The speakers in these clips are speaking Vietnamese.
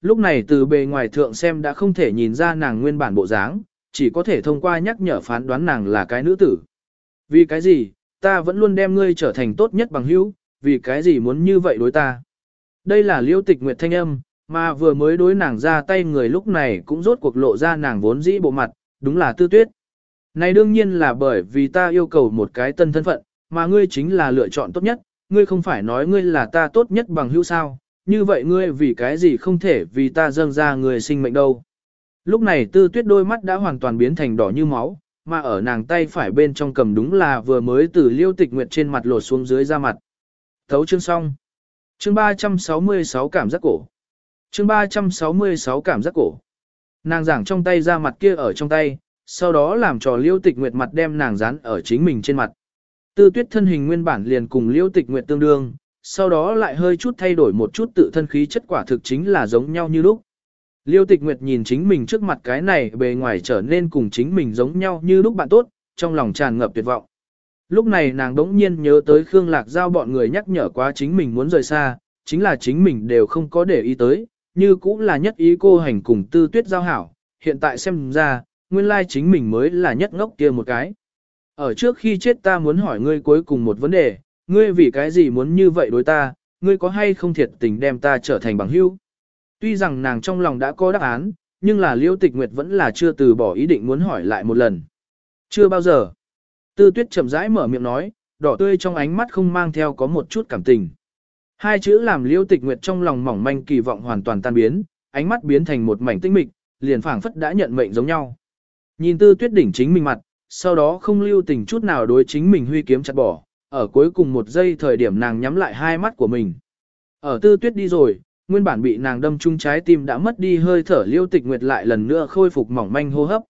lúc này từ bề ngoài thượng xem đã không thể nhìn ra nàng nguyên bản bộ dáng, chỉ có thể thông qua nhắc nhở phán đoán nàng là cái nữ tử. Vì cái gì, ta vẫn luôn đem ngươi trở thành tốt nhất bằng hữu, vì cái gì muốn như vậy đối ta. Đây là liêu tịch nguyệt thanh âm, mà vừa mới đối nàng ra tay người lúc này cũng rốt cuộc lộ ra nàng vốn dĩ bộ mặt, đúng là tư tuyết. Này đương nhiên là bởi vì ta yêu cầu một cái tân thân phận, mà ngươi chính là lựa chọn tốt nhất, ngươi không phải nói ngươi là ta tốt nhất bằng hữu sao, như vậy ngươi vì cái gì không thể vì ta dâng ra người sinh mệnh đâu. Lúc này tư tuyết đôi mắt đã hoàn toàn biến thành đỏ như máu, mà ở nàng tay phải bên trong cầm đúng là vừa mới từ liêu tịch nguyệt trên mặt lột xuống dưới da mặt. Thấu chương xong. Chương 366 cảm giác cổ. Chương 366 cảm giác cổ. Nàng giảng trong tay ra mặt kia ở trong tay, sau đó làm trò liêu tịch nguyệt mặt đem nàng dán ở chính mình trên mặt. Tư tuyết thân hình nguyên bản liền cùng liêu tịch nguyệt tương đương, sau đó lại hơi chút thay đổi một chút tự thân khí chất quả thực chính là giống nhau như lúc. Liêu tịch nguyệt nhìn chính mình trước mặt cái này bề ngoài trở nên cùng chính mình giống nhau như lúc bạn tốt, trong lòng tràn ngập tuyệt vọng. Lúc này nàng đống nhiên nhớ tới Khương Lạc Giao bọn người nhắc nhở quá chính mình muốn rời xa, chính là chính mình đều không có để ý tới, như cũng là nhất ý cô hành cùng tư tuyết giao hảo, hiện tại xem ra, nguyên lai chính mình mới là nhất ngốc kia một cái. Ở trước khi chết ta muốn hỏi ngươi cuối cùng một vấn đề, ngươi vì cái gì muốn như vậy đối ta, ngươi có hay không thiệt tình đem ta trở thành bằng hữu? Tuy rằng nàng trong lòng đã có đáp án, nhưng là Liễu Tịch Nguyệt vẫn là chưa từ bỏ ý định muốn hỏi lại một lần. Chưa bao giờ. Tư Tuyết chậm rãi mở miệng nói, đỏ tươi trong ánh mắt không mang theo có một chút cảm tình. Hai chữ làm Liễu Tịch Nguyệt trong lòng mỏng manh kỳ vọng hoàn toàn tan biến, ánh mắt biến thành một mảnh tinh mịch, liền phảng phất đã nhận mệnh giống nhau. Nhìn Tư Tuyết đỉnh chính mình mặt, sau đó không lưu tình chút nào đối chính mình huy kiếm chặt bỏ, ở cuối cùng một giây thời điểm nàng nhắm lại hai mắt của mình. Ở Tư Tuyết đi rồi, nguyên bản bị nàng đâm trúng trái tim đã mất đi hơi thở Liêu Tịch Nguyệt lại lần nữa khôi phục mỏng manh hô hấp.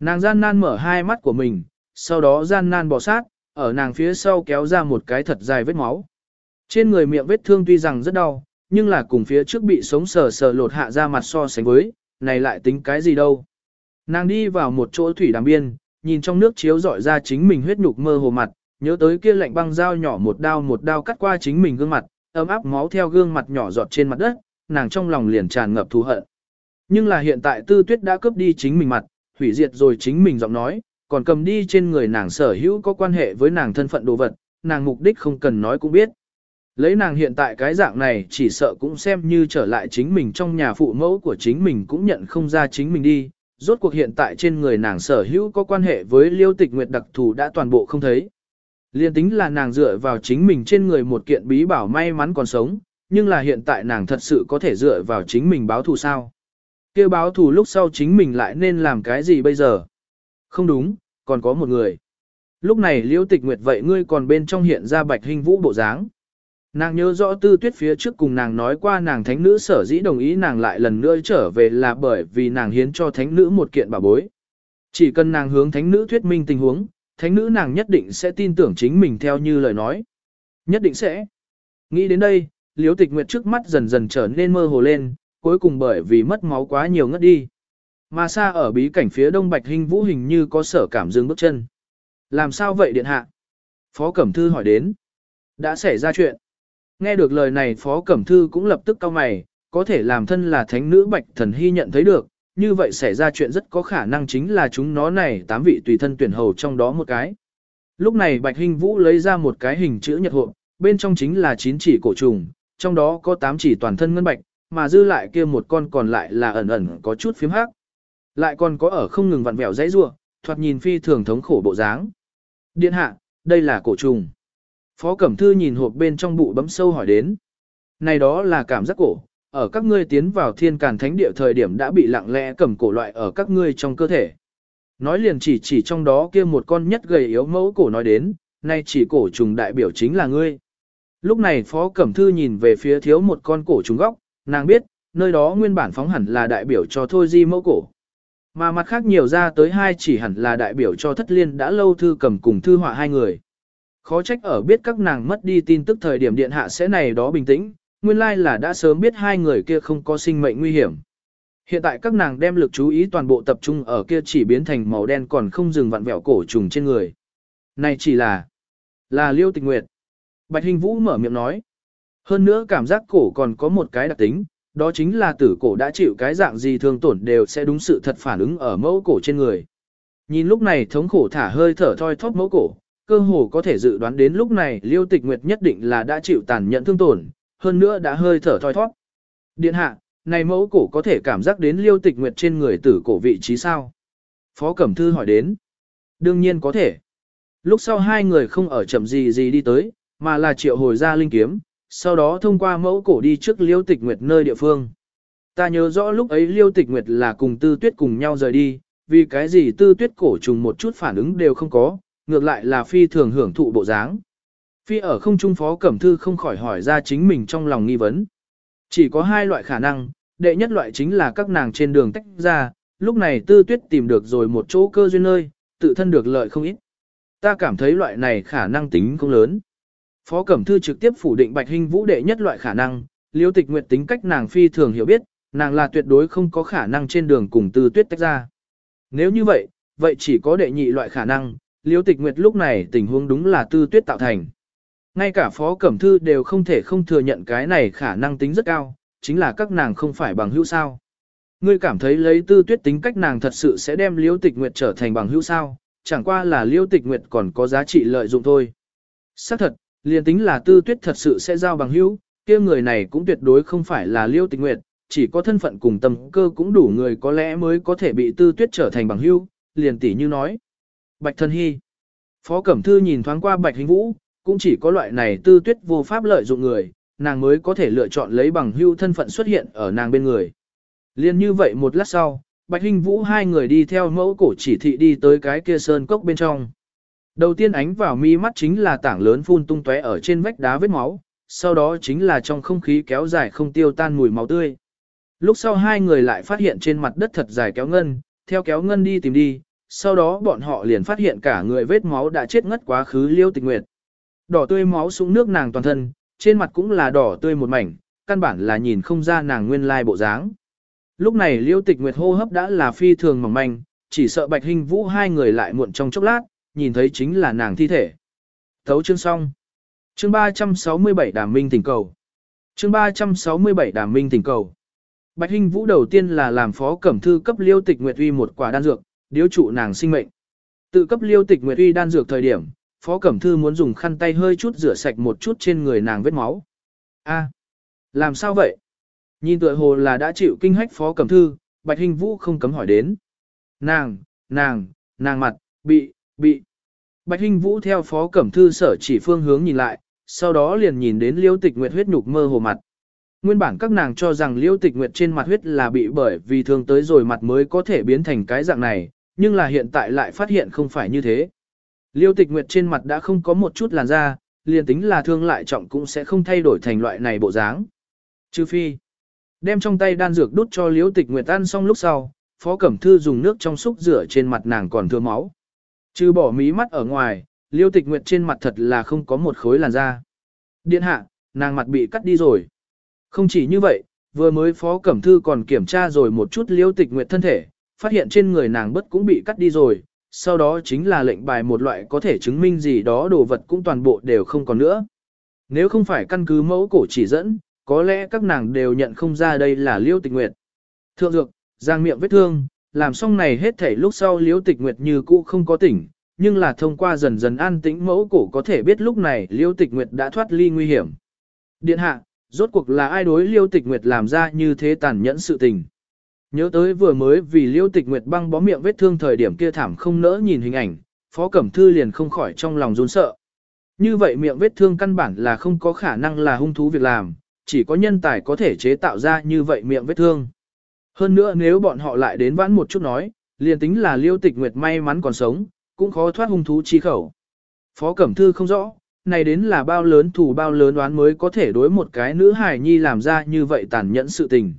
Nàng gian nan mở hai mắt của mình, sau đó gian nan bò sát, ở nàng phía sau kéo ra một cái thật dài vết máu. Trên người miệng vết thương tuy rằng rất đau, nhưng là cùng phía trước bị sống sờ sờ lột hạ ra mặt so sánh với, này lại tính cái gì đâu. Nàng đi vào một chỗ thủy đàm biên, nhìn trong nước chiếu dọi ra chính mình huyết nhục mơ hồ mặt, nhớ tới kia lạnh băng dao nhỏ một đao một đao cắt qua chính mình gương mặt, ấm áp máu theo gương mặt nhỏ giọt trên mặt đất, nàng trong lòng liền tràn ngập thù hận. Nhưng là hiện tại tư tuyết đã cướp đi chính mình mặt, hủy diệt rồi chính mình giọng nói, còn cầm đi trên người nàng sở hữu có quan hệ với nàng thân phận đồ vật, nàng mục đích không cần nói cũng biết. Lấy nàng hiện tại cái dạng này chỉ sợ cũng xem như trở lại chính mình trong nhà phụ mẫu của chính mình cũng nhận không ra chính mình đi, rốt cuộc hiện tại trên người nàng sở hữu có quan hệ với liêu tịch nguyệt đặc thù đã toàn bộ không thấy. Liên tính là nàng dựa vào chính mình trên người một kiện bí bảo may mắn còn sống, nhưng là hiện tại nàng thật sự có thể dựa vào chính mình báo thù sao. kêu báo thù lúc sau chính mình lại nên làm cái gì bây giờ? Không đúng, còn có một người. Lúc này liễu tịch nguyệt vậy ngươi còn bên trong hiện ra bạch hình vũ bộ dáng. Nàng nhớ rõ tư tuyết phía trước cùng nàng nói qua nàng thánh nữ sở dĩ đồng ý nàng lại lần nữa trở về là bởi vì nàng hiến cho thánh nữ một kiện bảo bối. Chỉ cần nàng hướng thánh nữ thuyết minh tình huống, thánh nữ nàng nhất định sẽ tin tưởng chính mình theo như lời nói. Nhất định sẽ. Nghĩ đến đây, liếu tịch nguyệt trước mắt dần dần trở nên mơ hồ lên, cuối cùng bởi vì mất máu quá nhiều ngất đi. Mà xa ở bí cảnh phía đông bạch hình vũ hình như có sở cảm dừng bước chân. Làm sao vậy điện hạ? Phó Cẩm Thư hỏi đến. Đã xảy ra chuyện. Nghe được lời này Phó Cẩm Thư cũng lập tức cau mày, có thể làm thân là thánh nữ Bạch Thần Hy nhận thấy được, như vậy xảy ra chuyện rất có khả năng chính là chúng nó này tám vị tùy thân tuyển hầu trong đó một cái. Lúc này Bạch Hình Vũ lấy ra một cái hình chữ nhật hộp, bên trong chính là chín chỉ cổ trùng, trong đó có tám chỉ toàn thân ngân bạch, mà dư lại kia một con còn lại là ẩn ẩn có chút phím hắc. Lại còn có ở không ngừng vặn vẹo dãy rua, thoạt nhìn phi thường thống khổ bộ dáng. Điện hạ, đây là cổ trùng. Phó Cẩm Thư nhìn hộp bên trong bụ bấm sâu hỏi đến. Này đó là cảm giác cổ, ở các ngươi tiến vào thiên càn thánh địa thời điểm đã bị lặng lẽ cầm cổ loại ở các ngươi trong cơ thể. Nói liền chỉ chỉ trong đó kia một con nhất gầy yếu mẫu cổ nói đến, nay chỉ cổ trùng đại biểu chính là ngươi. Lúc này Phó Cẩm Thư nhìn về phía thiếu một con cổ trùng góc, nàng biết, nơi đó nguyên bản phóng hẳn là đại biểu cho thôi di mẫu cổ. Mà mặt khác nhiều ra tới hai chỉ hẳn là đại biểu cho thất liên đã lâu thư cầm cùng thư họa hai người. Khó trách ở biết các nàng mất đi tin tức thời điểm điện hạ sẽ này đó bình tĩnh, nguyên lai là đã sớm biết hai người kia không có sinh mệnh nguy hiểm. Hiện tại các nàng đem lực chú ý toàn bộ tập trung ở kia chỉ biến thành màu đen còn không dừng vặn vẹo cổ trùng trên người. Này chỉ là, là liêu tịch nguyệt. Bạch Hình Vũ mở miệng nói. Hơn nữa cảm giác cổ còn có một cái đặc tính, đó chính là tử cổ đã chịu cái dạng gì thương tổn đều sẽ đúng sự thật phản ứng ở mẫu cổ trên người. Nhìn lúc này thống khổ thả hơi thở thoi thóp mẫu cổ, cơ hồ có thể dự đoán đến lúc này liêu tịch nguyệt nhất định là đã chịu tàn nhẫn thương tổn, hơn nữa đã hơi thở thoi thoát Điện hạ, này mẫu cổ có thể cảm giác đến liêu tịch nguyệt trên người tử cổ vị trí sao? Phó Cẩm Thư hỏi đến. Đương nhiên có thể. Lúc sau hai người không ở chậm gì gì đi tới, mà là triệu hồi ra linh kiếm, sau đó thông qua mẫu cổ đi trước liêu tịch nguyệt nơi địa phương. Ta nhớ rõ lúc ấy liêu tịch nguyệt là cùng tư tuyết cùng nhau rời đi, vì cái gì tư tuyết cổ trùng một chút phản ứng đều không có, ngược lại là phi thường hưởng thụ bộ dáng. Phi ở không trung phó cẩm thư không khỏi hỏi ra chính mình trong lòng nghi vấn. Chỉ có hai loại khả năng, đệ nhất loại chính là các nàng trên đường tách ra, lúc này tư tuyết tìm được rồi một chỗ cơ duyên nơi, tự thân được lợi không ít. Ta cảm thấy loại này khả năng tính không lớn. Phó Cẩm Thư trực tiếp phủ định Bạch Hinh Vũ đệ nhất loại khả năng, Liêu Tịch Nguyệt tính cách nàng phi thường hiểu biết, nàng là tuyệt đối không có khả năng trên đường cùng Tư Tuyết tách ra. Nếu như vậy, vậy chỉ có đệ nhị loại khả năng, Liêu Tịch Nguyệt lúc này tình huống đúng là Tư Tuyết tạo thành. Ngay cả Phó Cẩm Thư đều không thể không thừa nhận cái này khả năng tính rất cao, chính là các nàng không phải bằng hữu sao. Ngươi cảm thấy lấy Tư Tuyết tính cách nàng thật sự sẽ đem Liêu Tịch Nguyệt trở thành bằng hữu sao, chẳng qua là Liêu Tịch Nguyệt còn có giá trị lợi dụng thôi. Xác thật, liền tính là Tư Tuyết thật sự sẽ giao bằng hữu, kia người này cũng tuyệt đối không phải là Liêu Tịch Nguyệt, chỉ có thân phận cùng tâm cơ cũng đủ người có lẽ mới có thể bị Tư Tuyết trở thành bằng hữu, liền tỷ như nói. Bạch Thân Hy Phó Cẩm Thư nhìn thoáng qua Bạch Hình Vũ, cũng chỉ có loại này Tư Tuyết vô pháp lợi dụng người, nàng mới có thể lựa chọn lấy bằng hưu thân phận xuất hiện ở nàng bên người. Liên như vậy một lát sau, Bạch Hinh Vũ hai người đi theo mẫu cổ chỉ thị đi tới cái kia sơn cốc bên trong. Đầu tiên ánh vào mi mắt chính là tảng lớn phun tung tóe ở trên vách đá vết máu, sau đó chính là trong không khí kéo dài không tiêu tan mùi máu tươi. Lúc sau hai người lại phát hiện trên mặt đất thật dài kéo ngân, theo kéo ngân đi tìm đi, sau đó bọn họ liền phát hiện cả người vết máu đã chết ngất quá khứ liêu tịch nguyệt. Đỏ tươi máu súng nước nàng toàn thân, trên mặt cũng là đỏ tươi một mảnh, căn bản là nhìn không ra nàng nguyên lai bộ dáng. Lúc này liêu tịch nguyệt hô hấp đã là phi thường mỏng manh, chỉ sợ bạch hình vũ hai người lại muộn trong chốc lát, nhìn thấy chính là nàng thi thể. Thấu chương xong. Chương 367 Đàm Minh tỉnh cầu. Chương 367 Đàm Minh tỉnh cầu. Bạch Hinh Vũ đầu tiên là làm phó cẩm thư cấp Liêu Tịch Nguyệt Uy một quả đan dược, điếu trụ nàng sinh mệnh. Tự cấp Liêu Tịch Nguyệt Uy đan dược thời điểm, phó cẩm thư muốn dùng khăn tay hơi chút rửa sạch một chút trên người nàng vết máu. A, làm sao vậy? Nhìn tựa hồ là đã chịu kinh hách phó cẩm thư, Bạch Hinh Vũ không cấm hỏi đến. Nàng, nàng, nàng mặt, bị, bị. Bạch Hinh Vũ theo phó cẩm thư sở chỉ phương hướng nhìn lại, sau đó liền nhìn đến liêu tịch nguyệt huyết nhục mơ hồ mặt. Nguyên bản các nàng cho rằng liêu tịch nguyệt trên mặt huyết là bị bởi vì thương tới rồi mặt mới có thể biến thành cái dạng này, nhưng là hiện tại lại phát hiện không phải như thế. Liêu tịch nguyệt trên mặt đã không có một chút làn da, liền tính là thương lại trọng cũng sẽ không thay đổi thành loại này bộ dáng. Trừ phi, đem trong tay đan dược đút cho liêu tịch nguyệt ăn xong lúc sau, phó cẩm thư dùng nước trong xúc rửa trên mặt nàng còn thừa máu. Trừ bỏ mí mắt ở ngoài, liêu tịch nguyệt trên mặt thật là không có một khối làn da. Điện hạ, nàng mặt bị cắt đi rồi. Không chỉ như vậy, vừa mới phó cẩm thư còn kiểm tra rồi một chút liêu tịch nguyệt thân thể, phát hiện trên người nàng bất cũng bị cắt đi rồi, sau đó chính là lệnh bài một loại có thể chứng minh gì đó đồ vật cũng toàn bộ đều không còn nữa. Nếu không phải căn cứ mẫu cổ chỉ dẫn, có lẽ các nàng đều nhận không ra đây là liêu tịch nguyệt. Thượng dược, giang miệng vết thương, làm xong này hết thảy lúc sau Liêu tịch nguyệt như cũ không có tỉnh, nhưng là thông qua dần dần an tĩnh mẫu cổ có thể biết lúc này Liêu tịch nguyệt đã thoát ly nguy hiểm. Điện hạ, rốt cuộc là ai đối Liêu tịch nguyệt làm ra như thế tàn nhẫn sự tình. Nhớ tới vừa mới vì liêu tịch nguyệt băng bó miệng vết thương thời điểm kia thảm không nỡ nhìn hình ảnh, phó cẩm thư liền không khỏi trong lòng run sợ. Như vậy miệng vết thương căn bản là không có khả năng là hung thú việc làm, chỉ có nhân tài có thể chế tạo ra như vậy miệng vết thương. Hơn nữa nếu bọn họ lại đến vãn một chút nói, liền tính là liêu tịch nguyệt may mắn còn sống, cũng khó thoát hung thú chi khẩu. Phó Cẩm Thư không rõ, này đến là bao lớn thù bao lớn đoán mới có thể đối một cái nữ hài nhi làm ra như vậy tàn nhẫn sự tình.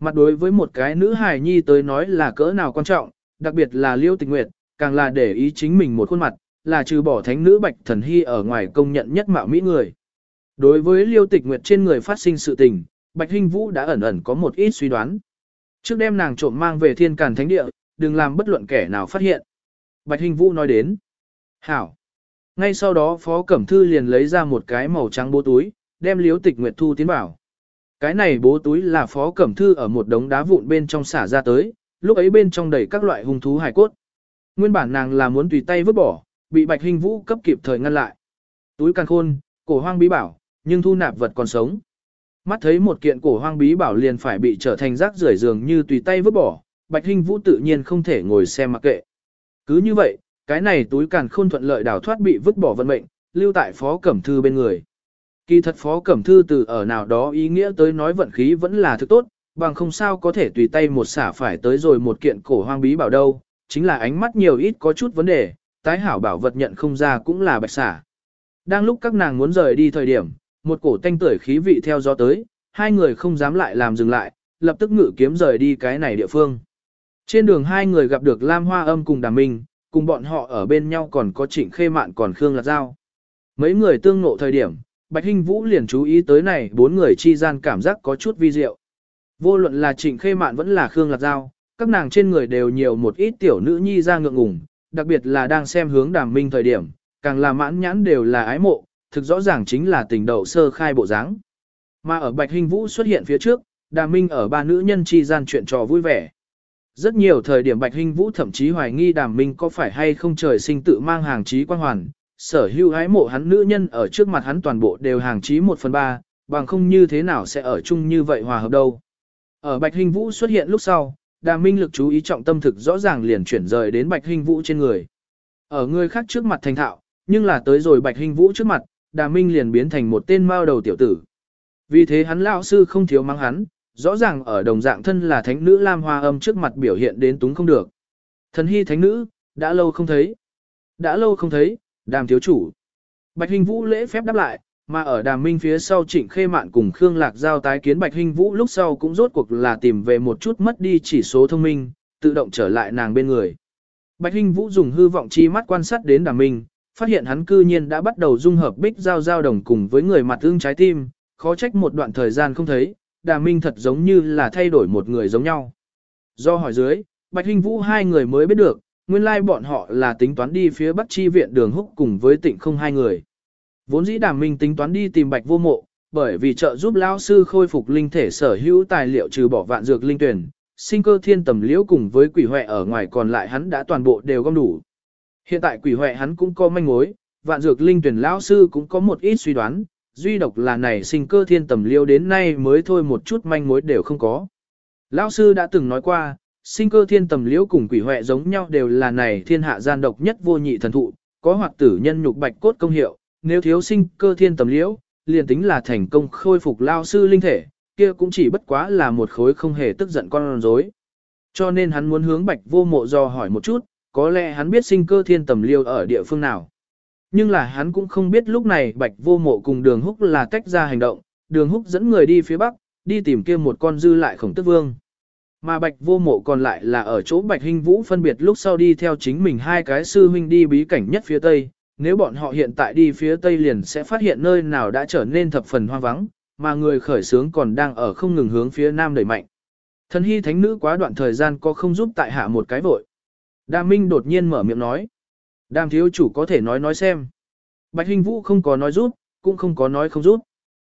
Mặt đối với một cái nữ hài nhi tới nói là cỡ nào quan trọng, đặc biệt là liêu tịch nguyệt, càng là để ý chính mình một khuôn mặt, là trừ bỏ thánh nữ bạch thần hy ở ngoài công nhận nhất mạo mỹ người. Đối với liêu tịch nguyệt trên người phát sinh sự tình, bạch hinh vũ đã ẩn ẩn có một ít suy đoán. Trước đem nàng trộm mang về thiên càn thánh địa, đừng làm bất luận kẻ nào phát hiện. Bạch Hình Vũ nói đến. Hảo. Ngay sau đó Phó Cẩm Thư liền lấy ra một cái màu trắng bố túi, đem liêu tịch nguyệt thu tiến bảo. Cái này bố túi là phó cẩm thư ở một đống đá vụn bên trong xả ra tới, lúc ấy bên trong đầy các loại hung thú hải cốt. Nguyên bản nàng là muốn tùy tay vứt bỏ, bị Bạch Hình Vũ cấp kịp thời ngăn lại. Túi càng khôn, cổ hoang bí bảo, nhưng thu nạp vật còn sống. Mắt thấy một kiện cổ hoang bí bảo liền phải bị trở thành rác rưởi giường như tùy tay vứt bỏ, Bạch Hình Vũ tự nhiên không thể ngồi xem mặc kệ. Cứ như vậy, cái này túi càng khôn thuận lợi đào thoát bị vứt bỏ vận mệnh, lưu tại phó cẩm thư bên người. Kỳ thật phó cẩm thư từ ở nào đó ý nghĩa tới nói vận khí vẫn là thứ tốt, bằng không sao có thể tùy tay một xả phải tới rồi một kiện cổ hoang bí bảo đâu, chính là ánh mắt nhiều ít có chút vấn đề, tái hảo bảo vật nhận không ra cũng là bạch xả. Đang lúc các nàng muốn rời đi thời điểm, một cổ tanh tưởi khí vị theo gió tới, hai người không dám lại làm dừng lại, lập tức ngự kiếm rời đi cái này địa phương. Trên đường hai người gặp được Lam Hoa Âm cùng Đàm Minh, cùng bọn họ ở bên nhau còn có Trịnh Khê Mạn còn Khương Lạc Giao. Mấy người tương ngộ thời điểm, Bạch Hinh Vũ liền chú ý tới này bốn người chi gian cảm giác có chút vi diệu. Vô luận là Trịnh Khê Mạn vẫn là Khương Lạc Giao, các nàng trên người đều nhiều một ít tiểu nữ nhi ra ngượng ngùng, đặc biệt là đang xem hướng Đàm Minh thời điểm, càng là mãn nhãn đều là ái mộ, thực rõ ràng chính là tình đầu sơ khai bộ dáng. Mà ở Bạch Hinh Vũ xuất hiện phía trước, Đàm Minh ở ba nữ nhân chi gian chuyện trò vui vẻ. Rất nhiều thời điểm Bạch Hinh Vũ thậm chí hoài nghi Đàm Minh có phải hay không trời sinh tự mang hàng trí quan hoàn, sở hữu ái mộ hắn nữ nhân ở trước mặt hắn toàn bộ đều hàng trí một phần ba, bằng không như thế nào sẽ ở chung như vậy hòa hợp đâu. Ở Bạch Hinh Vũ xuất hiện lúc sau, Đàm Minh lực chú ý trọng tâm thực rõ ràng liền chuyển rời đến Bạch Hinh Vũ trên người. Ở người khác trước mặt thành thạo, nhưng là tới rồi Bạch Hinh Vũ trước mặt, Đàm Minh liền biến thành một tên mao đầu tiểu tử. Vì thế hắn lão sư không thiếu mắng hắn, rõ ràng ở đồng dạng thân là thánh nữ Lam Hoa Âm trước mặt biểu hiện đến túng không được. Thần hy thánh nữ, đã lâu không thấy. Đã lâu không thấy, đàm thiếu chủ. Bạch Hinh Vũ lễ phép đáp lại, mà ở đàm minh phía sau trịnh khê mạn cùng Khương Lạc Giao tái kiến Bạch Hinh Vũ lúc sau cũng rốt cuộc là tìm về một chút mất đi chỉ số thông minh, tự động trở lại nàng bên người. Bạch Hinh Vũ dùng hư vọng chi mắt quan sát đến đàm minh, phát hiện hắn cư nhiên đã bắt đầu dung hợp bích giao giao đồng cùng với người mặt ương trái tim, khó trách một đoạn thời gian không thấy, đàm minh thật giống như là thay đổi một người giống nhau. Do hỏi dưới, Bạch Hinh Vũ hai người mới biết được, nguyên lai bọn họ là tính toán đi phía bắc chi viện đường húc cùng với tịnh không hai người. Vốn dĩ đàm minh tính toán đi tìm bạch vô mộ, bởi vì trợ giúp lão sư khôi phục linh thể sở hữu tài liệu trừ bỏ vạn dược linh tuyển, sinh cơ thiên tầm liễu cùng với quỷ hoẹ ở ngoài còn lại hắn đã toàn bộ đều gom đủ. Hiện tại quỷ hoẹ hắn cũng có manh mối, vạn dược linh tuyển lão sư cũng có một ít suy đoán, duy độc là này sinh cơ thiên tầm liễu đến nay mới thôi một chút manh mối đều không có. Lão sư đã từng nói qua, sinh cơ thiên tầm liễu cùng quỷ huệ giống nhau đều là này thiên hạ gian độc nhất vô nhị thần thụ, có hoạt tử nhân nhục bạch cốt công hiệu, nếu thiếu sinh cơ thiên tầm liễu, liền tính là thành công khôi phục lao sư linh thể, kia cũng chỉ bất quá là một khối không hề tức giận con rối. Cho nên hắn muốn hướng bạch vô mộ do hỏi một chút, có lẽ hắn biết sinh cơ thiên tầm liêu ở địa phương nào. Nhưng là hắn cũng không biết lúc này bạch vô mộ cùng đường húc là tách ra hành động, đường húc dẫn người đi phía bắc, đi tìm kia một con dư lại khổng tức vương. Mà bạch vô mộ còn lại là ở chỗ bạch hình vũ phân biệt lúc sau đi theo chính mình hai cái sư huynh đi bí cảnh nhất phía tây, nếu bọn họ hiện tại đi phía tây liền sẽ phát hiện nơi nào đã trở nên thập phần hoang vắng, mà người khởi sướng còn đang ở không ngừng hướng phía nam đẩy mạnh. Thần hy thánh nữ quá đoạn thời gian có không giúp tại hạ một cái vội. Đàm Minh đột nhiên mở miệng nói. Đàm thiếu chủ có thể nói nói xem. Bạch hình vũ không có nói giúp, cũng không có nói không giúp.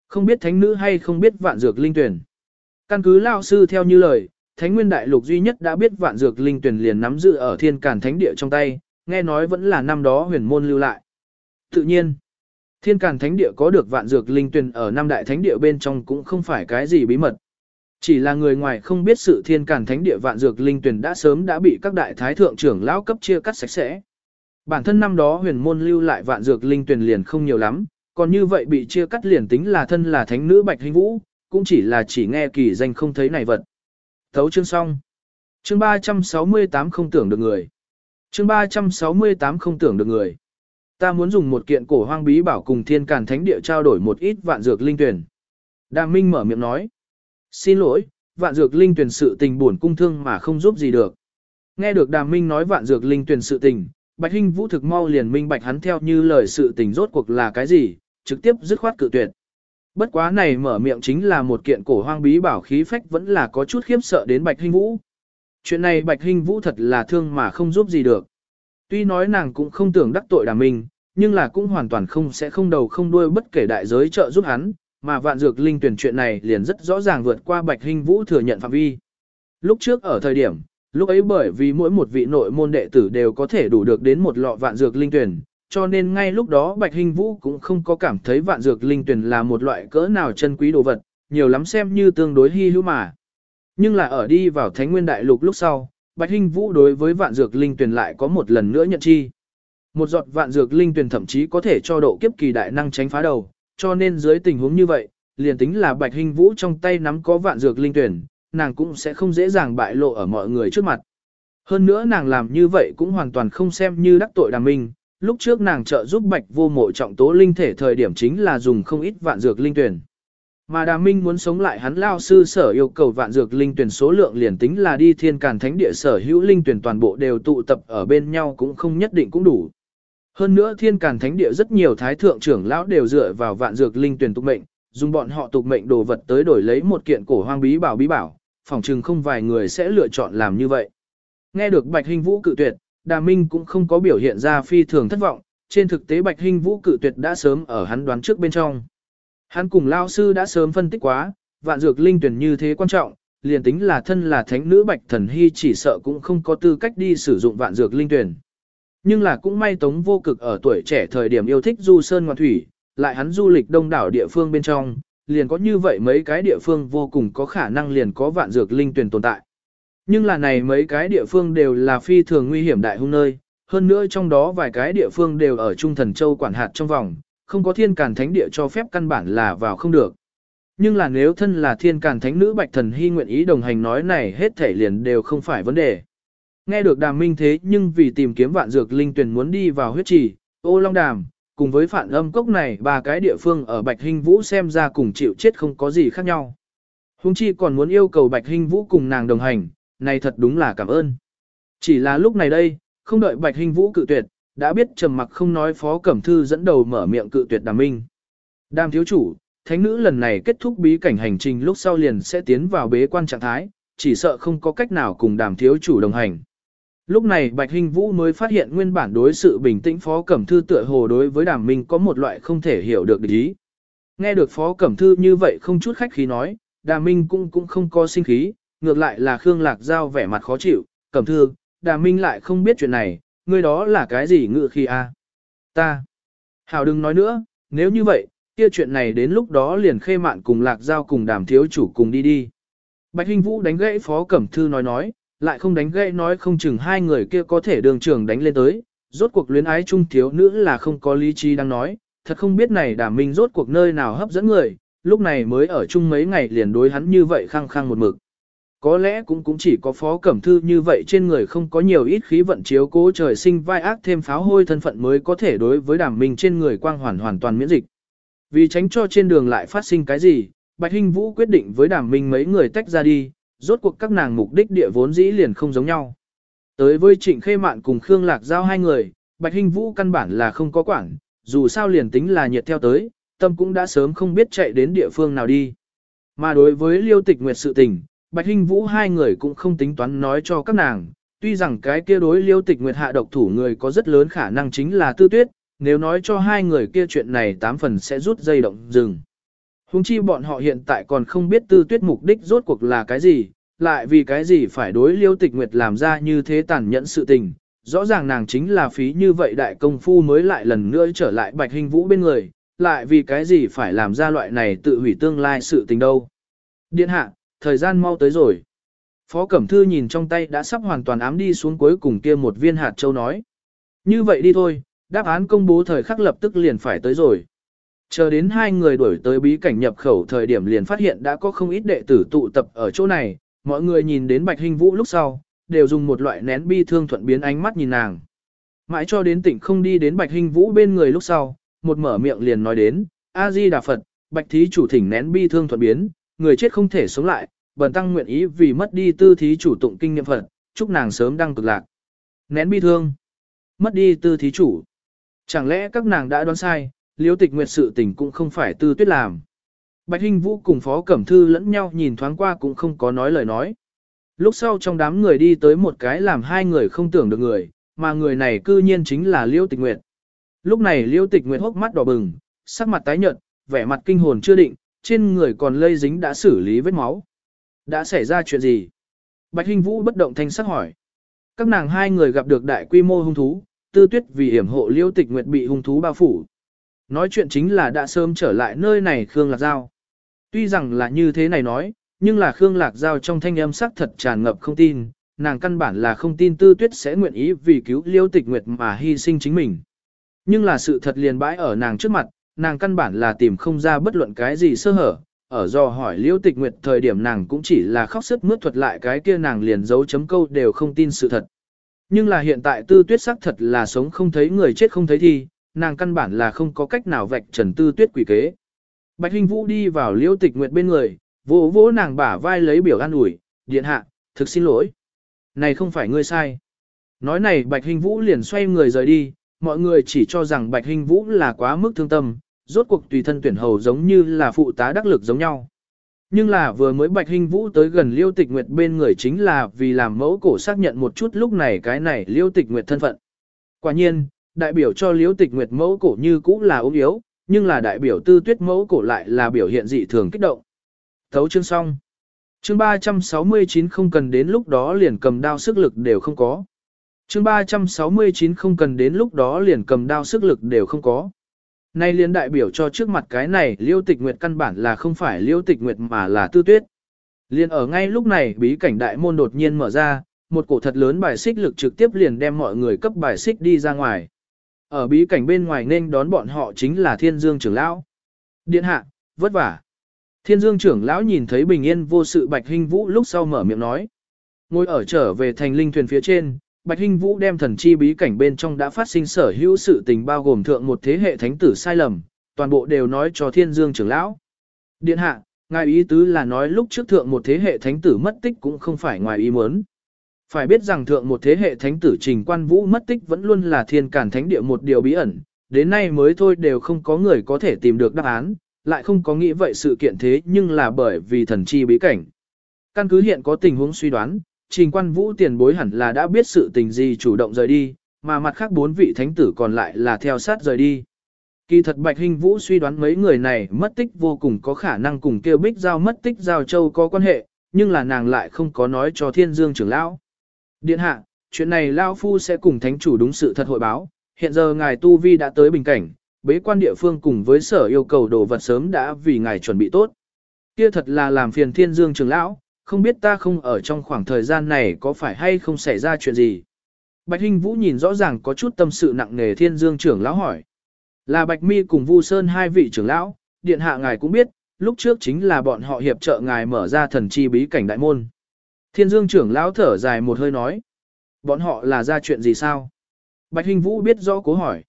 Không biết thánh nữ hay không biết vạn dược linh tuyển. Căn cứ lao sư theo như lời, Thánh Nguyên Đại Lục duy nhất đã biết vạn dược linh tuyển liền nắm giữ ở thiên cản thánh địa trong tay, nghe nói vẫn là năm đó huyền môn lưu lại. Tự nhiên, thiên cản thánh địa có được vạn dược linh tuyển ở năm đại thánh địa bên trong cũng không phải cái gì bí mật. Chỉ là người ngoài không biết sự thiên cản thánh địa vạn dược linh tuyển đã sớm đã bị các đại thái thượng trưởng lão cấp chia cắt sạch sẽ. Bản thân năm đó huyền môn lưu lại vạn dược linh tuyển liền không nhiều lắm, còn như vậy bị chia cắt liền tính là thân là thánh nữ Bạch Hình Vũ, cũng chỉ là chỉ nghe kỳ danh không thấy này vật. Thấu chương xong. Chương 368 không tưởng được người. Chương 368 không tưởng được người. Ta muốn dùng một kiện cổ hoang bí bảo cùng thiên càn thánh địa trao đổi một ít vạn dược linh tuyển. Đàm Minh mở miệng nói. Xin lỗi, vạn dược linh tuyển sự tình buồn cung thương mà không giúp gì được. Nghe được Đàm Minh nói vạn dược linh tuyển sự tình, Bạch Hinh Vũ thực mau liền minh bạch hắn theo như lời sự tình rốt cuộc là cái gì, trực tiếp dứt khoát cự tuyệt. Bất quá này mở miệng chính là một kiện cổ hoang bí bảo khí phách vẫn là có chút khiếp sợ đến Bạch Hinh Vũ. Chuyện này Bạch Hinh Vũ thật là thương mà không giúp gì được. Tuy nói nàng cũng không tưởng đắc tội đàm mình, nhưng là cũng hoàn toàn không sẽ không đầu không đuôi bất kể đại giới trợ giúp hắn, mà vạn dược linh tuyển chuyện này liền rất rõ ràng vượt qua Bạch Hinh Vũ thừa nhận phạm vi. Lúc trước ở thời điểm, lúc ấy bởi vì mỗi một vị nội môn đệ tử đều có thể đủ được đến một lọ vạn dược linh tuyển, cho nên ngay lúc đó Bạch hình Vũ cũng không có cảm thấy vạn dược linh tuyển là một loại cỡ nào chân quý đồ vật, nhiều lắm xem như tương đối hy hữu mà. Nhưng là ở đi vào Thánh Nguyên Đại Lục lúc sau, Bạch hình Vũ đối với vạn dược linh tuyển lại có một lần nữa nhận chi. Một giọt vạn dược linh tuyển thậm chí có thể cho độ kiếp kỳ đại năng tránh phá đầu, cho nên dưới tình huống như vậy, liền tính là Bạch hình Vũ trong tay nắm có vạn dược linh tuyển, nàng cũng sẽ không dễ dàng bại lộ ở mọi người trước mặt. Hơn nữa nàng làm như vậy cũng hoàn toàn không xem như đắc tội đàm minh, lúc trước nàng trợ giúp Bạch vô mộ trọng tố linh thể thời điểm chính là dùng không ít vạn dược linh tuyển. Mà Đà Minh muốn sống lại hắn lao sư sở yêu cầu vạn dược linh tuyển số lượng liền tính là đi thiên càn thánh địa sở hữu linh tuyển toàn bộ đều tụ tập ở bên nhau cũng không nhất định cũng đủ. Hơn nữa thiên càn thánh địa rất nhiều thái thượng trưởng lão đều dựa vào vạn dược linh tuyển tục mệnh, dùng bọn họ tục mệnh đồ vật tới đổi lấy một kiện cổ hoang bí bảo bí bảo, phòng chừng không vài người sẽ lựa chọn làm như vậy. Nghe được Bạch hình Vũ cự tuyệt, Đà Minh cũng không có biểu hiện ra phi thường thất vọng, trên thực tế Bạch Hinh Vũ cự tuyệt đã sớm ở hắn đoán trước bên trong. Hắn cùng lao sư đã sớm phân tích quá, vạn dược linh tuyển như thế quan trọng, liền tính là thân là thánh nữ Bạch Thần Hy chỉ sợ cũng không có tư cách đi sử dụng vạn dược linh tuyển. Nhưng là cũng may Tống vô cực ở tuổi trẻ thời điểm yêu thích du sơn ngoạn thủy, lại hắn du lịch đông đảo địa phương bên trong, liền có như vậy mấy cái địa phương vô cùng có khả năng liền có vạn dược linh tuyển tồn tại. Nhưng là này mấy cái địa phương đều là phi thường nguy hiểm đại hung nơi, hơn nữa trong đó vài cái địa phương đều ở Trung Thần Châu quản hạt trong vòng, không có thiên càn thánh địa cho phép căn bản là vào không được. Nhưng là nếu thân là thiên càn thánh nữ bạch thần hy nguyện ý đồng hành nói này hết thể liền đều không phải vấn đề. Nghe được đàm minh thế nhưng vì tìm kiếm vạn dược linh tuyển muốn đi vào huyết trì, ô long đàm, cùng với phản âm cốc này ba cái địa phương ở bạch hình vũ xem ra cùng chịu chết không có gì khác nhau. Hùng chi còn muốn yêu cầu bạch hình vũ cùng nàng đồng hành, này thật đúng là cảm ơn. Chỉ là lúc này đây, không đợi bạch hình vũ cự tuyệt, đã biết trầm mặc không nói phó cẩm thư dẫn đầu mở miệng cự tuyệt đàm minh. Đàm thiếu chủ, thánh nữ lần này kết thúc bí cảnh hành trình lúc sau liền sẽ tiến vào bế quan trạng thái, chỉ sợ không có cách nào cùng đàm thiếu chủ đồng hành. Lúc này Bạch Hinh Vũ mới phát hiện nguyên bản đối sự bình tĩnh Phó Cẩm Thư tựa hồ đối với đàm minh có một loại không thể hiểu được ý. Nghe được Phó Cẩm Thư như vậy không chút khách khí nói, đàm minh cũng cũng không có sinh khí, ngược lại là Khương Lạc Giao vẻ mặt khó chịu, Cẩm Thư, đà minh lại không biết chuyện này, ngươi đó là cái gì ngự khi a? Ta. Hảo đừng nói nữa, nếu như vậy, kia chuyện này đến lúc đó liền khê mạn cùng Lạc Giao cùng đàm thiếu chủ cùng đi đi. Bạch Hinh Vũ đánh gãy Phó Cẩm Thư nói nói, lại không đánh gãy nói không chừng hai người kia có thể đường trường đánh lên tới, rốt cuộc luyến ái trung thiếu nữ là không có lý trí đang nói, thật không biết này đàm minh rốt cuộc nơi nào hấp dẫn người, lúc này mới ở chung mấy ngày liền đối hắn như vậy khăng khăng một mực. Có lẽ cũng cũng chỉ có phó cẩm thư như vậy trên người không có nhiều ít khí vận chiếu cố trời sinh vai ác thêm pháo hôi thân phận mới có thể đối với đàm minh trên người quang hoàn hoàn toàn miễn dịch. Vì tránh cho trên đường lại phát sinh cái gì, Bạch Hinh Vũ quyết định với đàm minh mấy người tách ra đi, rốt cuộc các nàng mục đích địa vốn dĩ liền không giống nhau. Tới với Trịnh Khê Mạn cùng Khương Lạc Giao hai người, Bạch Hinh Vũ căn bản là không có quản, dù sao liền tính là nhiệt theo tới, tâm cũng đã sớm không biết chạy đến địa phương nào đi. Mà đối với Liêu Tịch Nguyệt sự tình, Bạch Hinh Vũ hai người cũng không tính toán nói cho các nàng, tuy rằng cái kia đối Liêu Tịch Nguyệt hạ độc thủ người có rất lớn khả năng chính là Tư Tuyết, nếu nói cho hai người kia chuyện này tám phần sẽ rút dây động dừng. Hùng chi bọn họ hiện tại còn không biết tư tuyết mục đích rốt cuộc là cái gì, lại vì cái gì phải đối liêu tịch nguyệt làm ra như thế tàn nhẫn sự tình. Rõ ràng nàng chính là phí như vậy đại công phu mới lại lần nữa trở lại bạch hình vũ bên người, lại vì cái gì phải làm ra loại này tự hủy tương lai sự tình đâu. Điện hạ, thời gian mau tới rồi. Phó Cẩm Thư nhìn trong tay đã sắp hoàn toàn ám đi xuống cuối cùng kia một viên hạt châu nói. Như vậy đi thôi, đáp án công bố thời khắc lập tức liền phải tới rồi. Chờ đến hai người đuổi tới bí cảnh nhập khẩu thời điểm liền phát hiện đã có không ít đệ tử tụ tập ở chỗ này, mọi người nhìn đến Bạch Hình Vũ lúc sau, đều dùng một loại nén bi thương thuận biến ánh mắt nhìn nàng. Mãi cho đến tỉnh không đi đến Bạch Hình Vũ bên người lúc sau, một mở miệng liền nói đến, A-di Đà Phật, Bạch Thí chủ thỉnh nén bi thương thuận biến, người chết không thể sống lại, bần tăng nguyện ý vì mất đi tư thí chủ tụng kinh nghiệm Phật, chúc nàng sớm đăng cực lạc. Nén bi thương, mất đi tư thí chủ. Chẳng lẽ các nàng đã đoán sai, Liễu tịch nguyệt sự tình cũng không phải tư tuyết làm. Bạch Hinh Vũ cùng Phó Cẩm Thư lẫn nhau nhìn thoáng qua cũng không có nói lời nói. Lúc sau trong đám người đi tới một cái làm hai người không tưởng được người, mà người này cư nhiên chính là Liêu Tịch Nguyệt. Lúc này Liêu Tịch Nguyệt hốc mắt đỏ bừng, sắc mặt tái nhợt, vẻ mặt kinh hồn chưa định, trên người còn lây dính đã xử lý vết máu. Đã xảy ra chuyện gì? Bạch Hinh Vũ bất động thanh sắc hỏi. Các nàng hai người gặp được đại quy mô hung thú, tư tuyết vì hiểm hộ liêu tịch nguyệt bị hung thú bao phủ. Nói chuyện chính là đã sớm trở lại nơi này Khương Lạc Giao. Tuy rằng là như thế này nói, nhưng là Khương Lạc Giao trong thanh âm sắc thật tràn ngập không tin, nàng căn bản là không tin tư tuyết sẽ nguyện ý vì cứu liêu tịch nguyệt mà hy sinh chính mình. Nhưng là sự thật liền bãi ở nàng trước mặt, nàng căn bản là tìm không ra bất luận cái gì sơ hở, ở do hỏi liễu tịch nguyệt thời điểm nàng cũng chỉ là khóc sức mướt thuật lại cái kia nàng liền dấu chấm câu đều không tin sự thật. Nhưng là hiện tại tư tuyết sắc thật là sống không thấy người chết không thấy thi, nàng căn bản là không có cách nào vạch trần tư tuyết quỷ kế. Bạch Hinh Vũ đi vào liễu tịch nguyệt bên người, vỗ vỗ nàng bả vai lấy biểu an ủi, điện hạ, thực xin lỗi. Này không phải ngươi sai. Nói này Bạch Hinh Vũ liền xoay người rời đi, mọi người chỉ cho rằng Bạch Hinh Vũ là quá mức thương tâm, rốt cuộc tùy thân tuyển hầu giống như là phụ tá đắc lực giống nhau. Nhưng là vừa mới Bạch Hinh Vũ tới gần Liêu Tịch Nguyệt bên người chính là vì làm mẫu cổ xác nhận một chút lúc này cái này Liêu Tịch Nguyệt thân phận. Quả nhiên, đại biểu cho Liêu Tịch Nguyệt mẫu cổ như cũ là ốm yếu, nhưng là đại biểu tư tuyết mẫu cổ lại là biểu hiện dị thường kích động. Thấu chương xong. Chương 369 không cần đến lúc đó liền cầm đao sức lực đều không có. Chương 369 không cần đến lúc đó liền cầm đao sức lực đều không có. Nay liền đại biểu cho trước mặt cái này liêu tịch nguyệt căn bản là không phải liêu tịch nguyệt mà là tư tuyết. liền ở ngay lúc này bí cảnh đại môn đột nhiên mở ra, một cổ thật lớn bài xích lực trực tiếp liền đem mọi người cấp bài xích đi ra ngoài. Ở bí cảnh bên ngoài nên đón bọn họ chính là thiên dương trưởng lão. Điện hạ, vất vả. Thiên dương trưởng lão nhìn thấy bình yên vô sự bạch hình vũ lúc sau mở miệng nói. Ngồi ở trở về thành linh thuyền phía trên, Bạch Hinh Vũ đem thần chi bí cảnh bên trong đã phát sinh sở hữu sự tình bao gồm thượng một thế hệ thánh tử sai lầm, toàn bộ đều nói cho Thiên Dương trưởng lão. Điện hạ, ngài ý tứ là nói lúc trước thượng một thế hệ thánh tử mất tích cũng không phải ngoài ý muốn. Phải biết rằng thượng một thế hệ thánh tử Trình Quan Vũ mất tích vẫn luôn là thiên cản thánh địa một điều bí ẩn, đến nay mới thôi đều không có người có thể tìm được đáp án, lại không có nghĩ vậy sự kiện thế nhưng là bởi vì thần chi bí cảnh. Căn cứ hiện có tình huống suy đoán, trình quan vũ tiền bối hẳn là đã biết sự tình gì chủ động rời đi, mà mặt khác bốn vị thánh tử còn lại là theo sát rời đi. Kỳ thật Bạch Hình Vũ suy đoán mấy người này mất tích vô cùng có khả năng cùng kêu bích giao mất tích giao châu có quan hệ, nhưng là nàng lại không có nói cho thiên dương trưởng lão. Điện hạ, chuyện này Lao Phu sẽ cùng thánh chủ đúng sự thật hội báo, hiện giờ ngài Tu Vi đã tới bình cảnh, bế quan địa phương cùng với sở yêu cầu đồ vật sớm đã vì ngài chuẩn bị tốt. Kia thật là làm phiền thiên dương trưởng lão, không biết ta không ở trong khoảng thời gian này có phải hay không xảy ra chuyện gì. Bạch Hinh Vũ nhìn rõ ràng có chút tâm sự nặng nề thiên dương trưởng lão hỏi. Là Bạch Mi cùng Vu Sơn hai vị trưởng lão, điện hạ ngài cũng biết, lúc trước chính là bọn họ hiệp trợ ngài mở ra thần chi bí cảnh đại môn. Thiên dương trưởng lão thở dài một hơi nói. Bọn họ là ra chuyện gì sao? Bạch Hinh Vũ biết rõ cố hỏi.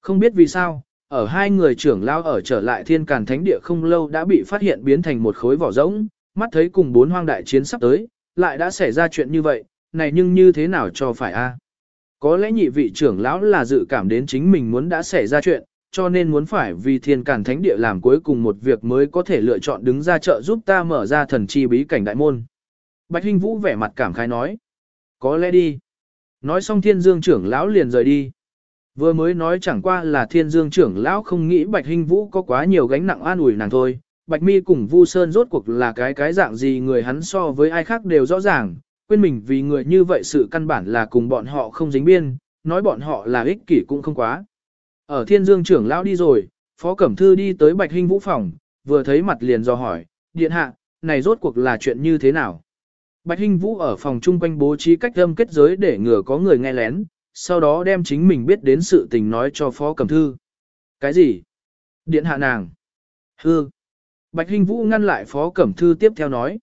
Không biết vì sao, ở hai người trưởng lão ở trở lại thiên càn thánh địa không lâu đã bị phát hiện biến thành một khối vỏ rỗng, mắt thấy cùng bốn hoang đại chiến sắp tới, lại đã xảy ra chuyện như vậy, này nhưng như thế nào cho phải a? Có lẽ nhị vị trưởng lão là dự cảm đến chính mình muốn đã xảy ra chuyện, cho nên muốn phải vì thiên càn thánh địa làm cuối cùng một việc mới có thể lựa chọn đứng ra trợ giúp ta mở ra thần chi bí cảnh đại môn. Bạch Hinh Vũ vẻ mặt cảm khái nói. Có lẽ đi. Nói xong thiên dương trưởng lão liền rời đi. Vừa mới nói chẳng qua là thiên dương trưởng lão không nghĩ Bạch Hinh Vũ có quá nhiều gánh nặng an ủi nàng thôi, Bạch Mi cùng Vu Sơn rốt cuộc là cái cái dạng gì người hắn so với ai khác đều rõ ràng, quên mình vì người như vậy sự căn bản là cùng bọn họ không dính biên, nói bọn họ là ích kỷ cũng không quá. Ở Thiên Dương trưởng lão đi rồi, Phó Cẩm Thư đi tới Bạch Hinh Vũ phòng, vừa thấy mặt liền do hỏi, điện hạ, này rốt cuộc là chuyện như thế nào? Bạch Hinh Vũ ở phòng chung quanh bố trí cách âm kết giới để ngừa có người nghe lén, sau đó đem chính mình biết đến sự tình nói cho Phó Cẩm Thư. Cái gì? Điện hạ nàng. Hư. Bạch Hinh Vũ ngăn lại Phó Cẩm Thư tiếp theo nói.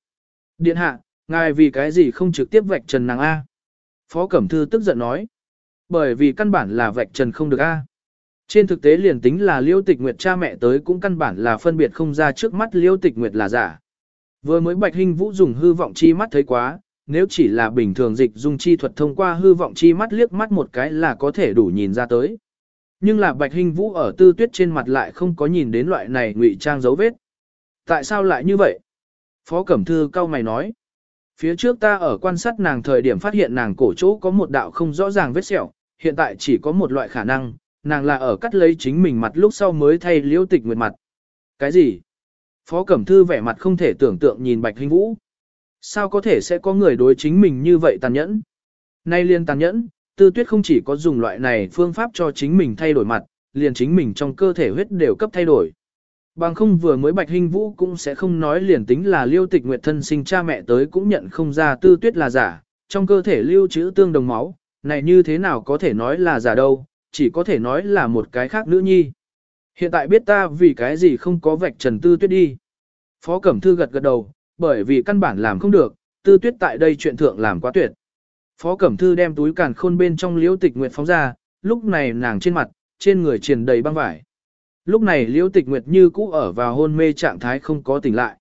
Điện hạ, ngài vì cái gì không trực tiếp vạch trần nàng A? Phó Cẩm Thư tức giận nói. Bởi vì căn bản là vạch trần không được A. Trên thực tế liền tính là liêu tịch nguyệt cha mẹ tới cũng căn bản là phân biệt không ra trước mắt liêu tịch nguyệt là giả. Vừa mới Bạch Hinh Vũ dùng hư vọng chi mắt thấy quá, nếu chỉ là bình thường dịch dung chi thuật thông qua hư vọng chi mắt liếc mắt một cái là có thể đủ nhìn ra tới. Nhưng là Bạch Hinh Vũ ở tư tuyết trên mặt lại không có nhìn đến loại này ngụy trang dấu vết. Tại sao lại như vậy? Phó Cẩm Thư cao mày nói. Phía trước ta ở quan sát nàng thời điểm phát hiện nàng cổ chỗ có một đạo không rõ ràng vết sẹo, hiện tại chỉ có một loại khả năng, nàng là ở cắt lấy chính mình mặt lúc sau mới thay liễu tịch nguyệt mặt. Cái gì? Phó Cẩm Thư vẻ mặt không thể tưởng tượng nhìn Bạch Hinh Vũ. Sao có thể sẽ có người đối chính mình như vậy tàn nhẫn? Nay liên tàn nhẫn, tư tuyết không chỉ có dùng loại này phương pháp cho chính mình thay đổi mặt, liền chính mình trong cơ thể huyết đều cấp thay đổi. Bằng không vừa mới Bạch Hình Vũ cũng sẽ không nói liền tính là liêu tịch nguyệt thân sinh cha mẹ tới cũng nhận không ra tư tuyết là giả, trong cơ thể lưu trữ tương đồng máu, này như thế nào có thể nói là giả đâu, chỉ có thể nói là một cái khác nữ nhi. Hiện tại biết ta vì cái gì không có vạch trần tư tuyết đi. Phó Cẩm Thư gật gật đầu, bởi vì căn bản làm không được, tư tuyết tại đây chuyện thượng làm quá tuyệt. Phó Cẩm Thư đem túi càn khôn bên trong liêu tịch nguyệt phóng ra, lúc này nàng trên mặt, trên người triền đầy băng vải. Lúc này liễu tịch nguyệt như cũ ở vào hôn mê trạng thái không có tỉnh lại.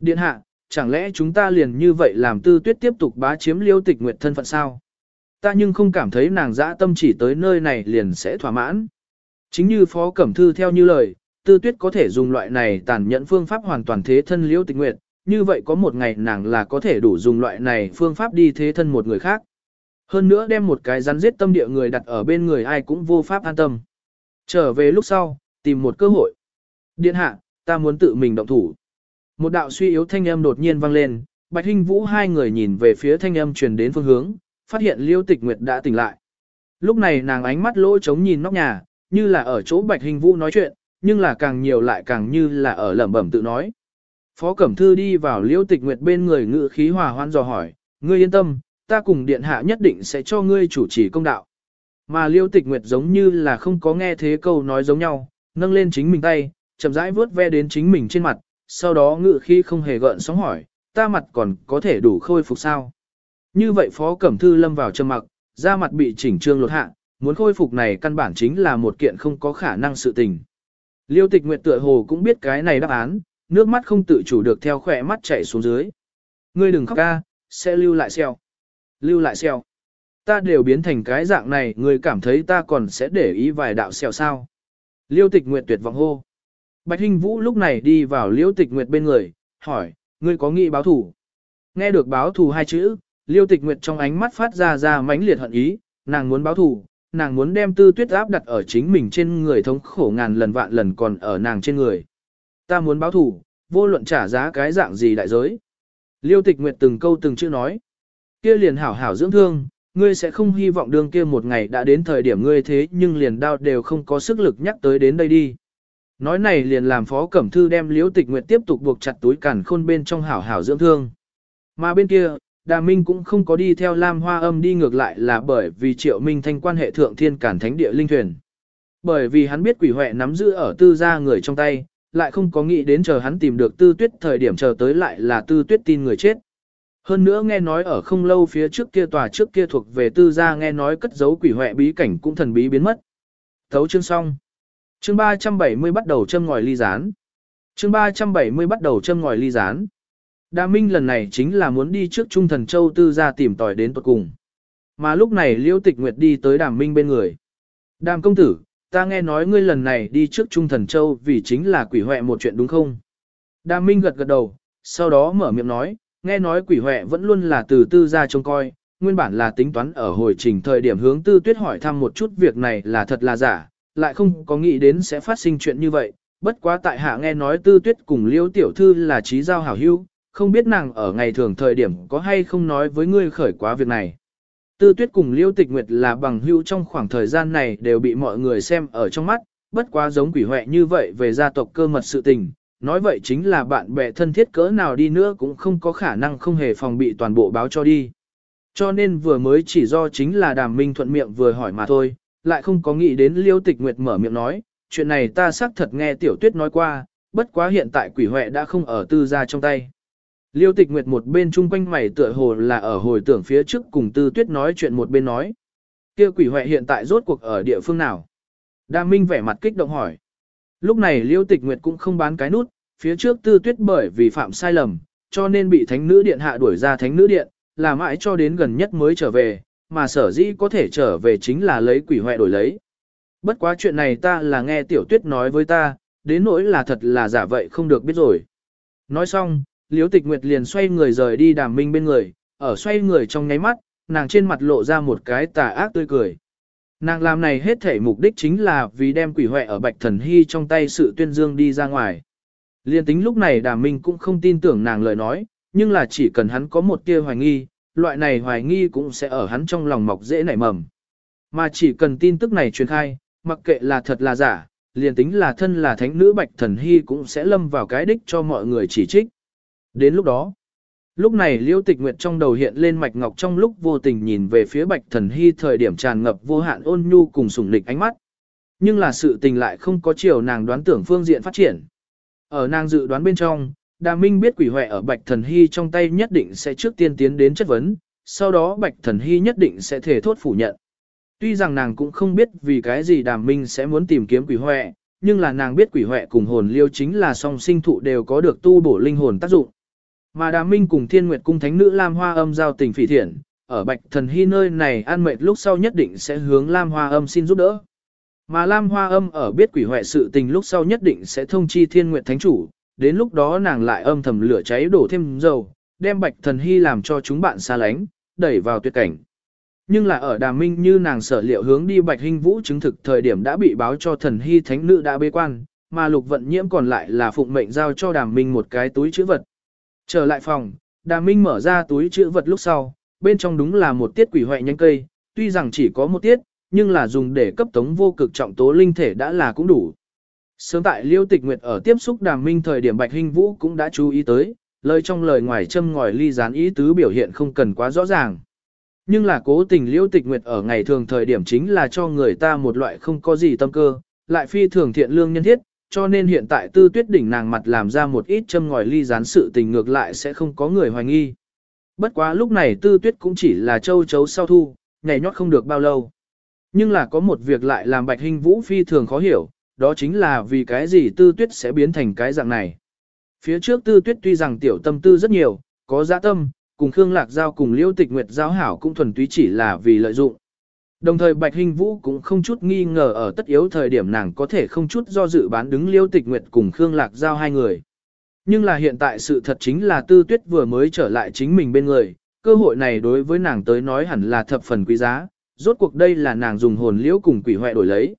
Điện hạ, chẳng lẽ chúng ta liền như vậy làm tư tuyết tiếp tục bá chiếm liễu tịch nguyệt thân phận sao? Ta nhưng không cảm thấy nàng dã tâm chỉ tới nơi này liền sẽ thỏa mãn. Chính như Phó Cẩm Thư theo như lời, tư tuyết có thể dùng loại này tàn nhẫn phương pháp hoàn toàn thế thân liễu tịch nguyệt, như vậy có một ngày nàng là có thể đủ dùng loại này phương pháp đi thế thân một người khác. Hơn nữa đem một cái rắn giết tâm địa người đặt ở bên người ai cũng vô pháp an tâm. Trở về lúc sau, tìm một cơ hội. Điện hạ, ta muốn tự mình động thủ. Một đạo suy yếu thanh âm đột nhiên vang lên, Bạch Hinh Vũ hai người nhìn về phía thanh âm truyền đến phương hướng, phát hiện Liêu Tịch Nguyệt đã tỉnh lại. Lúc này nàng ánh mắt lỗ trống nhìn nóc nhà, như là ở chỗ Bạch Hinh Vũ nói chuyện, nhưng là càng nhiều lại càng như là ở lẩm bẩm tự nói. Phó Cẩm Thư đi vào Liêu Tịch Nguyệt bên người ngự khí hòa hoan dò hỏi, ngươi yên tâm, ta cùng điện hạ nhất định sẽ cho ngươi chủ trì công đạo. Mà Liêu Tịch Nguyệt giống như là không có nghe thế câu nói giống nhau, nâng lên chính mình tay, chậm rãi vướt ve đến chính mình trên mặt, sau đó ngự khi không hề gợn sóng hỏi, ta mặt còn có thể đủ khôi phục sao? Như vậy Phó Cẩm Thư lâm vào trầm mặc, da mặt bị chỉnh trương lột hạ, muốn khôi phục này căn bản chính là một kiện không có khả năng sự tình. Liêu Tịch Nguyệt tựa hồ cũng biết cái này đáp án, nước mắt không tự chủ được theo khỏe mắt chảy xuống dưới. Ngươi đừng khóc ca, sẽ lưu lại xeo. Lưu lại xeo. Ta đều biến thành cái dạng này, ngươi cảm thấy ta còn sẽ để ý vài đạo xeo sao. Liêu tịch nguyệt tuyệt vọng hô. Bạch Hinh Vũ lúc này đi vào liêu tịch nguyệt bên người, hỏi, ngươi có nghĩ báo thủ? Nghe được báo thù hai chữ, liêu tịch nguyệt trong ánh mắt phát ra ra mãnh liệt hận ý, nàng muốn báo thù, nàng muốn đem tư tuyết áp đặt ở chính mình trên người thống khổ ngàn lần vạn lần còn ở nàng trên người. Ta muốn báo thù, vô luận trả giá cái dạng gì đại giới. Liêu tịch nguyệt từng câu từng chữ nói. Kia liền hảo hảo dưỡng thương, ngươi sẽ không hy vọng đương kia một ngày đã đến thời điểm ngươi thế nhưng liền đau đều không có sức lực nhắc tới đến đây đi. Nói này liền làm phó cẩm thư đem liễu tịch nguyệt tiếp tục buộc chặt túi cản khôn bên trong hảo hảo dưỡng thương. Mà bên kia, Đà Minh cũng không có đi theo Lam Hoa Âm đi ngược lại là bởi vì Triệu Minh Thanh quan hệ thượng thiên cản thánh địa linh thuyền. Bởi vì hắn biết quỷ huệ nắm giữ ở tư gia người trong tay, lại không có nghĩ đến chờ hắn tìm được tư tuyết thời điểm chờ tới lại là tư tuyết tin người chết. Hơn nữa nghe nói ở không lâu phía trước kia tòa trước kia thuộc về tư gia nghe nói cất giấu quỷ hoẹ bí cảnh cũng thần bí biến mất. Thấu chương xong. Chương 370 bắt đầu châm ngòi ly rán. Chương 370 bắt đầu châm ngòi ly rán. Đa Minh lần này chính là muốn đi trước Trung Thần Châu tư gia tìm tòi đến tuật cùng. Mà lúc này Liêu Tịch Nguyệt đi tới Đàm Minh bên người. Đàm công tử, ta nghe nói ngươi lần này đi trước Trung Thần Châu vì chính là quỷ hoẹ một chuyện đúng không? Đàm Minh gật gật đầu, sau đó mở miệng nói, nghe nói quỷ huệ vẫn luôn là từ tư ra trông coi, nguyên bản là tính toán ở hồi trình thời điểm hướng tư tuyết hỏi thăm một chút việc này là thật là giả, lại không có nghĩ đến sẽ phát sinh chuyện như vậy, bất quá tại hạ nghe nói tư tuyết cùng liêu tiểu thư là trí giao hảo hữu, không biết nàng ở ngày thường thời điểm có hay không nói với ngươi khởi quá việc này. Tư tuyết cùng liêu tịch nguyệt là bằng hữu trong khoảng thời gian này đều bị mọi người xem ở trong mắt, bất quá giống quỷ huệ như vậy về gia tộc cơ mật sự tình, nói vậy chính là bạn bè thân thiết cỡ nào đi nữa cũng không có khả năng không hề phòng bị toàn bộ báo cho đi. Cho nên vừa mới chỉ do chính là đàm minh thuận miệng vừa hỏi mà thôi, lại không có nghĩ đến liêu tịch nguyệt mở miệng nói, chuyện này ta xác thật nghe tiểu tuyết nói qua, bất quá hiện tại quỷ huệ đã không ở tư gia trong tay. Liêu tịch nguyệt một bên chung quanh mày tựa hồ là ở hồi tưởng phía trước cùng tư tuyết nói chuyện một bên nói. kia quỷ huệ hiện tại rốt cuộc ở địa phương nào? Đa Minh vẻ mặt kích động hỏi. Lúc này liêu tịch nguyệt cũng không bán cái nút, phía trước tư tuyết bởi vì phạm sai lầm, cho nên bị thánh nữ điện hạ đuổi ra thánh nữ điện, là mãi cho đến gần nhất mới trở về, mà sở dĩ có thể trở về chính là lấy quỷ hoại đổi lấy. Bất quá chuyện này ta là nghe tiểu tuyết nói với ta, đến nỗi là thật là giả vậy không được biết rồi. Nói xong, liếu tịch nguyệt liền xoay người rời đi đàm minh bên người, ở xoay người trong nháy mắt, nàng trên mặt lộ ra một cái tà ác tươi cười. Nàng làm này hết thể mục đích chính là vì đem quỷ hoại ở bạch thần hy trong tay sự tuyên dương đi ra ngoài. Liên tính lúc này đàm minh cũng không tin tưởng nàng lời nói, nhưng là chỉ cần hắn có một tia hoài nghi, loại này hoài nghi cũng sẽ ở hắn trong lòng mọc dễ nảy mầm. Mà chỉ cần tin tức này truyền khai, mặc kệ là thật là giả, liền tính là thân là thánh nữ Bạch Thần Hy cũng sẽ lâm vào cái đích cho mọi người chỉ trích. Đến lúc đó, lúc này Liêu Tịch Nguyệt trong đầu hiện lên mạch ngọc trong lúc vô tình nhìn về phía Bạch Thần Hy thời điểm tràn ngập vô hạn ôn nhu cùng sủng lịch ánh mắt. Nhưng là sự tình lại không có chiều nàng đoán tưởng phương diện phát triển. Ở nàng dự đoán bên trong, Đà Minh biết quỷ hoẹ ở Bạch Thần Hy trong tay nhất định sẽ trước tiên tiến đến chất vấn, sau đó Bạch Thần Hy nhất định sẽ thể thốt phủ nhận. Tuy rằng nàng cũng không biết vì cái gì Đàm Minh sẽ muốn tìm kiếm quỷ hoẹ, nhưng là nàng biết quỷ hoẹ cùng hồn liêu chính là song sinh thụ đều có được tu bổ linh hồn tác dụng. Mà Đàm Minh cùng Thiên Nguyệt cung thánh nữ Lam Hoa Âm giao tình phỉ thiện, ở Bạch Thần Hy nơi này an mệt lúc sau nhất định sẽ hướng Lam Hoa Âm xin giúp đỡ. Mà Lam Hoa Âm ở biết quỷ hoại sự tình lúc sau nhất định sẽ thông chi Thiên Nguyệt Thánh Chủ, đến lúc đó nàng lại âm thầm lửa cháy đổ thêm dầu, đem Bạch Thần Hy làm cho chúng bạn xa lánh, đẩy vào tuyệt cảnh. Nhưng là ở Đàm Minh như nàng sở liệu hướng đi Bạch Hinh Vũ chứng thực thời điểm đã bị báo cho thần hy thánh nữ đã bế quan, mà lục vận nhiễm còn lại là phụng mệnh giao cho Đàm Minh một cái túi chữ vật. Trở lại phòng, Đàm Minh mở ra túi chữ vật lúc sau, bên trong đúng là một tiết quỷ hoại nhánh cây, tuy rằng chỉ có một tiết, nhưng là dùng để cấp tống vô cực trọng tố linh thể đã là cũng đủ. Sớm tại Liêu Tịch Nguyệt ở tiếp xúc Đàm Minh thời điểm Bạch Hinh Vũ cũng đã chú ý tới, lời trong lời ngoài châm ngòi ly gián ý tứ biểu hiện không cần quá rõ ràng. Nhưng là cố tình liêu tịch nguyệt ở ngày thường thời điểm chính là cho người ta một loại không có gì tâm cơ, lại phi thường thiện lương nhân thiết, cho nên hiện tại tư tuyết đỉnh nàng mặt làm ra một ít châm ngòi ly gián sự tình ngược lại sẽ không có người hoài nghi. Bất quá lúc này tư tuyết cũng chỉ là châu chấu sau thu, nhảy nhót không được bao lâu. Nhưng là có một việc lại làm bạch hình vũ phi thường khó hiểu, đó chính là vì cái gì tư tuyết sẽ biến thành cái dạng này. Phía trước tư tuyết tuy rằng tiểu tâm tư rất nhiều, có dạ tâm, cùng Khương Lạc Giao cùng Liêu Tịch Nguyệt Giao hảo cũng thuần túy chỉ là vì lợi dụng. Đồng thời Bạch hình Vũ cũng không chút nghi ngờ ở tất yếu thời điểm nàng có thể không chút do dự bán đứng Liêu Tịch Nguyệt cùng Khương Lạc Giao hai người. Nhưng là hiện tại sự thật chính là Tư Tuyết vừa mới trở lại chính mình bên người, cơ hội này đối với nàng tới nói hẳn là thập phần quý giá, rốt cuộc đây là nàng dùng hồn liễu cùng quỷ hoại đổi lấy.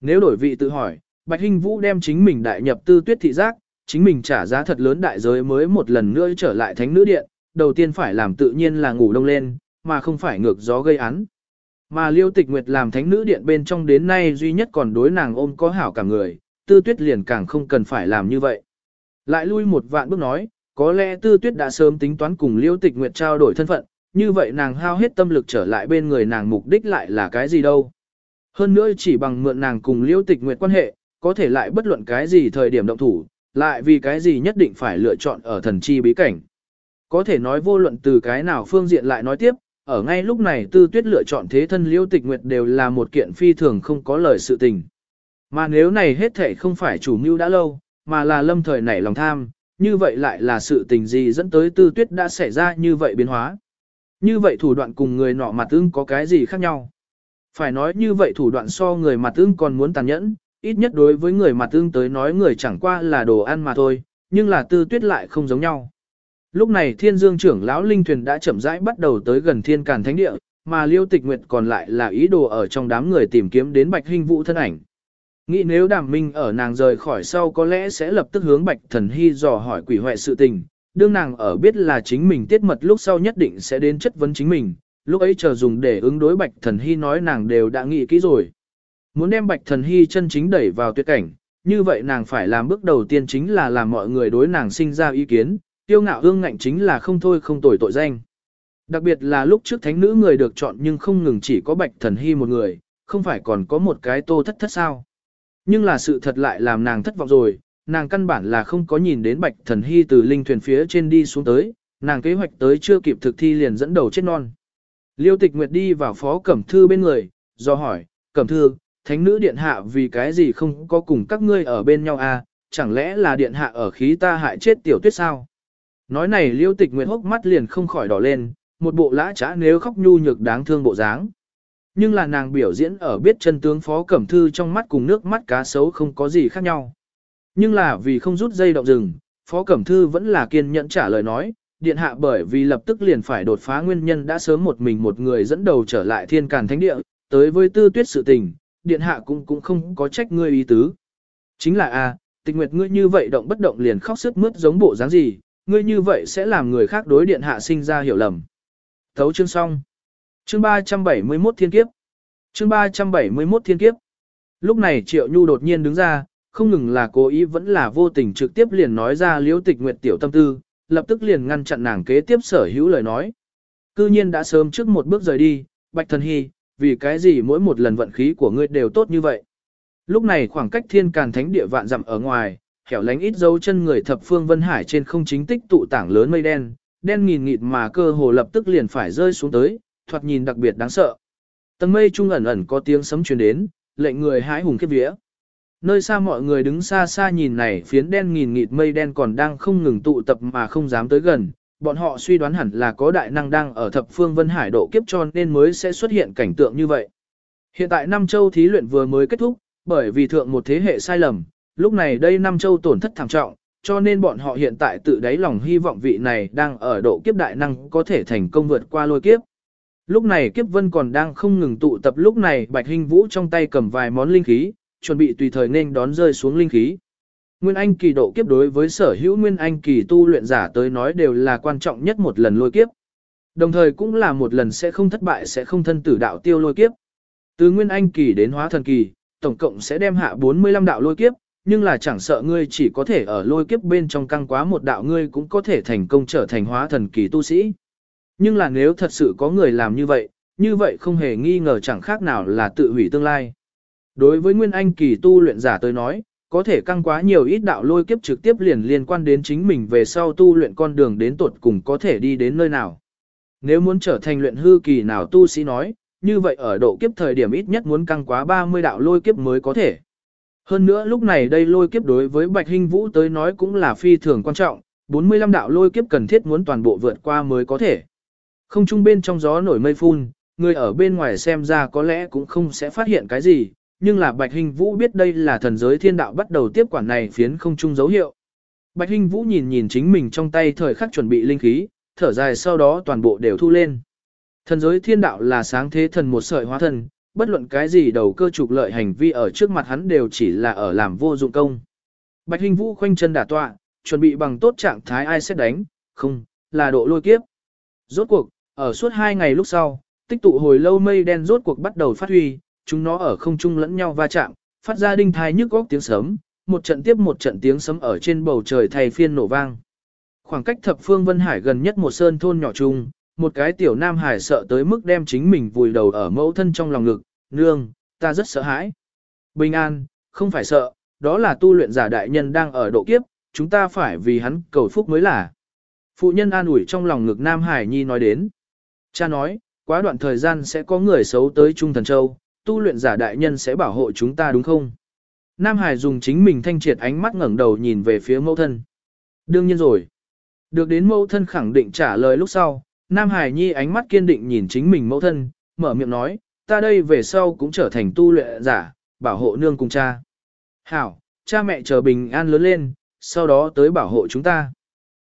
Nếu đổi vị tự hỏi, Bạch Hinh Vũ đem chính mình đại nhập Tư Tuyết thị giác, chính mình trả giá thật lớn đại giới mới một lần nữa trở lại thánh nữ điện, đầu tiên phải làm tự nhiên là ngủ đông lên, mà không phải ngược gió gây án. Mà Liêu Tịch Nguyệt làm thánh nữ điện bên trong đến nay duy nhất còn đối nàng ôm có hảo cả người, tư tuyết liền càng không cần phải làm như vậy. Lại lui một vạn bước nói, có lẽ tư tuyết đã sớm tính toán cùng Liêu Tịch Nguyệt trao đổi thân phận, như vậy nàng hao hết tâm lực trở lại bên người nàng mục đích lại là cái gì đâu. Hơn nữa chỉ bằng mượn nàng cùng liễu Tịch Nguyệt quan hệ, có thể lại bất luận cái gì thời điểm động thủ, lại vì cái gì nhất định phải lựa chọn ở thần chi bí cảnh. Có thể nói vô luận từ cái nào phương diện lại nói tiếp, ở ngay lúc này tư tuyết lựa chọn thế thân liễu tịch nguyệt đều là một kiện phi thường không có lời sự tình. Mà nếu này hết thể không phải chủ mưu đã lâu, mà là lâm thời nảy lòng tham, như vậy lại là sự tình gì dẫn tới tư tuyết đã xảy ra như vậy biến hóa. Như vậy thủ đoạn cùng người nọ mặt ưng có cái gì khác nhau? Phải nói như vậy thủ đoạn so người mặt ưng còn muốn tàn nhẫn, ít nhất đối với người mặt ưng tới nói người chẳng qua là đồ ăn mà thôi, nhưng là tư tuyết lại không giống nhau. Lúc này thiên dương trưởng lão linh thuyền đã chậm rãi bắt đầu tới gần thiên càn thánh địa, mà liêu tịch nguyệt còn lại là ý đồ ở trong đám người tìm kiếm đến bạch hình vũ thân ảnh. Nghĩ nếu đàm minh ở nàng rời khỏi sau có lẽ sẽ lập tức hướng bạch thần hy dò hỏi quỷ hoại sự tình, đương nàng ở biết là chính mình tiết mật lúc sau nhất định sẽ đến chất vấn chính mình, lúc ấy chờ dùng để ứng đối bạch thần hy nói nàng đều đã nghĩ kỹ rồi. Muốn đem bạch thần hy chân chính đẩy vào tuyệt cảnh, như vậy nàng phải làm bước đầu tiên chính là làm mọi người đối nàng sinh ra ý kiến, Tiêu ngạo hương ngạnh chính là không thôi không tội tội danh. Đặc biệt là lúc trước thánh nữ người được chọn nhưng không ngừng chỉ có bạch thần hy một người, không phải còn có một cái tô thất thất sao. Nhưng là sự thật lại làm nàng thất vọng rồi, nàng căn bản là không có nhìn đến bạch thần hy từ linh thuyền phía trên đi xuống tới, nàng kế hoạch tới chưa kịp thực thi liền dẫn đầu chết non. Liêu tịch nguyệt đi vào phó cẩm thư bên người, do hỏi, cẩm thư, thánh nữ điện hạ vì cái gì không có cùng các ngươi ở bên nhau à, chẳng lẽ là điện hạ ở khí ta hại chết tiểu tuyết sao? Nói này liêu tịch nguyệt hốc mắt liền không khỏi đỏ lên, một bộ lã trá nếu khóc nhu nhược đáng thương bộ dáng. Nhưng là nàng biểu diễn ở biết chân tướng phó cẩm thư trong mắt cùng nước mắt cá sấu không có gì khác nhau. Nhưng là vì không rút dây động rừng, phó cẩm thư vẫn là kiên nhẫn trả lời nói, điện hạ bởi vì lập tức liền phải đột phá nguyên nhân đã sớm một mình một người dẫn đầu trở lại thiên càn thánh địa, tới với tư tuyết sự tình, điện hạ cũng cũng không có trách ngươi ý tứ. Chính là a tình nguyệt ngươi như vậy động bất động liền khóc sức mướt giống bộ dáng gì, ngươi như vậy sẽ làm người khác đối điện hạ sinh ra hiểu lầm. Thấu chương xong. Chương 371 thiên kiếp. Chương 371 thiên kiếp. Lúc này Triệu Nhu đột nhiên đứng ra, không ngừng là cố ý vẫn là vô tình trực tiếp liền nói ra liễu tịch nguyệt tiểu tâm tư, lập tức liền ngăn chặn nàng kế tiếp sở hữu lời nói. Cư nhiên đã sớm trước một bước rời đi, bạch thần hy, vì cái gì mỗi một lần vận khí của ngươi đều tốt như vậy. Lúc này khoảng cách thiên càn thánh địa vạn dặm ở ngoài, hẻo lánh ít dấu chân người thập phương vân hải trên không chính tích tụ tảng lớn mây đen, đen nghìn nghịt mà cơ hồ lập tức liền phải rơi xuống tới, thoạt nhìn đặc biệt đáng sợ. Tầng mây trung ẩn ẩn có tiếng sấm truyền đến, lệnh người hãi hùng khiếp vía. Nơi xa mọi người đứng xa xa nhìn này phiến đen nghìn nghịt mây đen còn đang không ngừng tụ tập mà không dám tới gần. Bọn họ suy đoán hẳn là có đại năng đang ở thập phương vân hải độ kiếp cho nên mới sẽ xuất hiện cảnh tượng như vậy. Hiện tại Nam Châu thí luyện vừa mới kết thúc, bởi vì thượng một thế hệ sai lầm, lúc này đây Nam Châu tổn thất thảm trọng, cho nên bọn họ hiện tại tự đáy lòng hy vọng vị này đang ở độ kiếp đại năng có thể thành công vượt qua lôi kiếp. Lúc này kiếp vân còn đang không ngừng tụ tập lúc này Bạch Hinh Vũ trong tay cầm vài món linh khí, chuẩn bị tùy thời nên đón rơi xuống linh khí. Nguyên Anh kỳ độ kiếp đối với sở hữu Nguyên Anh kỳ tu luyện giả tới nói đều là quan trọng nhất một lần lôi kiếp. Đồng thời cũng là một lần sẽ không thất bại sẽ không thân tử đạo tiêu lôi kiếp. Từ Nguyên Anh kỳ đến hóa thần kỳ, tổng cộng sẽ đem hạ 45 đạo lôi kiếp, nhưng là chẳng sợ ngươi chỉ có thể ở lôi kiếp bên trong căng quá một đạo ngươi cũng có thể thành công trở thành hóa thần kỳ tu sĩ. Nhưng là nếu thật sự có người làm như vậy, như vậy không hề nghi ngờ chẳng khác nào là tự hủy tương lai. Đối với Nguyên Anh kỳ tu luyện giả tới nói, có thể căng quá nhiều ít đạo lôi kiếp trực tiếp liền liên quan đến chính mình về sau tu luyện con đường đến tuột cùng có thể đi đến nơi nào. Nếu muốn trở thành luyện hư kỳ nào tu sĩ nói, như vậy ở độ kiếp thời điểm ít nhất muốn căng quá 30 đạo lôi kiếp mới có thể. Hơn nữa lúc này đây lôi kiếp đối với Bạch Hinh Vũ tới nói cũng là phi thường quan trọng, 45 đạo lôi kiếp cần thiết muốn toàn bộ vượt qua mới có thể. Không trung bên trong gió nổi mây phun, người ở bên ngoài xem ra có lẽ cũng không sẽ phát hiện cái gì, nhưng là Bạch hình Vũ biết đây là thần giới thiên đạo bắt đầu tiếp quản này phiến không trung dấu hiệu. Bạch hình Vũ nhìn nhìn chính mình trong tay thời khắc chuẩn bị linh khí, thở dài sau đó toàn bộ đều thu lên. Thần giới thiên đạo là sáng thế thần một sợi hóa thần, bất luận cái gì đầu cơ trục lợi hành vi ở trước mặt hắn đều chỉ là ở làm vô dụng công. Bạch hình Vũ khoanh chân đả tọa, chuẩn bị bằng tốt trạng thái ai sẽ đánh, không, là độ lôi kiếp. Rốt cuộc, ở suốt hai ngày lúc sau, tích tụ hồi lâu mây đen rốt cuộc bắt đầu phát huy, chúng nó ở không trung lẫn nhau va chạm, phát ra đinh thai nhức góc tiếng sấm, một trận tiếp một trận tiếng sấm ở trên bầu trời thay phiên nổ vang. Khoảng cách thập phương Vân Hải gần nhất một sơn thôn nhỏ chung, một cái tiểu nam hải sợ tới mức đem chính mình vùi đầu ở mẫu thân trong lòng ngực, nương, ta rất sợ hãi. Bình an, không phải sợ, đó là tu luyện giả đại nhân đang ở độ kiếp, chúng ta phải vì hắn cầu phúc mới là. Phụ nhân an ủi trong lòng ngực Nam Hải Nhi nói đến. Cha nói, quá đoạn thời gian sẽ có người xấu tới Trung Thần Châu, tu luyện giả đại nhân sẽ bảo hộ chúng ta đúng không? Nam Hải dùng chính mình thanh triệt ánh mắt ngẩng đầu nhìn về phía mẫu thân. Đương nhiên rồi. Được đến mẫu thân khẳng định trả lời lúc sau, Nam Hải Nhi ánh mắt kiên định nhìn chính mình mẫu thân, mở miệng nói, ta đây về sau cũng trở thành tu luyện giả, bảo hộ nương cùng cha. Hảo, cha mẹ chờ bình an lớn lên, sau đó tới bảo hộ chúng ta.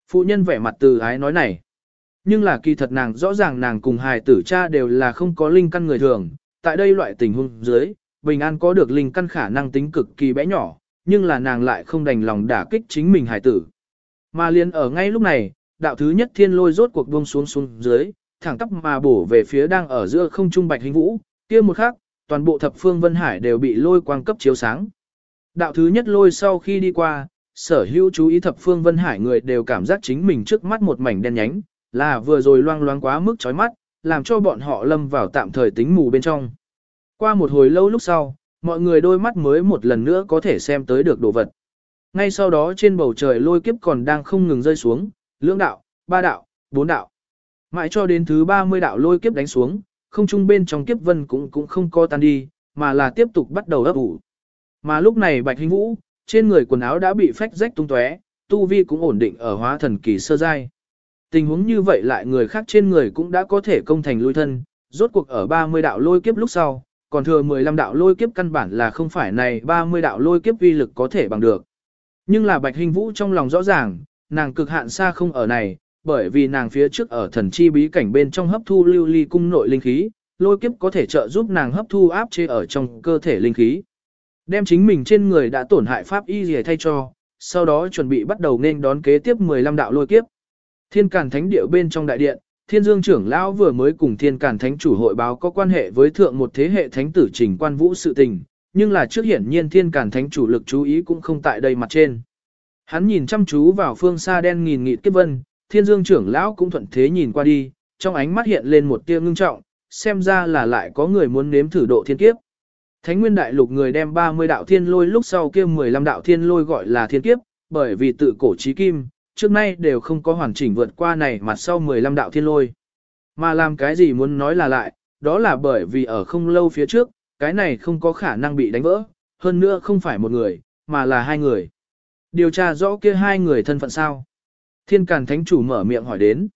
Phụ nhân vẻ mặt từ ái nói này. Nhưng là kỳ thật nàng rõ ràng nàng cùng hài tử cha đều là không có linh căn người thường, tại đây loại tình huống dưới, bình an có được linh căn khả năng tính cực kỳ bé nhỏ, nhưng là nàng lại không đành lòng đả kích chính mình hải tử. Mà liền ở ngay lúc này, đạo thứ nhất thiên lôi rốt cuộc buông xuống xuống dưới, thẳng tắp mà bổ về phía đang ở giữa không trung bạch hình vũ, kia một khắc, toàn bộ thập phương vân hải đều bị lôi quang cấp chiếu sáng. Đạo thứ nhất lôi sau khi đi qua, sở hữu chú ý thập phương vân hải người đều cảm giác chính mình trước mắt một mảnh đen nhánh, là vừa rồi loang loáng quá mức chói mắt, làm cho bọn họ lâm vào tạm thời tính mù bên trong. Qua một hồi lâu lúc sau, mọi người đôi mắt mới một lần nữa có thể xem tới được đồ vật. Ngay sau đó trên bầu trời lôi kiếp còn đang không ngừng rơi xuống, lưỡng đạo, ba đạo, bốn đạo. Mãi cho đến thứ 30 đạo lôi kiếp đánh xuống, không trung bên trong kiếp vân cũng cũng không co tan đi, mà là tiếp tục bắt đầu ấp ủ. Mà lúc này Bạch Hình Vũ, trên người quần áo đã bị phách rách tung tóe, tu vi cũng ổn định ở hóa thần kỳ sơ giai. Tình huống như vậy lại người khác trên người cũng đã có thể công thành lui thân, rốt cuộc ở 30 đạo lôi kiếp lúc sau, còn thừa 15 đạo lôi kiếp căn bản là không phải này 30 đạo lôi kiếp vi lực có thể bằng được. Nhưng là Bạch Hình Vũ trong lòng rõ ràng, nàng cực hạn xa không ở này, bởi vì nàng phía trước ở thần chi bí cảnh bên trong hấp thu lưu ly cung nội linh khí, lôi kiếp có thể trợ giúp nàng hấp thu áp chế ở trong cơ thể linh khí. Đem chính mình trên người đã tổn hại pháp y gì thay cho, sau đó chuẩn bị bắt đầu nên đón kế tiếp 15 đạo lôi kiếp. Thiên Càn Thánh Điệu bên trong đại điện, Thiên Dương trưởng lão vừa mới cùng Thiên Càn Thánh chủ hội báo có quan hệ với thượng một thế hệ thánh tử Trình Quan Vũ sự tình, nhưng là trước hiển nhiên Thiên Càn Thánh chủ lực chú ý cũng không tại đây mặt trên. Hắn nhìn chăm chú vào phương xa đen nghìn nghịt kiếp vân, Thiên Dương trưởng lão cũng thuận thế nhìn qua đi, trong ánh mắt hiện lên một tia ngưng trọng, xem ra là lại có người muốn nếm thử độ thiên kiếp. Thánh nguyên đại lục người đem 30 đạo thiên lôi lúc sau kia 15 đạo thiên lôi gọi là thiên kiếp, bởi vì tự cổ chí kim, trước nay đều không có hoàn chỉnh vượt qua này mặt sau 15 đạo thiên lôi. Mà làm cái gì muốn nói là lại, đó là bởi vì ở không lâu phía trước, cái này không có khả năng bị đánh vỡ, hơn nữa không phải một người, mà là hai người. Điều tra rõ kia hai người thân phận sao? Thiên Càn Thánh Chủ mở miệng hỏi đến.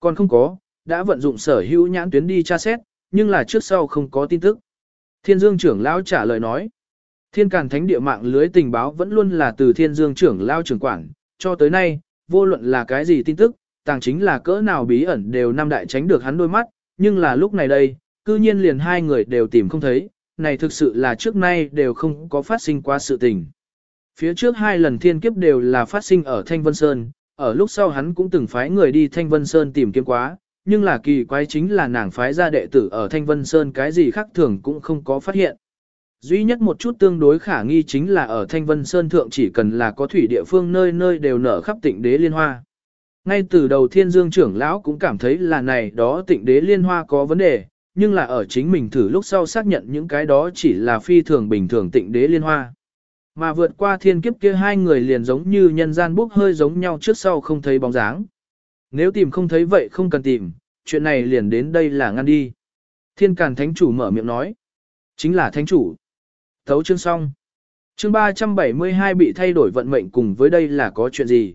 Còn không có, đã vận dụng sở hữu nhãn tuyến đi tra xét, nhưng là trước sau không có tin tức. Thiên Dương trưởng lão trả lời nói. Thiên Càn Thánh địa mạng lưới tình báo vẫn luôn là từ Thiên Dương trưởng lão trưởng quản, cho tới nay, vô luận là cái gì tin tức, tàng chính là cỡ nào bí ẩn đều năm đại tránh được hắn đôi mắt, nhưng là lúc này đây, cư nhiên liền hai người đều tìm không thấy, này thực sự là trước nay đều không có phát sinh qua sự tình. Phía trước hai lần thiên kiếp đều là phát sinh ở Thanh Vân Sơn, ở lúc sau hắn cũng từng phái người đi Thanh Vân Sơn tìm kiếm quá, nhưng là kỳ quái chính là nàng phái ra đệ tử ở Thanh Vân Sơn cái gì khác thường cũng không có phát hiện. Duy nhất một chút tương đối khả nghi chính là ở Thanh Vân Sơn Thượng chỉ cần là có thủy địa phương nơi nơi đều nở khắp tịnh đế liên hoa. Ngay từ đầu thiên dương trưởng lão cũng cảm thấy là này đó tịnh đế liên hoa có vấn đề, nhưng là ở chính mình thử lúc sau xác nhận những cái đó chỉ là phi thường bình thường tịnh đế liên hoa. Mà vượt qua thiên kiếp kia hai người liền giống như nhân gian bốc hơi giống nhau trước sau không thấy bóng dáng. Nếu tìm không thấy vậy không cần tìm, chuyện này liền đến đây là ngăn đi. Thiên Càn Thánh Chủ mở miệng nói. Chính là Thánh Chủ. Thấu chương xong. Chương 372 bị thay đổi vận mệnh cùng với đây là có chuyện gì?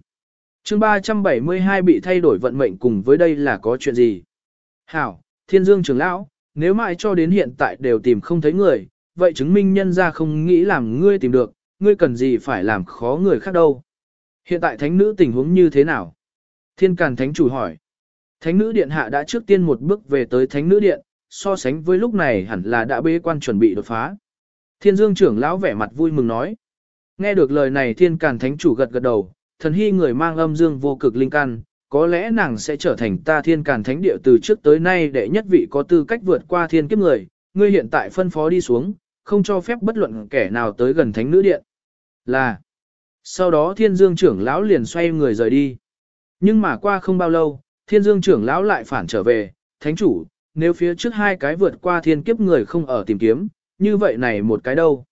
Chương 372 bị thay đổi vận mệnh cùng với đây là có chuyện gì? Hảo, Thiên Dương trưởng lão, nếu mãi cho đến hiện tại đều tìm không thấy người, vậy chứng minh nhân ra không nghĩ làm ngươi tìm được, ngươi cần gì phải làm khó người khác đâu. Hiện tại thánh nữ tình huống như thế nào? Thiên Càn Thánh chủ hỏi. Thánh nữ điện hạ đã trước tiên một bước về tới thánh nữ điện, so sánh với lúc này hẳn là đã bế quan chuẩn bị đột phá. Thiên Dương trưởng lão vẻ mặt vui mừng nói. Nghe được lời này Thiên Càn Thánh chủ gật gật đầu, thần hy người mang âm dương vô cực linh căn, có lẽ nàng sẽ trở thành ta Thiên Càn Thánh địa từ trước tới nay để nhất vị có tư cách vượt qua thiên kiếp người, ngươi hiện tại phân phó đi xuống, không cho phép bất luận kẻ nào tới gần thánh nữ điện. Là. Sau đó Thiên Dương trưởng lão liền xoay người rời đi. Nhưng mà qua không bao lâu, Thiên Dương trưởng lão lại phản trở về, thánh chủ, nếu phía trước hai cái vượt qua thiên kiếp người không ở tìm kiếm, như vậy này một cái đâu.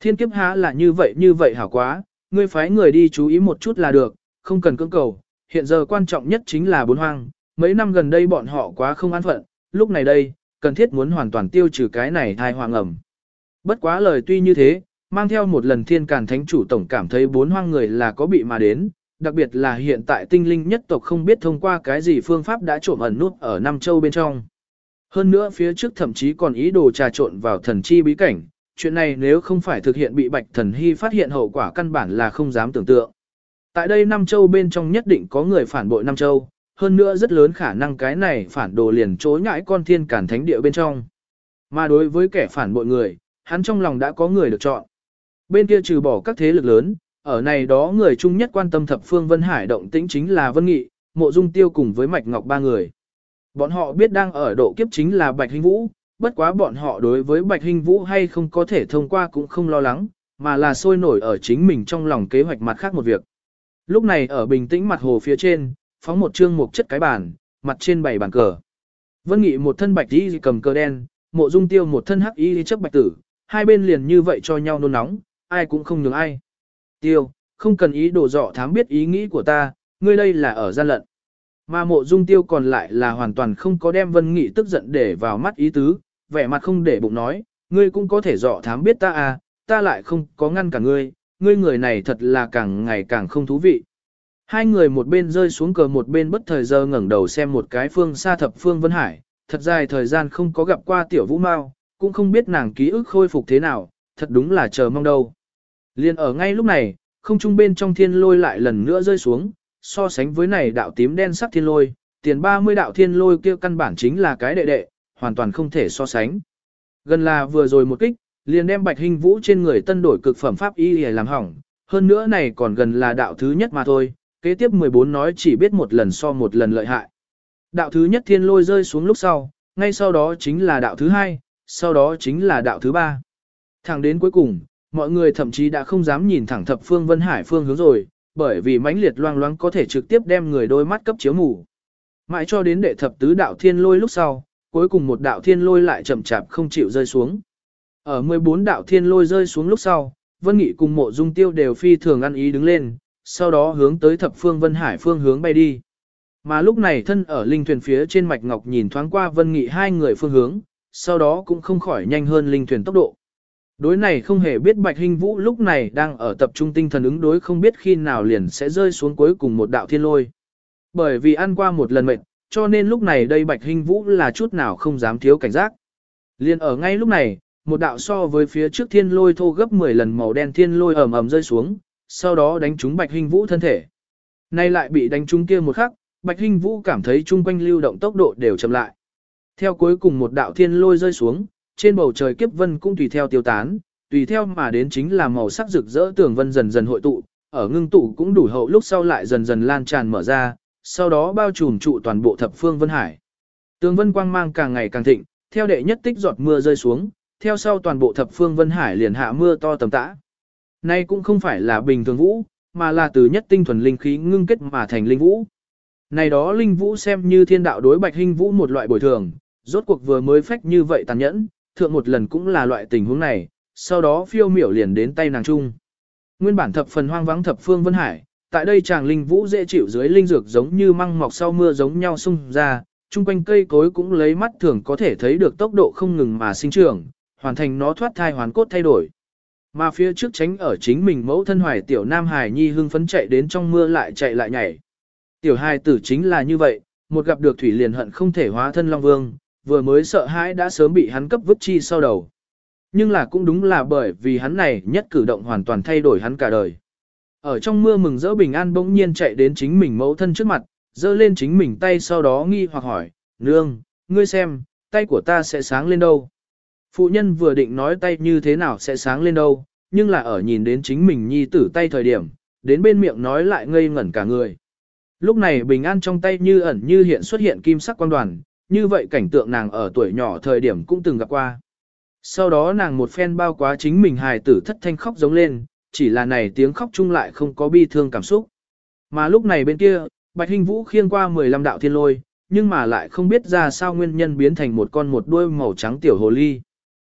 Thiên kiếp há là như vậy như vậy hảo quá, ngươi phái người đi chú ý một chút là được, không cần cưỡng cầu, hiện giờ quan trọng nhất chính là bốn hoang, mấy năm gần đây bọn họ quá không an phận, lúc này đây, cần thiết muốn hoàn toàn tiêu trừ cái này thai hoàng ẩm. Bất quá lời tuy như thế, mang theo một lần thiên càn thánh chủ tổng cảm thấy bốn hoang người là có bị mà đến, đặc biệt là hiện tại tinh linh nhất tộc không biết thông qua cái gì phương pháp đã trộm ẩn nút ở Nam Châu bên trong. Hơn nữa phía trước thậm chí còn ý đồ trà trộn vào thần chi bí cảnh, chuyện này nếu không phải thực hiện bị bạch thần hy phát hiện hậu quả căn bản là không dám tưởng tượng. Tại đây Nam Châu bên trong nhất định có người phản bội Nam Châu, hơn nữa rất lớn khả năng cái này phản đồ liền chối nhãi con thiên cản thánh địa bên trong. Mà đối với kẻ phản bội người, hắn trong lòng đã có người được chọn. Bên kia trừ bỏ các thế lực lớn, ở này đó người chung nhất quan tâm thập phương Vân Hải động tĩnh chính là Vân Nghị, Mộ Dung Tiêu cùng với Mạch Ngọc ba người. Bọn họ biết đang ở độ kiếp chính là Bạch Hinh Vũ, bất quá bọn họ đối với Bạch Hinh Vũ hay không có thể thông qua cũng không lo lắng, mà là sôi nổi ở chính mình trong lòng kế hoạch mặt khác một việc. Lúc này ở bình tĩnh mặt hồ phía trên, phóng một chương một chất cái bàn, mặt trên bảy bàn cờ. Vân Nghị một thân bạch y cầm cờ đen, Mộ Dung Tiêu một thân hắc y chấp bạch tử, hai bên liền như vậy cho nhau nôn nóng, ai cũng không nhường ai. Tiêu, không cần ý đồ dọ thám biết ý nghĩ của ta, ngươi đây là ở gian lận. Mà mộ dung tiêu còn lại là hoàn toàn không có đem vân nghị tức giận để vào mắt ý tứ, vẻ mặt không để bụng nói, ngươi cũng có thể dọ thám biết ta à, ta lại không có ngăn cả ngươi, ngươi người này thật là càng ngày càng không thú vị. Hai người một bên rơi xuống cờ một bên bất thời giờ ngẩng đầu xem một cái phương xa thập phương Vân Hải, thật dài thời gian không có gặp qua tiểu vũ mao, cũng không biết nàng ký ức khôi phục thế nào, thật đúng là chờ mong đâu. Liên ở ngay lúc này, không trung bên trong thiên lôi lại lần nữa rơi xuống, so sánh với này đạo tím đen sắc thiên lôi, tiền 30 đạo thiên lôi kia căn bản chính là cái đệ đệ, hoàn toàn không thể so sánh. Gần là vừa rồi một kích, liền đem Bạch Hình Vũ trên người tân đổi cực phẩm pháp y để làm hỏng, hơn nữa này còn gần là đạo thứ nhất mà thôi, kế tiếp 14 nói chỉ biết một lần so một lần lợi hại. Đạo thứ nhất thiên lôi rơi xuống lúc sau, ngay sau đó chính là đạo thứ hai, sau đó chính là đạo thứ ba. Thẳng đến cuối cùng, mọi người thậm chí đã không dám nhìn thẳng thập phương Vân Hải phương hướng rồi, bởi vì mãnh liệt loang loáng có thể trực tiếp đem người đôi mắt cấp chiếu mù. Mãi cho đến đệ thập tứ đạo thiên lôi lúc sau, cuối cùng một đạo thiên lôi lại chậm chạp không chịu rơi xuống. Ở 14 đạo thiên lôi rơi xuống lúc sau, Vân Nghị cùng mộ dung tiêu đều phi thường ăn ý đứng lên, sau đó hướng tới thập phương Vân Hải phương hướng bay đi. Mà lúc này thân ở linh thuyền phía trên mạch ngọc nhìn thoáng qua Vân Nghị hai người phương hướng, sau đó cũng không khỏi nhanh hơn linh thuyền tốc độ. Đối này không hề biết Bạch Hinh Vũ lúc này đang ở tập trung tinh thần ứng đối không biết khi nào liền sẽ rơi xuống cuối cùng một đạo thiên lôi. Bởi vì ăn qua một lần mệt, cho nên lúc này đây Bạch Hinh Vũ là chút nào không dám thiếu cảnh giác. liền ở ngay lúc này, một đạo so với phía trước thiên lôi thô gấp 10 lần màu đen thiên lôi ầm ầm rơi xuống, sau đó đánh trúng Bạch Hinh Vũ thân thể. Nay lại bị đánh trúng kia một khắc, Bạch Hinh Vũ cảm thấy chung quanh lưu động tốc độ đều chậm lại. Theo cuối cùng một đạo thiên lôi rơi xuống, trên bầu trời kiếp vân cũng tùy theo tiêu tán, tùy theo mà đến chính là màu sắc rực rỡ tường vân dần dần hội tụ, ở ngưng tụ cũng đủ hậu lúc sau lại dần dần lan tràn mở ra, sau đó bao trùm trụ toàn bộ thập phương vân hải. Tường vân quang mang càng ngày càng thịnh, theo đệ nhất tích giọt mưa rơi xuống, theo sau toàn bộ thập phương vân hải liền hạ mưa to tầm tã. Nay cũng không phải là bình thường vũ, mà là từ nhất tinh thuần linh khí ngưng kết mà thành linh vũ. Này đó linh vũ xem như thiên đạo đối bạch hình vũ một loại bồi thường, rốt cuộc vừa mới phách như vậy tàn nhẫn, thượng một lần cũng là loại tình huống này, sau đó phiêu miểu liền đến tay nàng trung. Nguyên bản thập phần hoang vắng thập phương vân hải, tại đây chàng linh vũ dễ chịu dưới linh dược giống như măng mọc sau mưa giống nhau xung ra, chung quanh cây cối cũng lấy mắt thường có thể thấy được tốc độ không ngừng mà sinh trưởng, hoàn thành nó thoát thai hoàn cốt thay đổi. Mà phía trước tránh ở chính mình mẫu thân hoài tiểu nam hải nhi hưng phấn chạy đến trong mưa lại chạy lại nhảy. Tiểu hài tử chính là như vậy, một gặp được thủy liền hận không thể hóa thân long vương, vừa mới sợ hãi đã sớm bị hắn cấp vứt chi sau đầu. Nhưng là cũng đúng là bởi vì hắn này nhất cử động hoàn toàn thay đổi hắn cả đời. Ở trong mưa mừng rỡ bình an bỗng nhiên chạy đến chính mình mẫu thân trước mặt, giơ lên chính mình tay sau đó nghi hoặc hỏi, nương, ngươi xem, tay của ta sẽ sáng lên đâu. Phụ nhân vừa định nói tay như thế nào sẽ sáng lên đâu, nhưng là ở nhìn đến chính mình nhi tử tay thời điểm, đến bên miệng nói lại ngây ngẩn cả người. Lúc này bình an trong tay như ẩn như hiện xuất hiện kim sắc quan đoàn, như vậy cảnh tượng nàng ở tuổi nhỏ thời điểm cũng từng gặp qua. Sau đó nàng một phen bao quá chính mình hài tử thất thanh khóc giống lên, chỉ là này tiếng khóc chung lại không có bi thương cảm xúc. Mà lúc này bên kia, Bạch Hinh Vũ khiêng qua 15 đạo thiên lôi, nhưng mà lại không biết ra sao nguyên nhân biến thành một con một đuôi màu trắng tiểu hồ ly.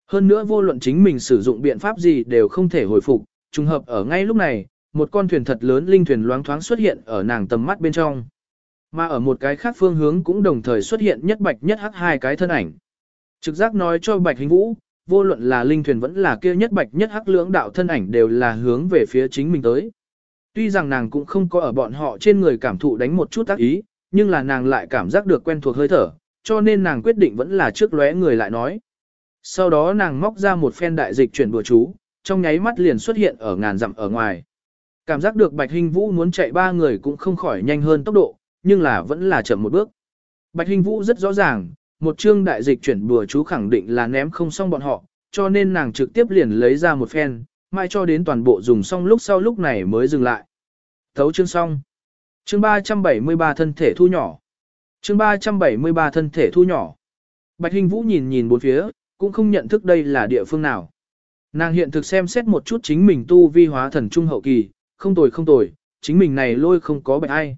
Hơn nữa vô luận chính mình sử dụng biện pháp gì đều không thể hồi phục, trùng hợp ở ngay lúc này, một con thuyền thật lớn linh thuyền loáng thoáng xuất hiện ở nàng tầm mắt bên trong. Mà ở một cái khác phương hướng cũng đồng thời xuất hiện nhất bạch nhất hắc hai cái thân ảnh. Trực giác nói cho bạch hình vũ, vô luận là linh thuyền vẫn là kia nhất bạch nhất hắc lưỡng đạo thân ảnh đều là hướng về phía chính mình tới. Tuy rằng nàng cũng không có ở bọn họ trên người cảm thụ đánh một chút tác ý, nhưng là nàng lại cảm giác được quen thuộc hơi thở, cho nên nàng quyết định vẫn là trước lóe người lại nói. Sau đó nàng móc ra một phen đại dịch chuyển bùa chú, trong nháy mắt liền xuất hiện ở ngàn dặm ở ngoài. Cảm giác được Bạch Hình Vũ muốn chạy ba người cũng không khỏi nhanh hơn tốc độ, nhưng là vẫn là chậm một bước. Bạch Hình Vũ rất rõ ràng, một chương đại dịch chuyển bùa chú khẳng định là ném không xong bọn họ, cho nên nàng trực tiếp liền lấy ra một phen, mai cho đến toàn bộ dùng xong lúc sau lúc này mới dừng lại. Thấu chương xong. Chương 373 thân thể thu nhỏ. Chương 373 thân thể thu nhỏ. Bạch Hình Vũ nhìn nhìn bốn phía, cũng không nhận thức đây là địa phương nào. Nàng hiện thực xem xét một chút chính mình tu vi hóa thần trung hậu kỳ, không tồi không tồi, chính mình này lôi không có bạch ai.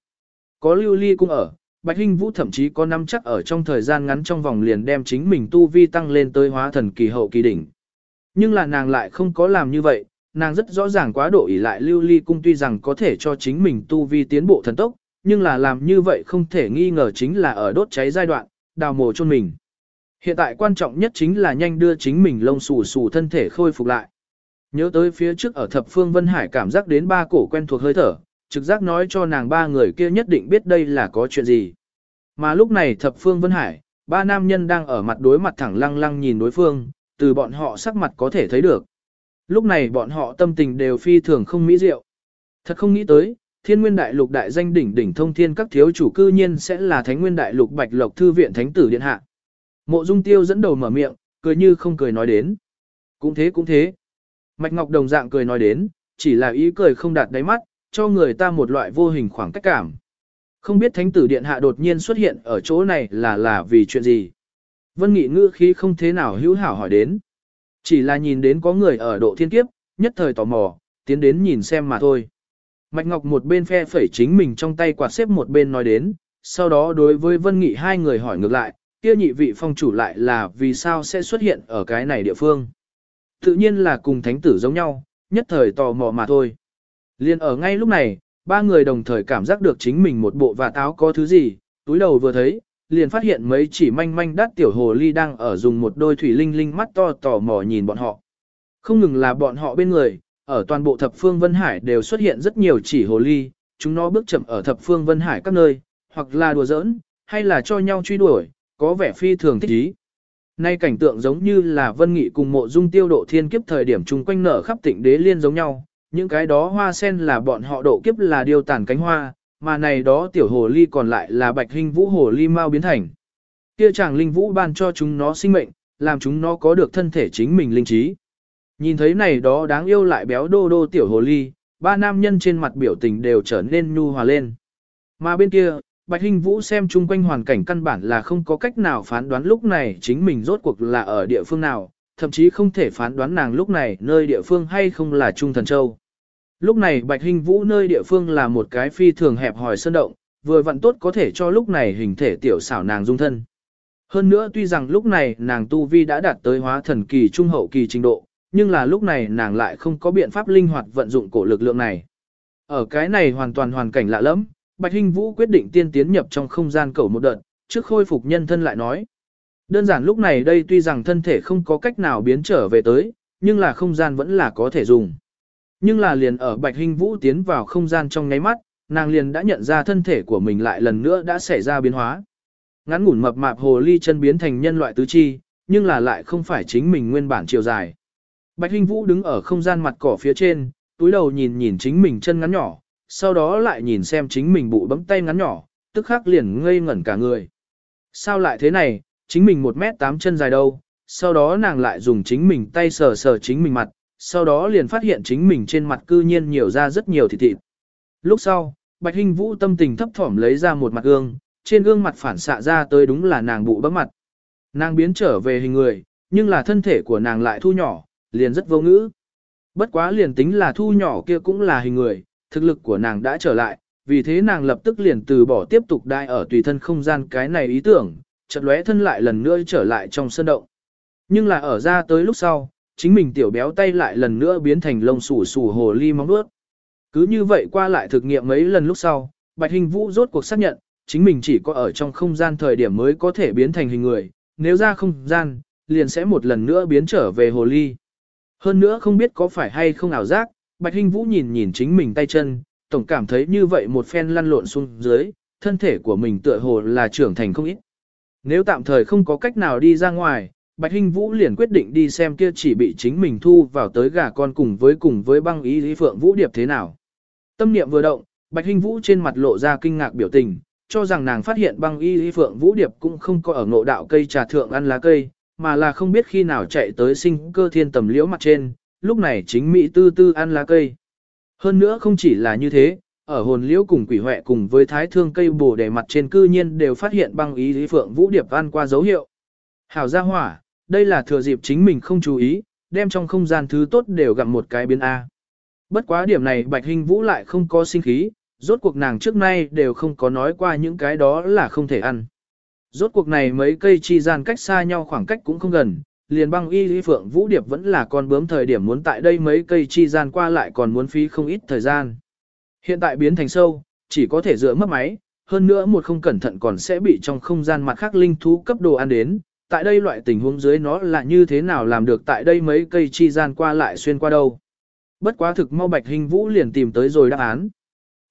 Có lưu ly cung ở, Bạch Hinh Vũ thậm chí có nắm chắc ở trong thời gian ngắn trong vòng liền đem chính mình tu vi tăng lên tới hóa thần kỳ hậu kỳ đỉnh. Nhưng là nàng lại không có làm như vậy, nàng rất rõ ràng quá độ ỷ lại lưu ly cung tuy rằng có thể cho chính mình tu vi tiến bộ thần tốc, nhưng là làm như vậy không thể nghi ngờ chính là ở đốt cháy giai đoạn, đào mồ chôn mình. Hiện tại quan trọng nhất chính là nhanh đưa chính mình lông xù xù thân thể khôi phục lại. Nhớ tới phía trước ở thập phương Vân Hải cảm giác đến ba cổ quen thuộc hơi thở, trực giác nói cho nàng ba người kia nhất định biết đây là có chuyện gì. Mà lúc này thập phương Vân Hải, ba nam nhân đang ở mặt đối mặt thẳng lăng lăng nhìn đối phương, từ bọn họ sắc mặt có thể thấy được. Lúc này bọn họ tâm tình đều phi thường không mỹ diệu. Thật không nghĩ tới, thiên nguyên đại lục đại danh đỉnh đỉnh thông thiên các thiếu chủ cư nhiên sẽ là thánh nguyên đại lục bạch lộc thư viện thánh tử điện hạ. Mộ dung tiêu dẫn đầu mở miệng, cười như không cười nói đến. Cũng thế cũng thế. Mạch Ngọc đồng dạng cười nói đến, chỉ là ý cười không đạt đáy mắt, cho người ta một loại vô hình khoảng cách cảm. Không biết thánh tử điện hạ đột nhiên xuất hiện ở chỗ này là là vì chuyện gì. Vân Nghị ngữ khí không thế nào hữu hảo hỏi đến. Chỉ là nhìn đến có người ở độ thiên kiếp, nhất thời tò mò, tiến đến nhìn xem mà thôi. Mạch Ngọc một bên phe phẩy chính mình trong tay quạt xếp một bên nói đến, sau đó đối với Vân Nghị hai người hỏi ngược lại, kia nhị vị phong chủ lại là vì sao sẽ xuất hiện ở cái này địa phương. Tự nhiên là cùng thánh tử giống nhau, nhất thời tò mò mà thôi. Liên ở ngay lúc này, ba người đồng thời cảm giác được chính mình một bộ và táo có thứ gì, túi đầu vừa thấy, liền phát hiện mấy chỉ manh manh đắt tiểu hồ ly đang ở dùng một đôi thủy linh linh mắt to tò mò nhìn bọn họ. Không ngừng là bọn họ bên người, ở toàn bộ thập phương Vân Hải đều xuất hiện rất nhiều chỉ hồ ly, chúng nó bước chậm ở thập phương Vân Hải các nơi, hoặc là đùa giỡn, hay là cho nhau truy đuổi, có vẻ phi thường thích ý. Nay cảnh tượng giống như là Vân Nghị cùng mộ dung tiêu độ thiên kiếp thời điểm chung quanh nở khắp tịnh đế liên giống nhau, những cái đó hoa sen là bọn họ độ kiếp là điều tàn cánh hoa, mà này đó tiểu hồ ly còn lại là bạch hình vũ hồ ly mau biến thành. Kia chàng linh vũ ban cho chúng nó sinh mệnh, làm chúng nó có được thân thể chính mình linh trí. Nhìn thấy này đó đáng yêu lại béo đô đô tiểu hồ ly, ba nam nhân trên mặt biểu tình đều trở nên nhu hòa lên. Mà bên kia, Bạch Hinh Vũ xem chung quanh hoàn cảnh căn bản là không có cách nào phán đoán lúc này chính mình rốt cuộc là ở địa phương nào, thậm chí không thể phán đoán nàng lúc này nơi địa phương hay không là Trung Thần Châu. Lúc này Bạch hình Vũ nơi địa phương là một cái phi thường hẹp hòi sơn động, vừa vặn tốt có thể cho lúc này hình thể tiểu xảo nàng dung thân. Hơn nữa tuy rằng lúc này nàng tu vi đã đạt tới hóa thần kỳ trung hậu kỳ trình độ, nhưng là lúc này nàng lại không có biện pháp linh hoạt vận dụng cổ lực lượng này. Ở cái này hoàn toàn hoàn cảnh lạ lẫm, Bạch Hinh Vũ quyết định tiên tiến nhập trong không gian cầu một đợt, trước khôi phục nhân thân lại nói. Đơn giản lúc này đây tuy rằng thân thể không có cách nào biến trở về tới, nhưng là không gian vẫn là có thể dùng. Nhưng là liền ở Bạch Hinh Vũ tiến vào không gian trong nháy mắt, nàng liền đã nhận ra thân thể của mình lại lần nữa đã xảy ra biến hóa. Ngắn ngủn mập mạp hồ ly chân biến thành nhân loại tứ chi, nhưng là lại không phải chính mình nguyên bản chiều dài. Bạch Hinh Vũ đứng ở không gian mặt cỏ phía trên, túi đầu nhìn nhìn chính mình chân ngắn nhỏ, sau đó lại nhìn xem chính mình bụ bấm tay ngắn nhỏ, tức khắc liền ngây ngẩn cả người. Sao lại thế này, chính mình một mét tám chân dài đâu, sau đó nàng lại dùng chính mình tay sờ sờ chính mình mặt, sau đó liền phát hiện chính mình trên mặt cư nhiên nhiều ra rất nhiều thịt thịt. Lúc sau, Bạch Hinh Vũ tâm tình thấp thỏm lấy ra một mặt gương, trên gương mặt phản xạ ra tới đúng là nàng bụ bấm mặt. Nàng biến trở về hình người, nhưng là thân thể của nàng lại thu nhỏ, liền rất vô ngữ. Bất quá liền tính là thu nhỏ kia cũng là hình người, thực lực của nàng đã trở lại, vì thế nàng lập tức liền từ bỏ tiếp tục đai ở tùy thân không gian cái này ý tưởng, chợt lóe thân lại lần nữa trở lại trong sân động. Nhưng là ở ra tới lúc sau, chính mình tiểu béo tay lại lần nữa biến thành lông sủ sủ hồ ly móng đuốt. Cứ như vậy qua lại thực nghiệm mấy lần lúc sau, Bạch Hình Vũ rốt cuộc xác nhận, chính mình chỉ có ở trong không gian thời điểm mới có thể biến thành hình người, nếu ra không gian, liền sẽ một lần nữa biến trở về hồ ly. Hơn nữa không biết có phải hay không ảo giác, Bạch hình Vũ nhìn nhìn chính mình tay chân, tổng cảm thấy như vậy một phen lăn lộn xuống dưới, thân thể của mình tựa hồ là trưởng thành không ít. Nếu tạm thời không có cách nào đi ra ngoài, Bạch Hinh Vũ liền quyết định đi xem kia chỉ bị chính mình thu vào tới gà con cùng với cùng với băng ý lý phượng Vũ Điệp thế nào. Tâm niệm vừa động, Bạch Hinh Vũ trên mặt lộ ra kinh ngạc biểu tình, cho rằng nàng phát hiện băng y lý phượng Vũ Điệp cũng không có ở ngộ đạo cây trà thượng ăn lá cây, mà là không biết khi nào chạy tới sinh cơ thiên tầm liễu mặt trên, lúc này chính Mỹ tư tư ăn lá cây. Hơn nữa không chỉ là như thế, ở hồn liễu cùng quỷ huệ cùng với thái thương cây bồ đề mặt trên cư nhiên đều phát hiện băng ý lý phượng vũ điệp ăn qua dấu hiệu. Hảo gia hỏa, đây là thừa dịp chính mình không chú ý, đem trong không gian thứ tốt đều gặp một cái biến A. Bất quá điểm này bạch hình vũ lại không có sinh khí, rốt cuộc nàng trước nay đều không có nói qua những cái đó là không thể ăn. Rốt cuộc này mấy cây chi gian cách xa nhau khoảng cách cũng không gần, liền băng y lý phượng vũ điệp vẫn là con bướm thời điểm muốn tại đây mấy cây chi gian qua lại còn muốn phí không ít thời gian. Hiện tại biến thành sâu, chỉ có thể dựa mất máy, hơn nữa một không cẩn thận còn sẽ bị trong không gian mặt khác linh thú cấp đồ ăn đến. Tại đây loại tình huống dưới nó là như thế nào làm được tại đây mấy cây chi gian qua lại xuyên qua đâu. Bất quá thực mau Bạch Hình Vũ liền tìm tới rồi đáp án.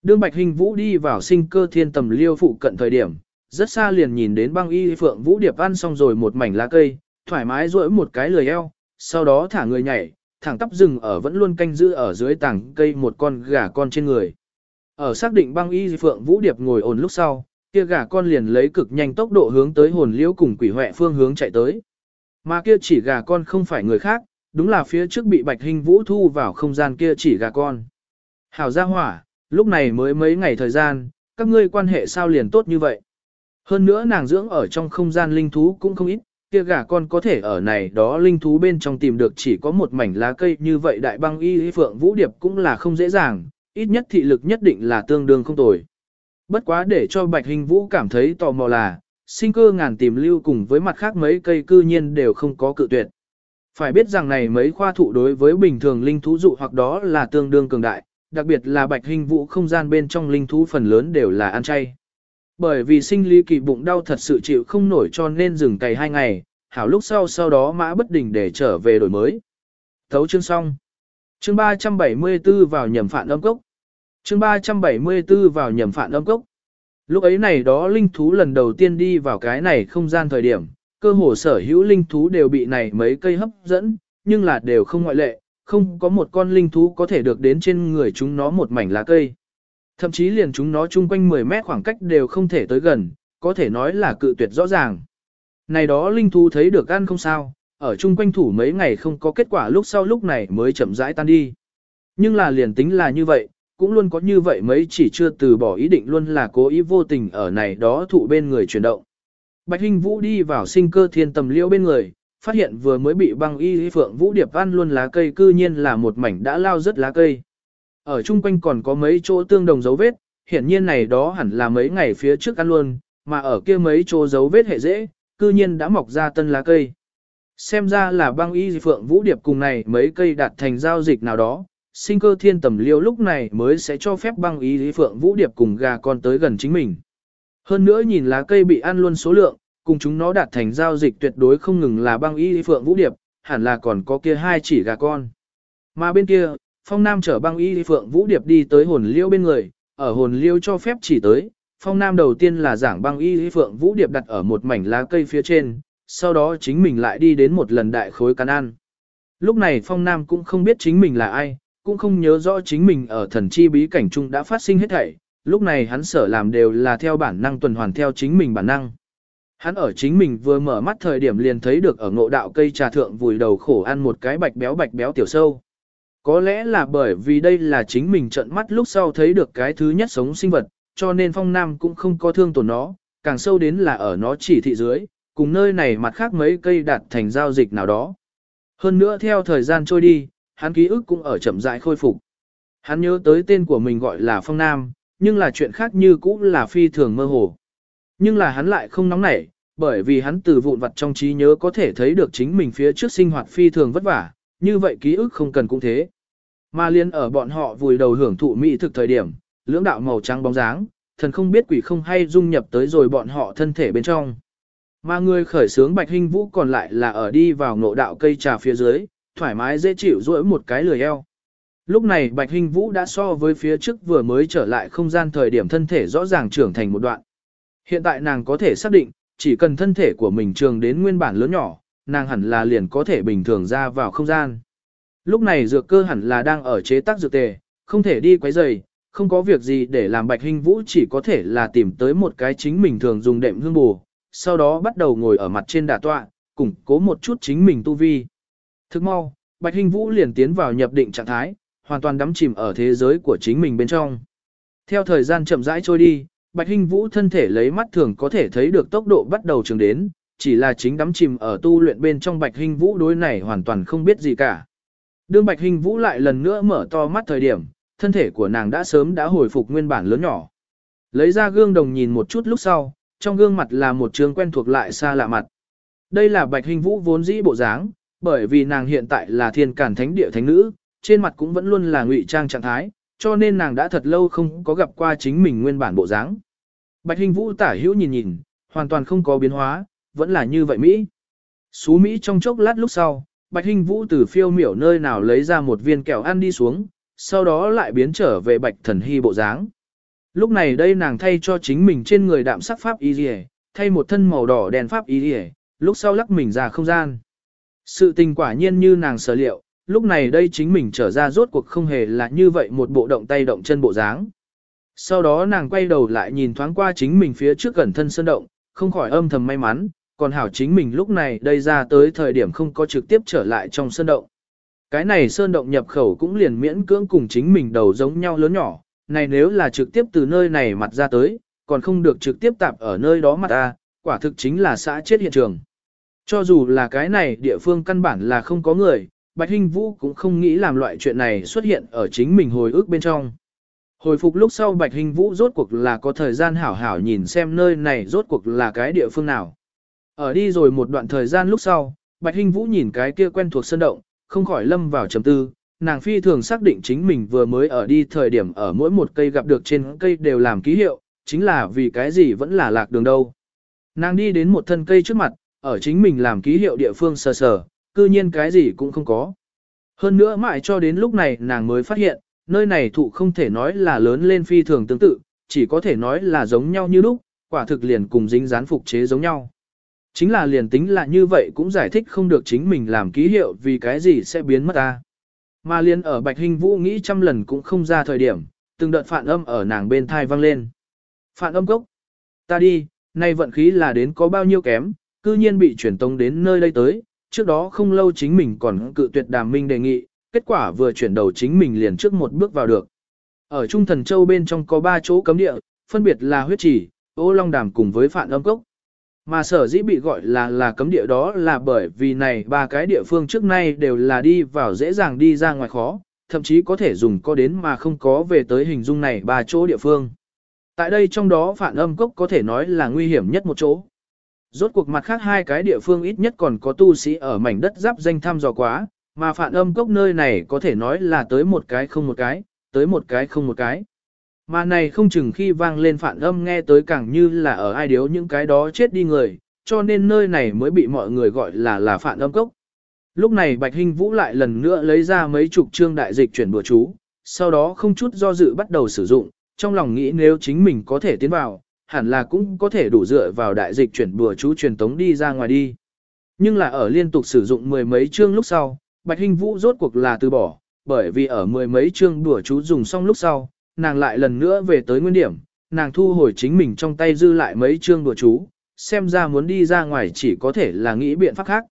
Đương Bạch Hình Vũ đi vào sinh cơ thiên tầm liêu phụ cận thời điểm, rất xa liền nhìn đến băng y phượng Vũ Điệp ăn xong rồi một mảnh lá cây, thoải mái duỗi một cái lười eo, sau đó thả người nhảy, thẳng tắp rừng ở vẫn luôn canh giữ ở dưới tảng cây một con gà con trên người. Ở xác định băng y phượng vũ điệp ngồi ổn lúc sau, kia gà con liền lấy cực nhanh tốc độ hướng tới hồn liễu cùng quỷ hoẹ phương hướng chạy tới. Mà kia chỉ gà con không phải người khác, Đúng là phía trước bị Bạch Hình Vũ thu vào không gian kia chỉ gà con. Hảo gia hỏa, lúc này mới mấy ngày thời gian, các ngươi quan hệ sao liền tốt như vậy. Hơn nữa nàng dưỡng ở trong không gian linh thú cũng không ít, kia gà con có thể ở này đó linh thú bên trong tìm được chỉ có một mảnh lá cây như vậy đại băng y phượng vũ điệp cũng là không dễ dàng, ít nhất thị lực nhất định là tương đương không tồi. Bất quá để cho bạch hình vũ cảm thấy tò mò là, sinh cơ ngàn tìm lưu cùng với mặt khác mấy cây cư nhiên đều không có cự tuyệt. Phải biết rằng này mấy khoa thụ đối với bình thường linh thú dụ hoặc đó là tương đương cường đại, đặc biệt là bạch hình vũ không gian bên trong linh thú phần lớn đều là ăn chay. Bởi vì sinh lý kỳ bụng đau thật sự chịu không nổi cho nên dừng cày hai ngày, hảo lúc sau sau đó mã bất đình để trở về đổi mới. Thấu chương xong. Chương 374 vào nhầm phản âm cốc. Chương 374 vào nhầm phản âm cốc. Lúc ấy này đó linh thú lần đầu tiên đi vào cái này không gian thời điểm, cơ hồ sở hữu linh thú đều bị này mấy cây hấp dẫn, nhưng là đều không ngoại lệ, không có một con linh thú có thể được đến trên người chúng nó một mảnh lá cây. Thậm chí liền chúng nó chung quanh 10 mét khoảng cách đều không thể tới gần, có thể nói là cự tuyệt rõ ràng. Này đó linh thú thấy được ăn không sao, ở chung quanh thủ mấy ngày không có kết quả lúc sau lúc này mới chậm rãi tan đi. Nhưng là liền tính là như vậy, cũng luôn có như vậy mấy chỉ chưa từ bỏ ý định luôn là cố ý vô tình ở này đó thụ bên người chuyển động. Bạch Hinh Vũ đi vào sinh cơ thiên tầm liễu bên người, phát hiện vừa mới bị băng y phượng vũ điệp ăn luôn lá cây cư nhiên là một mảnh đã lao rất lá cây. Ở chung quanh còn có mấy chỗ tương đồng dấu vết, hiển nhiên này đó hẳn là mấy ngày phía trước ăn luôn, mà ở kia mấy chỗ dấu vết hệ dễ, cư nhiên đã mọc ra tân lá cây. Xem ra là băng y phượng vũ điệp cùng này mấy cây đạt thành giao dịch nào đó, sinh cơ thiên tầm liêu lúc này mới sẽ cho phép băng ý Lý phượng vũ điệp cùng gà con tới gần chính mình. Hơn nữa nhìn lá cây bị ăn luôn số lượng, cùng chúng nó đạt thành giao dịch tuyệt đối không ngừng là băng ý Lý phượng vũ điệp, hẳn là còn có kia hai chỉ gà con. Mà bên kia, phong nam chở băng ý Lý phượng vũ điệp đi tới hồn liêu bên người, ở hồn liêu cho phép chỉ tới, phong nam đầu tiên là giảng băng y phượng vũ điệp đặt ở một mảnh lá cây phía trên, sau đó chính mình lại đi đến một lần đại khối cắn ăn. Lúc này phong nam cũng không biết chính mình là ai, cũng không nhớ rõ chính mình ở thần chi bí cảnh trung đã phát sinh hết thảy, lúc này hắn sở làm đều là theo bản năng tuần hoàn theo chính mình bản năng. Hắn ở chính mình vừa mở mắt thời điểm liền thấy được ở ngộ đạo cây trà thượng vùi đầu khổ ăn một cái bạch béo bạch béo tiểu sâu. Có lẽ là bởi vì đây là chính mình trận mắt lúc sau thấy được cái thứ nhất sống sinh vật, cho nên phong nam cũng không có thương tổn nó, càng sâu đến là ở nó chỉ thị dưới, cùng nơi này mặt khác mấy cây đạt thành giao dịch nào đó. Hơn nữa theo thời gian trôi đi, hắn ký ức cũng ở chậm rãi khôi phục. Hắn nhớ tới tên của mình gọi là phong nam, nhưng là chuyện khác như cũ là phi thường mơ hồ. Nhưng là hắn lại không nóng nảy, bởi vì hắn từ vụn vặt trong trí nhớ có thể thấy được chính mình phía trước sinh hoạt phi thường vất vả, như vậy ký ức không cần cũng thế. Mà liên ở bọn họ vùi đầu hưởng thụ mỹ thực thời điểm, lưỡng đạo màu trắng bóng dáng, thần không biết quỷ không hay dung nhập tới rồi bọn họ thân thể bên trong. Mà người khởi sướng Bạch Hinh Vũ còn lại là ở đi vào ngộ đạo cây trà phía dưới, thoải mái dễ chịu duỗi một cái lười eo. Lúc này Bạch Hinh Vũ đã so với phía trước vừa mới trở lại không gian thời điểm thân thể rõ ràng trưởng thành một đoạn. Hiện tại nàng có thể xác định, chỉ cần thân thể của mình trường đến nguyên bản lớn nhỏ, nàng hẳn là liền có thể bình thường ra vào không gian. Lúc này dược cơ hẳn là đang ở chế tác dược tề, không thể đi quấy rầy, không có việc gì để làm Bạch Hinh Vũ chỉ có thể là tìm tới một cái chính mình thường dùng đệm hương bù, sau đó bắt đầu ngồi ở mặt trên đà tọa, củng cố một chút chính mình tu vi. Thức mau, Bạch Hinh Vũ liền tiến vào nhập định trạng thái, hoàn toàn đắm chìm ở thế giới của chính mình bên trong. Theo thời gian chậm rãi trôi đi, Bạch Hinh Vũ thân thể lấy mắt thường có thể thấy được tốc độ bắt đầu trường đến, chỉ là chính đắm chìm ở tu luyện bên trong Bạch Hinh Vũ đối này hoàn toàn không biết gì cả. Đương Bạch Hinh Vũ lại lần nữa mở to mắt thời điểm, thân thể của nàng đã sớm đã hồi phục nguyên bản lớn nhỏ. Lấy ra gương đồng nhìn một chút lúc sau, trong gương mặt là một trường quen thuộc lại xa lạ mặt. Đây là Bạch Hinh Vũ vốn dĩ bộ dáng, bởi vì nàng hiện tại là thiên cản thánh địa thánh nữ, trên mặt cũng vẫn luôn là ngụy trang trạng thái, cho nên nàng đã thật lâu không có gặp qua chính mình nguyên bản bộ dáng. Bạch hình Vũ tả hữu nhìn nhìn, hoàn toàn không có biến hóa, vẫn là như vậy Mỹ. Xú Mỹ trong chốc lát lúc sau, Bạch hình Vũ từ phiêu miểu nơi nào lấy ra một viên kẹo ăn đi xuống, sau đó lại biến trở về Bạch Thần Hy bộ dáng. Lúc này đây nàng thay cho chính mình trên người đạm sắc pháp y thay một thân màu đỏ đèn pháp y lúc sau lắc mình ra không gian. Sự tình quả nhiên như nàng sở liệu, lúc này đây chính mình trở ra rốt cuộc không hề là như vậy một bộ động tay động chân bộ dáng. Sau đó nàng quay đầu lại nhìn thoáng qua chính mình phía trước gần thân sơn động, không khỏi âm thầm may mắn, còn hảo chính mình lúc này đây ra tới thời điểm không có trực tiếp trở lại trong sơn động. Cái này sơn động nhập khẩu cũng liền miễn cưỡng cùng chính mình đầu giống nhau lớn nhỏ, này nếu là trực tiếp từ nơi này mặt ra tới, còn không được trực tiếp tạp ở nơi đó mặt ta, quả thực chính là xã chết hiện trường. Cho dù là cái này địa phương căn bản là không có người, Bạch Hinh Vũ cũng không nghĩ làm loại chuyện này xuất hiện ở chính mình hồi ức bên trong. Hồi phục lúc sau Bạch Hinh Vũ rốt cuộc là có thời gian hảo hảo nhìn xem nơi này rốt cuộc là cái địa phương nào. Ở đi rồi một đoạn thời gian lúc sau, Bạch Hinh Vũ nhìn cái kia quen thuộc sân động, không khỏi lâm vào trầm tư, nàng phi thường xác định chính mình vừa mới ở đi thời điểm ở mỗi một cây gặp được trên cây đều làm ký hiệu, chính là vì cái gì vẫn là lạc đường đâu. Nàng đi đến một thân cây trước mặt, ở chính mình làm ký hiệu địa phương sờ sờ, cư nhiên cái gì cũng không có. Hơn nữa mãi cho đến lúc này nàng mới phát hiện, nơi này thụ không thể nói là lớn lên phi thường tương tự, chỉ có thể nói là giống nhau như lúc, quả thực liền cùng dính dán phục chế giống nhau. Chính là liền tính là như vậy cũng giải thích không được chính mình làm ký hiệu vì cái gì sẽ biến mất ta. Mà liền ở Bạch Hình Vũ nghĩ trăm lần cũng không ra thời điểm, từng đợt phản âm ở nàng bên thai vang lên. Phản âm gốc. Ta đi, nay vận khí là đến có bao nhiêu kém, cư nhiên bị truyền tông đến nơi đây tới, trước đó không lâu chính mình còn cự tuyệt đàm minh đề nghị, kết quả vừa chuyển đầu chính mình liền trước một bước vào được. Ở Trung Thần Châu bên trong có ba chỗ cấm địa, phân biệt là huyết trì, ô long đàm cùng với phạn âm cốc. Mà sở dĩ bị gọi là là cấm địa đó là bởi vì này ba cái địa phương trước nay đều là đi vào dễ dàng đi ra ngoài khó, thậm chí có thể dùng có đến mà không có về tới hình dung này ba chỗ địa phương. Tại đây trong đó phản âm cốc có thể nói là nguy hiểm nhất một chỗ. Rốt cuộc mặt khác hai cái địa phương ít nhất còn có tu sĩ ở mảnh đất giáp danh thăm dò quá, mà phản âm cốc nơi này có thể nói là tới một cái không một cái, tới một cái không một cái. Mà này không chừng khi vang lên phản âm nghe tới càng như là ở ai điếu những cái đó chết đi người, cho nên nơi này mới bị mọi người gọi là là phản âm cốc. Lúc này Bạch Hinh Vũ lại lần nữa lấy ra mấy chục chương đại dịch chuyển bữa chú, sau đó không chút do dự bắt đầu sử dụng, trong lòng nghĩ nếu chính mình có thể tiến vào, hẳn là cũng có thể đủ dựa vào đại dịch chuyển bùa chú truyền tống đi ra ngoài đi. Nhưng là ở liên tục sử dụng mười mấy chương lúc sau, Bạch Hinh Vũ rốt cuộc là từ bỏ, bởi vì ở mười mấy chương bùa chú dùng xong lúc sau, nàng lại lần nữa về tới nguyên điểm, nàng thu hồi chính mình trong tay dư lại mấy chương bùa chú, xem ra muốn đi ra ngoài chỉ có thể là nghĩ biện pháp khác.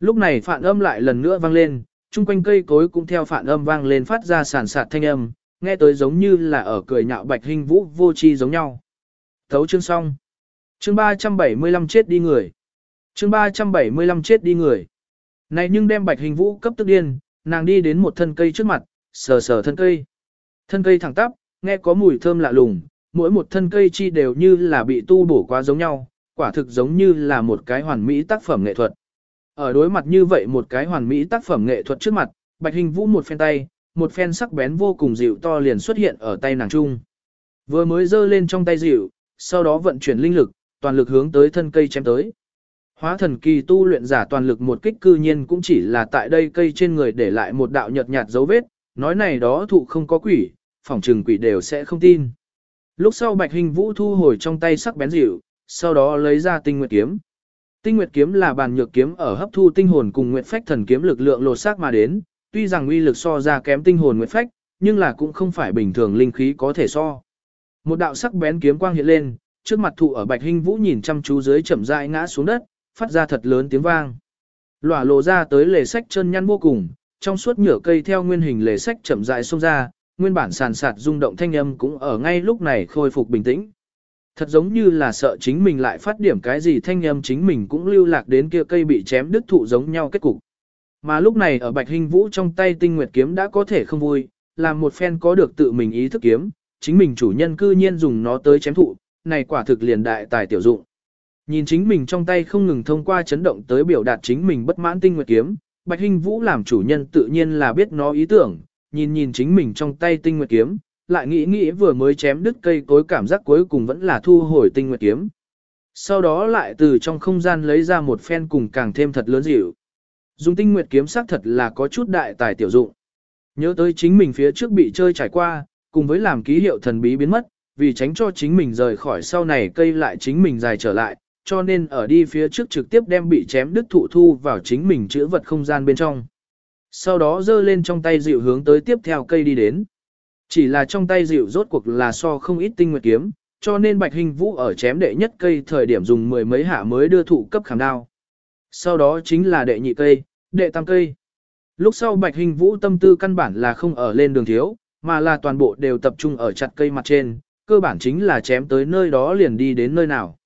Lúc này phản âm lại lần nữa vang lên, chung quanh cây cối cũng theo phản âm vang lên phát ra sản sạt thanh âm, nghe tới giống như là ở cười nhạo Bạch Hinh Vũ vô tri giống nhau. Thấu chương xong. Chương 375 chết đi người. Chương 375 chết đi người. Này nhưng đem bạch hình vũ cấp tức điên, nàng đi đến một thân cây trước mặt, sờ sờ thân cây. Thân cây thẳng tắp, nghe có mùi thơm lạ lùng, mỗi một thân cây chi đều như là bị tu bổ quá giống nhau, quả thực giống như là một cái hoàn mỹ tác phẩm nghệ thuật. Ở đối mặt như vậy một cái hoàn mỹ tác phẩm nghệ thuật trước mặt, bạch hình vũ một phen tay, một phen sắc bén vô cùng dịu to liền xuất hiện ở tay nàng trung. Vừa mới giơ lên trong tay dịu, sau đó vận chuyển linh lực, toàn lực hướng tới thân cây chém tới. Hóa thần kỳ tu luyện giả toàn lực một kích cư nhiên cũng chỉ là tại đây cây trên người để lại một đạo nhợt nhạt dấu vết, nói này đó thụ không có quỷ, phỏng trừng quỷ đều sẽ không tin. Lúc sau Bạch Hình Vũ thu hồi trong tay sắc bén dịu, sau đó lấy ra tinh nguyệt kiếm. Tinh nguyệt kiếm là bàn nhược kiếm ở hấp thu tinh hồn cùng nguyệt phách thần kiếm lực lượng lột xác mà đến, tuy rằng uy lực so ra kém tinh hồn nguyệt phách, nhưng là cũng không phải bình thường linh khí có thể so. Một đạo sắc bén kiếm quang hiện lên, trước mặt thụ ở Bạch Hinh Vũ nhìn chăm chú dưới chậm rãi ngã xuống đất, phát ra thật lớn tiếng vang. Lỏa lộ ra tới lề sách chân nhăn vô cùng, trong suốt nhựa cây theo nguyên hình lề sách chậm rãi xông ra, nguyên bản sàn sạt rung động thanh âm cũng ở ngay lúc này khôi phục bình tĩnh. Thật giống như là sợ chính mình lại phát điểm cái gì thanh âm chính mình cũng lưu lạc đến kia cây bị chém đứt thụ giống nhau kết cục. Mà lúc này ở Bạch Hinh Vũ trong tay tinh nguyệt kiếm đã có thể không vui, làm một phen có được tự mình ý thức kiếm, chính mình chủ nhân cư nhiên dùng nó tới chém thụ, này quả thực liền đại tài tiểu dụng. Nhìn chính mình trong tay không ngừng thông qua chấn động tới biểu đạt chính mình bất mãn tinh nguyệt kiếm, Bạch Hinh Vũ làm chủ nhân tự nhiên là biết nó ý tưởng, nhìn nhìn chính mình trong tay tinh nguyệt kiếm, lại nghĩ nghĩ vừa mới chém đứt cây cối cảm giác cuối cùng vẫn là thu hồi tinh nguyệt kiếm. Sau đó lại từ trong không gian lấy ra một phen cùng càng thêm thật lớn dịu. Dùng tinh nguyệt kiếm xác thật là có chút đại tài tiểu dụng. Nhớ tới chính mình phía trước bị chơi trải qua, cùng với làm ký hiệu thần bí biến mất, vì tránh cho chính mình rời khỏi sau này cây lại chính mình dài trở lại, cho nên ở đi phía trước trực tiếp đem bị chém đứt thụ thu vào chính mình chữa vật không gian bên trong. Sau đó giơ lên trong tay dịu hướng tới tiếp theo cây đi đến. Chỉ là trong tay dịu rốt cuộc là so không ít tinh nguyệt kiếm, cho nên Bạch Hình Vũ ở chém đệ nhất cây thời điểm dùng mười mấy hạ mới đưa thụ cấp khảm đao. Sau đó chính là đệ nhị cây, đệ tam cây. lúc sau Bạch Hình Vũ tâm tư căn bản là không ở lên đường thiếu, mà là toàn bộ đều tập trung ở chặt cây mặt trên, cơ bản chính là chém tới nơi đó liền đi đến nơi nào.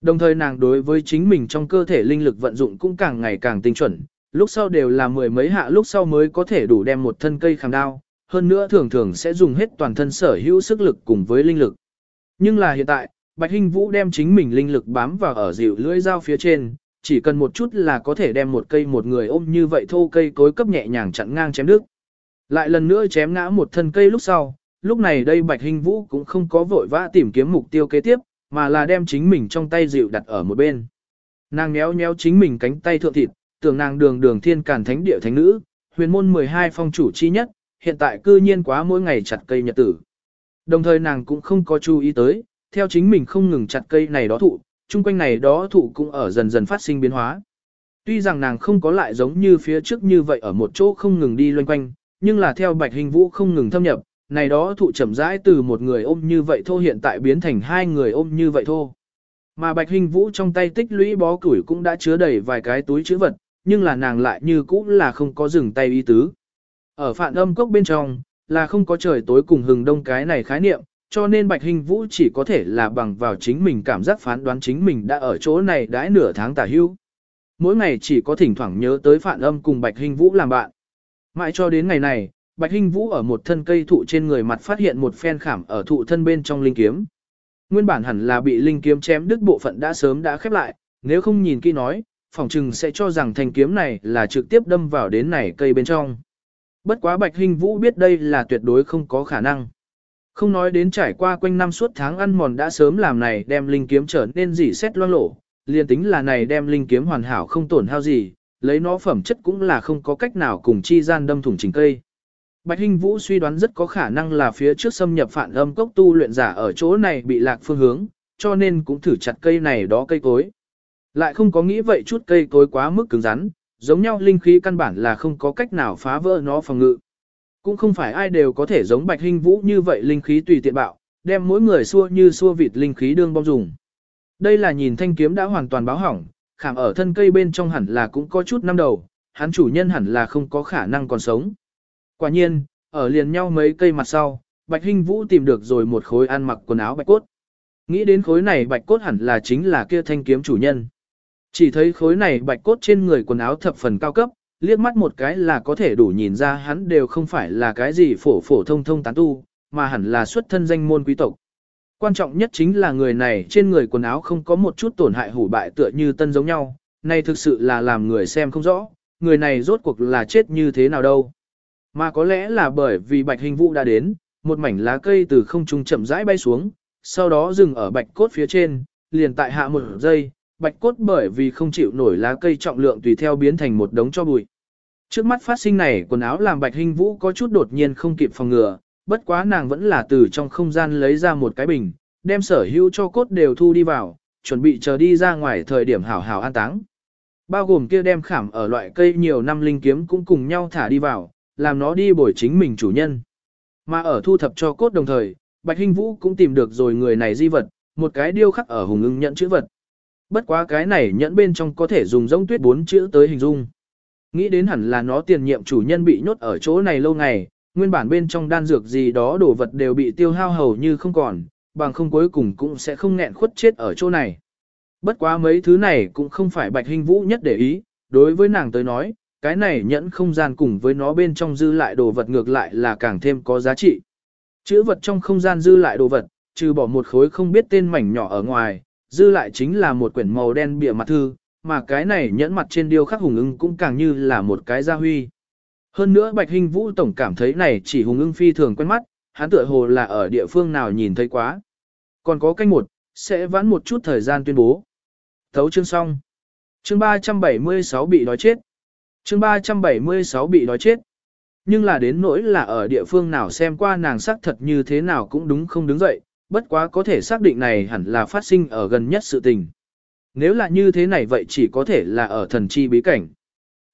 Đồng thời nàng đối với chính mình trong cơ thể linh lực vận dụng cũng càng ngày càng tinh chuẩn, lúc sau đều là mười mấy hạ lúc sau mới có thể đủ đem một thân cây khảm đao, hơn nữa thường thường sẽ dùng hết toàn thân sở hữu sức lực cùng với linh lực. Nhưng là hiện tại, Bạch Hinh Vũ đem chính mình linh lực bám vào ở dịu lưỡi dao phía trên, chỉ cần một chút là có thể đem một cây một người ôm như vậy thô cây cối cấp nhẹ nhàng chặn ngang chém đứt. Lại lần nữa chém ngã một thân cây lúc sau, lúc này đây Bạch hình Vũ cũng không có vội vã tìm kiếm mục tiêu kế tiếp, mà là đem chính mình trong tay dịu đặt ở một bên. Nàng méo méo chính mình cánh tay thượng thịt, tưởng nàng đường đường thiên càn thánh địa thánh nữ, huyền môn 12 phong chủ chi nhất, hiện tại cư nhiên quá mỗi ngày chặt cây nhật tử. Đồng thời nàng cũng không có chú ý tới, theo chính mình không ngừng chặt cây này đó thụ, chung quanh này đó thụ cũng ở dần dần phát sinh biến hóa. Tuy rằng nàng không có lại giống như phía trước như vậy ở một chỗ không ngừng đi loanh quanh, nhưng là theo bạch hình vũ không ngừng thâm nhập, này đó thụ chậm rãi từ một người ôm như vậy thô hiện tại biến thành hai người ôm như vậy thô. Mà bạch hình vũ trong tay tích lũy bó củi cũng đã chứa đầy vài cái túi chữ vật, nhưng là nàng lại như cũ là không có dừng tay ý tứ. Ở phản âm cốc bên trong, là không có trời tối cùng hừng đông cái này khái niệm, cho nên Bạch Hình Vũ chỉ có thể là bằng vào chính mình cảm giác phán đoán chính mình đã ở chỗ này đãi nửa tháng tả hưu. Mỗi ngày chỉ có thỉnh thoảng nhớ tới phản âm cùng Bạch Hình Vũ làm bạn. Mãi cho đến ngày này, Bạch Hinh Vũ ở một thân cây thụ trên người mặt phát hiện một phen khảm ở thụ thân bên trong linh kiếm. Nguyên bản hẳn là bị linh kiếm chém đứt bộ phận đã sớm đã khép lại, nếu không nhìn kỹ nói, phòng trừng sẽ cho rằng thanh kiếm này là trực tiếp đâm vào đến này cây bên trong. Bất quá Bạch Hinh Vũ biết đây là tuyệt đối không có khả năng. Không nói đến trải qua quanh năm suốt tháng ăn mòn đã sớm làm này đem linh kiếm trở nên dỉ xét loang lổ, liền tính là này đem linh kiếm hoàn hảo không tổn hao gì, lấy nó phẩm chất cũng là không có cách nào cùng chi gian đâm thủng trình cây. Bạch Hinh Vũ suy đoán rất có khả năng là phía trước xâm nhập phản âm cốc tu luyện giả ở chỗ này bị lạc phương hướng, cho nên cũng thử chặt cây này đó cây cối. Lại không có nghĩ vậy chút cây cối quá mức cứng rắn, giống nhau linh khí căn bản là không có cách nào phá vỡ nó phòng ngự. Cũng không phải ai đều có thể giống Bạch Hinh Vũ như vậy linh khí tùy tiện bạo, đem mỗi người xua như xua vịt linh khí đương bom dùng. Đây là nhìn thanh kiếm đã hoàn toàn báo hỏng, khảm ở thân cây bên trong hẳn là cũng có chút năm đầu, hắn chủ nhân hẳn là không có khả năng còn sống. Quả nhiên, ở liền nhau mấy cây mặt sau, Bạch Hinh Vũ tìm được rồi một khối ăn mặc quần áo bạch cốt. Nghĩ đến khối này bạch cốt hẳn là chính là kia thanh kiếm chủ nhân. Chỉ thấy khối này bạch cốt trên người quần áo thập phần cao cấp, liếc mắt một cái là có thể đủ nhìn ra hắn đều không phải là cái gì phổ phổ thông thông tán tu, mà hẳn là xuất thân danh môn quý tộc. Quan trọng nhất chính là người này trên người quần áo không có một chút tổn hại hủ bại tựa như tân giống nhau, này thực sự là làm người xem không rõ, người này rốt cuộc là chết như thế nào đâu. Mà có lẽ là bởi vì bạch hình vũ đã đến, một mảnh lá cây từ không trung chậm rãi bay xuống, sau đó dừng ở bạch cốt phía trên, liền tại hạ một giây, bạch cốt bởi vì không chịu nổi lá cây trọng lượng tùy theo biến thành một đống cho bụi. Trước mắt phát sinh này quần áo làm bạch hình vũ có chút đột nhiên không kịp phòng ngừa, bất quá nàng vẫn là từ trong không gian lấy ra một cái bình, đem sở hữu cho cốt đều thu đi vào, chuẩn bị chờ đi ra ngoài thời điểm hảo hảo an táng. Bao gồm kia đem khảm ở loại cây nhiều năm linh kiếm cũng cùng nhau thả đi vào, làm nó đi bồi chính mình chủ nhân. Mà ở thu thập cho cốt đồng thời, Bạch Hinh Vũ cũng tìm được rồi người này di vật, một cái điêu khắc ở hùng ưng nhận chữ vật. Bất quá cái này nhẫn bên trong có thể dùng giống tuyết bốn chữ tới hình dung. Nghĩ đến hẳn là nó tiền nhiệm chủ nhân bị nhốt ở chỗ này lâu ngày, nguyên bản bên trong đan dược gì đó đồ vật đều bị tiêu hao hầu như không còn, bằng không cuối cùng cũng sẽ không nghẹn khuất chết ở chỗ này. Bất quá mấy thứ này cũng không phải bạch hình vũ nhất để ý, đối với nàng tới nói, cái này nhẫn không gian cùng với nó bên trong dư lại đồ vật ngược lại là càng thêm có giá trị. Chữ vật trong không gian dư lại đồ vật, trừ bỏ một khối không biết tên mảnh nhỏ ở ngoài, dư lại chính là một quyển màu đen bìa mặt thư, mà cái này nhẫn mặt trên điêu khắc hùng ưng cũng càng như là một cái gia huy. Hơn nữa Bạch Hình Vũ tổng cảm thấy này chỉ hùng ưng phi thường quen mắt, hắn tựa hồ là ở địa phương nào nhìn thấy quá. Còn có canh một, sẽ vãn một chút thời gian tuyên bố. Thấu chương xong. Chương 376 bị đói chết. Chương 376 bị đói chết. Nhưng là đến nỗi là ở địa phương nào xem qua nàng sắc thật như thế nào cũng đúng không đứng dậy, bất quá có thể xác định này hẳn là phát sinh ở gần nhất sự tình. Nếu là như thế này vậy chỉ có thể là ở thần chi bí cảnh.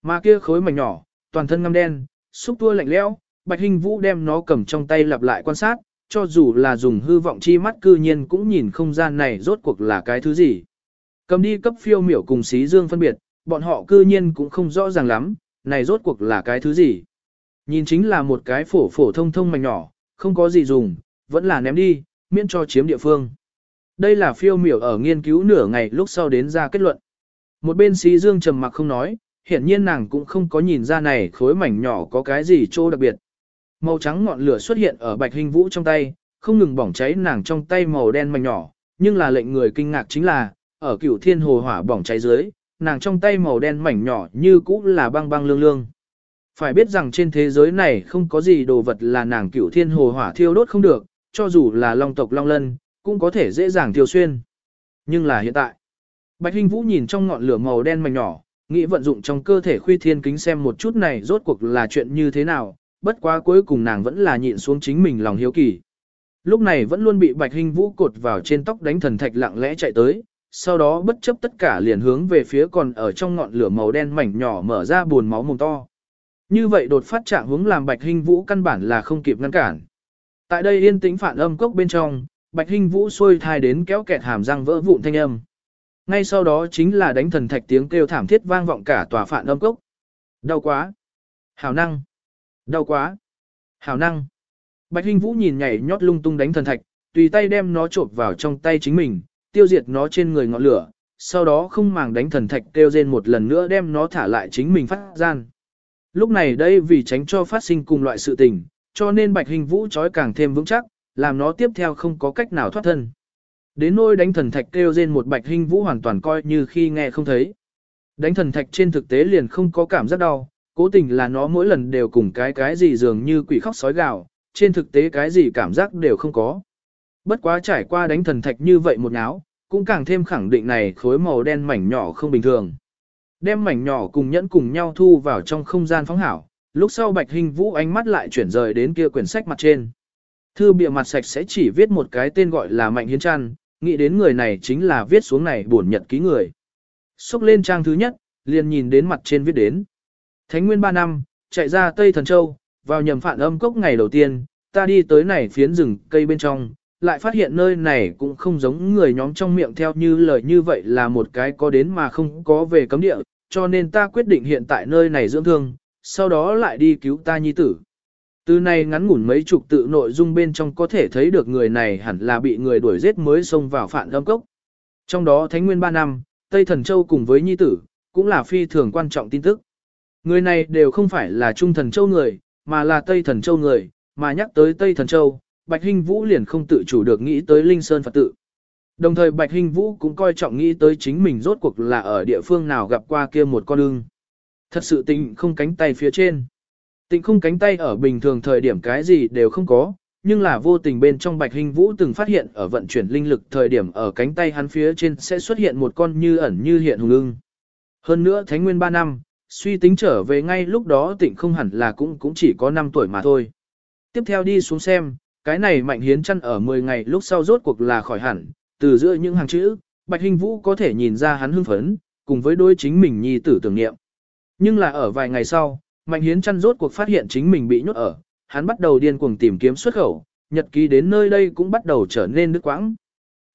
Mà kia khối mảnh nhỏ, toàn thân ngăm đen, xúc tua lạnh lẽo, Bạch Hình Vũ đem nó cầm trong tay lặp lại quan sát, cho dù là dùng hư vọng chi mắt cư nhiên cũng nhìn không gian này rốt cuộc là cái thứ gì. Cầm đi cấp phiêu miểu cùng xí dương phân biệt, bọn họ cư nhiên cũng không rõ ràng lắm, này rốt cuộc là cái thứ gì? Nhìn chính là một cái phổ phổ thông thông mảnh nhỏ, không có gì dùng, vẫn là ném đi, miễn cho chiếm địa phương. Đây là phiêu miểu ở nghiên cứu nửa ngày lúc sau đến ra kết luận. Một bên xí dương trầm mặc không nói, hiển nhiên nàng cũng không có nhìn ra này khối mảnh nhỏ có cái gì trô đặc biệt. Màu trắng ngọn lửa xuất hiện ở bạch hình vũ trong tay, không ngừng bỏng cháy nàng trong tay màu đen mảnh nhỏ, nhưng là lệnh người kinh ngạc chính là, ở cửu thiên hồ hỏa bỏng cháy dưới, nàng trong tay màu đen mảnh nhỏ như cũ là băng băng lương lương. Phải biết rằng trên thế giới này không có gì đồ vật là nàng cửu thiên hồ hỏa thiêu đốt không được, cho dù là long tộc long lân, cũng có thể dễ dàng thiêu xuyên. Nhưng là hiện tại, Bạch Hinh Vũ nhìn trong ngọn lửa màu đen mảnh nhỏ, nghĩ vận dụng trong cơ thể khuy thiên kính xem một chút này rốt cuộc là chuyện như thế nào, bất quá cuối cùng nàng vẫn là nhịn xuống chính mình lòng hiếu kỳ. Lúc này vẫn luôn bị Bạch Hinh Vũ cột vào trên tóc đánh thần thạch lặng lẽ chạy tới, sau đó bất chấp tất cả liền hướng về phía còn ở trong ngọn lửa màu đen mảnh nhỏ mở ra buồn máu mồm to. Như vậy đột phát trạng hướng làm Bạch Hinh Vũ căn bản là không kịp ngăn cản. Tại đây yên tĩnh phản âm cốc bên trong, Bạch Hinh Vũ xuôi thai đến kéo kẹt hàm răng vỡ vụn thanh âm. Ngay sau đó chính là đánh thần thạch tiếng kêu thảm thiết vang vọng cả tòa phản âm cốc. Đau quá. Hảo năng. Đau quá. Hảo năng. Bạch Hinh Vũ nhìn nhảy nhót lung tung đánh thần thạch, tùy tay đem nó trộn vào trong tay chính mình, tiêu diệt nó trên người ngọn lửa, sau đó không màng đánh thần thạch kêu rên một lần nữa đem nó thả lại chính mình phát gian. Lúc này đây vì tránh cho phát sinh cùng loại sự tình, cho nên Bạch Hình Vũ trói càng thêm vững chắc, làm nó tiếp theo không có cách nào thoát thân. Đến nôi đánh thần thạch kêu rên một Bạch Hình Vũ hoàn toàn coi như khi nghe không thấy. Đánh thần thạch trên thực tế liền không có cảm giác đau, cố tình là nó mỗi lần đều cùng cái cái gì dường như quỷ khóc sói gào, trên thực tế cái gì cảm giác đều không có. Bất quá trải qua đánh thần thạch như vậy một áo, cũng càng thêm khẳng định này khối màu đen mảnh nhỏ không bình thường. Đem mảnh nhỏ cùng nhẫn cùng nhau thu vào trong không gian phóng hảo, lúc sau Bạch Hình Vũ ánh mắt lại chuyển rời đến kia quyển sách mặt trên. Thư bìa mặt sạch sẽ chỉ viết một cái tên gọi là Mạnh Hiến Trăn, nghĩ đến người này chính là viết xuống này bổn nhật ký người. Xúc lên trang thứ nhất, liền nhìn đến mặt trên viết đến. Thánh nguyên 3 năm, chạy ra Tây Thần Châu, vào nhầm phản âm cốc ngày đầu tiên, ta đi tới này phiến rừng cây bên trong, lại phát hiện nơi này cũng không giống người nhóm trong miệng theo như lời như vậy là một cái có đến mà không có về cấm địa, cho nên ta quyết định hiện tại nơi này dưỡng thương, sau đó lại đi cứu ta nhi tử. Từ này ngắn ngủn mấy chục tự nội dung bên trong có thể thấy được người này hẳn là bị người đuổi giết mới xông vào phản âm cốc. Trong đó Thánh Nguyên 3 năm, Tây Thần Châu cùng với nhi tử, cũng là phi thường quan trọng tin tức. Người này đều không phải là Trung Thần Châu người, mà là Tây Thần Châu người, mà nhắc tới Tây Thần Châu, Bạch Hinh Vũ liền không tự chủ được nghĩ tới Linh Sơn Phật tự. Đồng thời Bạch Hinh Vũ cũng coi trọng nghĩ tới chính mình rốt cuộc là ở địa phương nào gặp qua kia một con ưng. Thật sự tình không cánh tay phía trên. Tịnh không cánh tay ở bình thường thời điểm cái gì đều không có, nhưng là vô tình bên trong Bạch Hinh Vũ từng phát hiện ở vận chuyển linh lực thời điểm ở cánh tay hắn phía trên sẽ xuất hiện một con như ẩn như hiện hùng ưng. Hơn nữa Thánh Nguyên 3 năm, suy tính trở về ngay lúc đó tịnh không hẳn là cũng cũng chỉ có 5 tuổi mà thôi. Tiếp theo đi xuống xem, cái này mạnh hiến chăn ở 10 ngày lúc sau rốt cuộc là khỏi hẳn, từ giữa những hàng chữ, Bạch Hình Vũ có thể nhìn ra hắn hưng phấn, cùng với đôi chính mình nhi tử tưởng niệm. Nhưng là ở vài ngày sau, Mạnh Hiến chăn rốt cuộc phát hiện chính mình bị nhốt ở, hắn bắt đầu điên cuồng tìm kiếm xuất khẩu, nhật ký đến nơi đây cũng bắt đầu trở nên đứt quãng.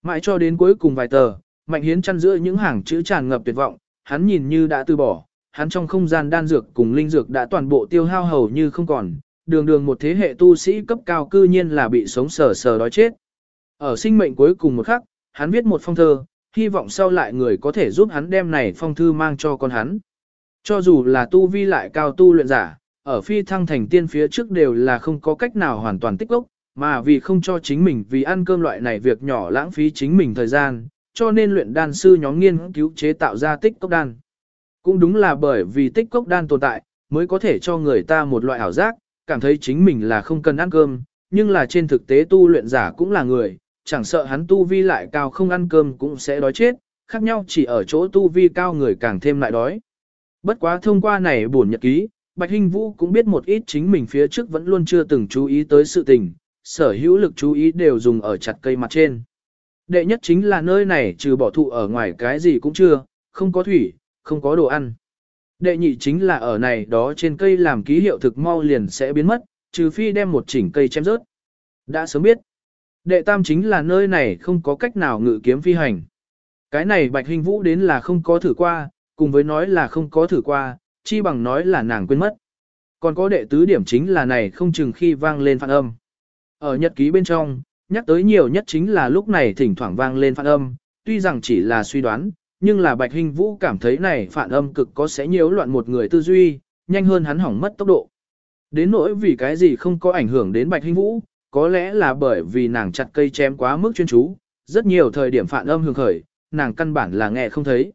Mãi cho đến cuối cùng vài tờ, Mạnh Hiến chăn giữa những hàng chữ tràn ngập tuyệt vọng, hắn nhìn như đã từ bỏ, hắn trong không gian đan dược cùng linh dược đã toàn bộ tiêu hao hầu như không còn, đường đường một thế hệ tu sĩ cấp cao cư nhiên là bị sống sờ sờ đói chết. Ở sinh mệnh cuối cùng một khắc, hắn viết một phong thơ, hy vọng sau lại người có thể giúp hắn đem này phong thư mang cho con hắn. Cho dù là tu vi lại cao tu luyện giả, ở phi thăng thành tiên phía trước đều là không có cách nào hoàn toàn tích gốc, mà vì không cho chính mình vì ăn cơm loại này việc nhỏ lãng phí chính mình thời gian, cho nên luyện đan sư nhóm nghiên cứu chế tạo ra tích cốc đan. Cũng đúng là bởi vì tích cốc đan tồn tại, mới có thể cho người ta một loại ảo giác, cảm thấy chính mình là không cần ăn cơm, nhưng là trên thực tế tu luyện giả cũng là người, chẳng sợ hắn tu vi lại cao không ăn cơm cũng sẽ đói chết, khác nhau chỉ ở chỗ tu vi cao người càng thêm lại đói. Bất quá thông qua này buồn nhật ký, Bạch Hinh Vũ cũng biết một ít chính mình phía trước vẫn luôn chưa từng chú ý tới sự tình, sở hữu lực chú ý đều dùng ở chặt cây mặt trên. Đệ nhất chính là nơi này trừ bỏ thụ ở ngoài cái gì cũng chưa, không có thủy, không có đồ ăn. Đệ nhị chính là ở này đó trên cây làm ký hiệu thực mau liền sẽ biến mất, trừ phi đem một chỉnh cây chém rớt. Đã sớm biết. Đệ tam chính là nơi này không có cách nào ngự kiếm phi hành. Cái này Bạch Hình Vũ đến là không có thử qua, cùng với nói là không có thử qua, chi bằng nói là nàng quên mất. Còn có đệ tứ điểm chính là này không chừng khi vang lên phản âm. Ở nhật ký bên trong, nhắc tới nhiều nhất chính là lúc này thỉnh thoảng vang lên phản âm, tuy rằng chỉ là suy đoán, nhưng là Bạch Hình Vũ cảm thấy này phản âm cực có sẽ nhiễu loạn một người tư duy, nhanh hơn hắn hỏng mất tốc độ. Đến nỗi vì cái gì không có ảnh hưởng đến Bạch Hình Vũ, có lẽ là bởi vì nàng chặt cây chém quá mức chuyên chú, rất nhiều thời điểm phản âm hưởng khởi, nàng căn bản là nghe không thấy.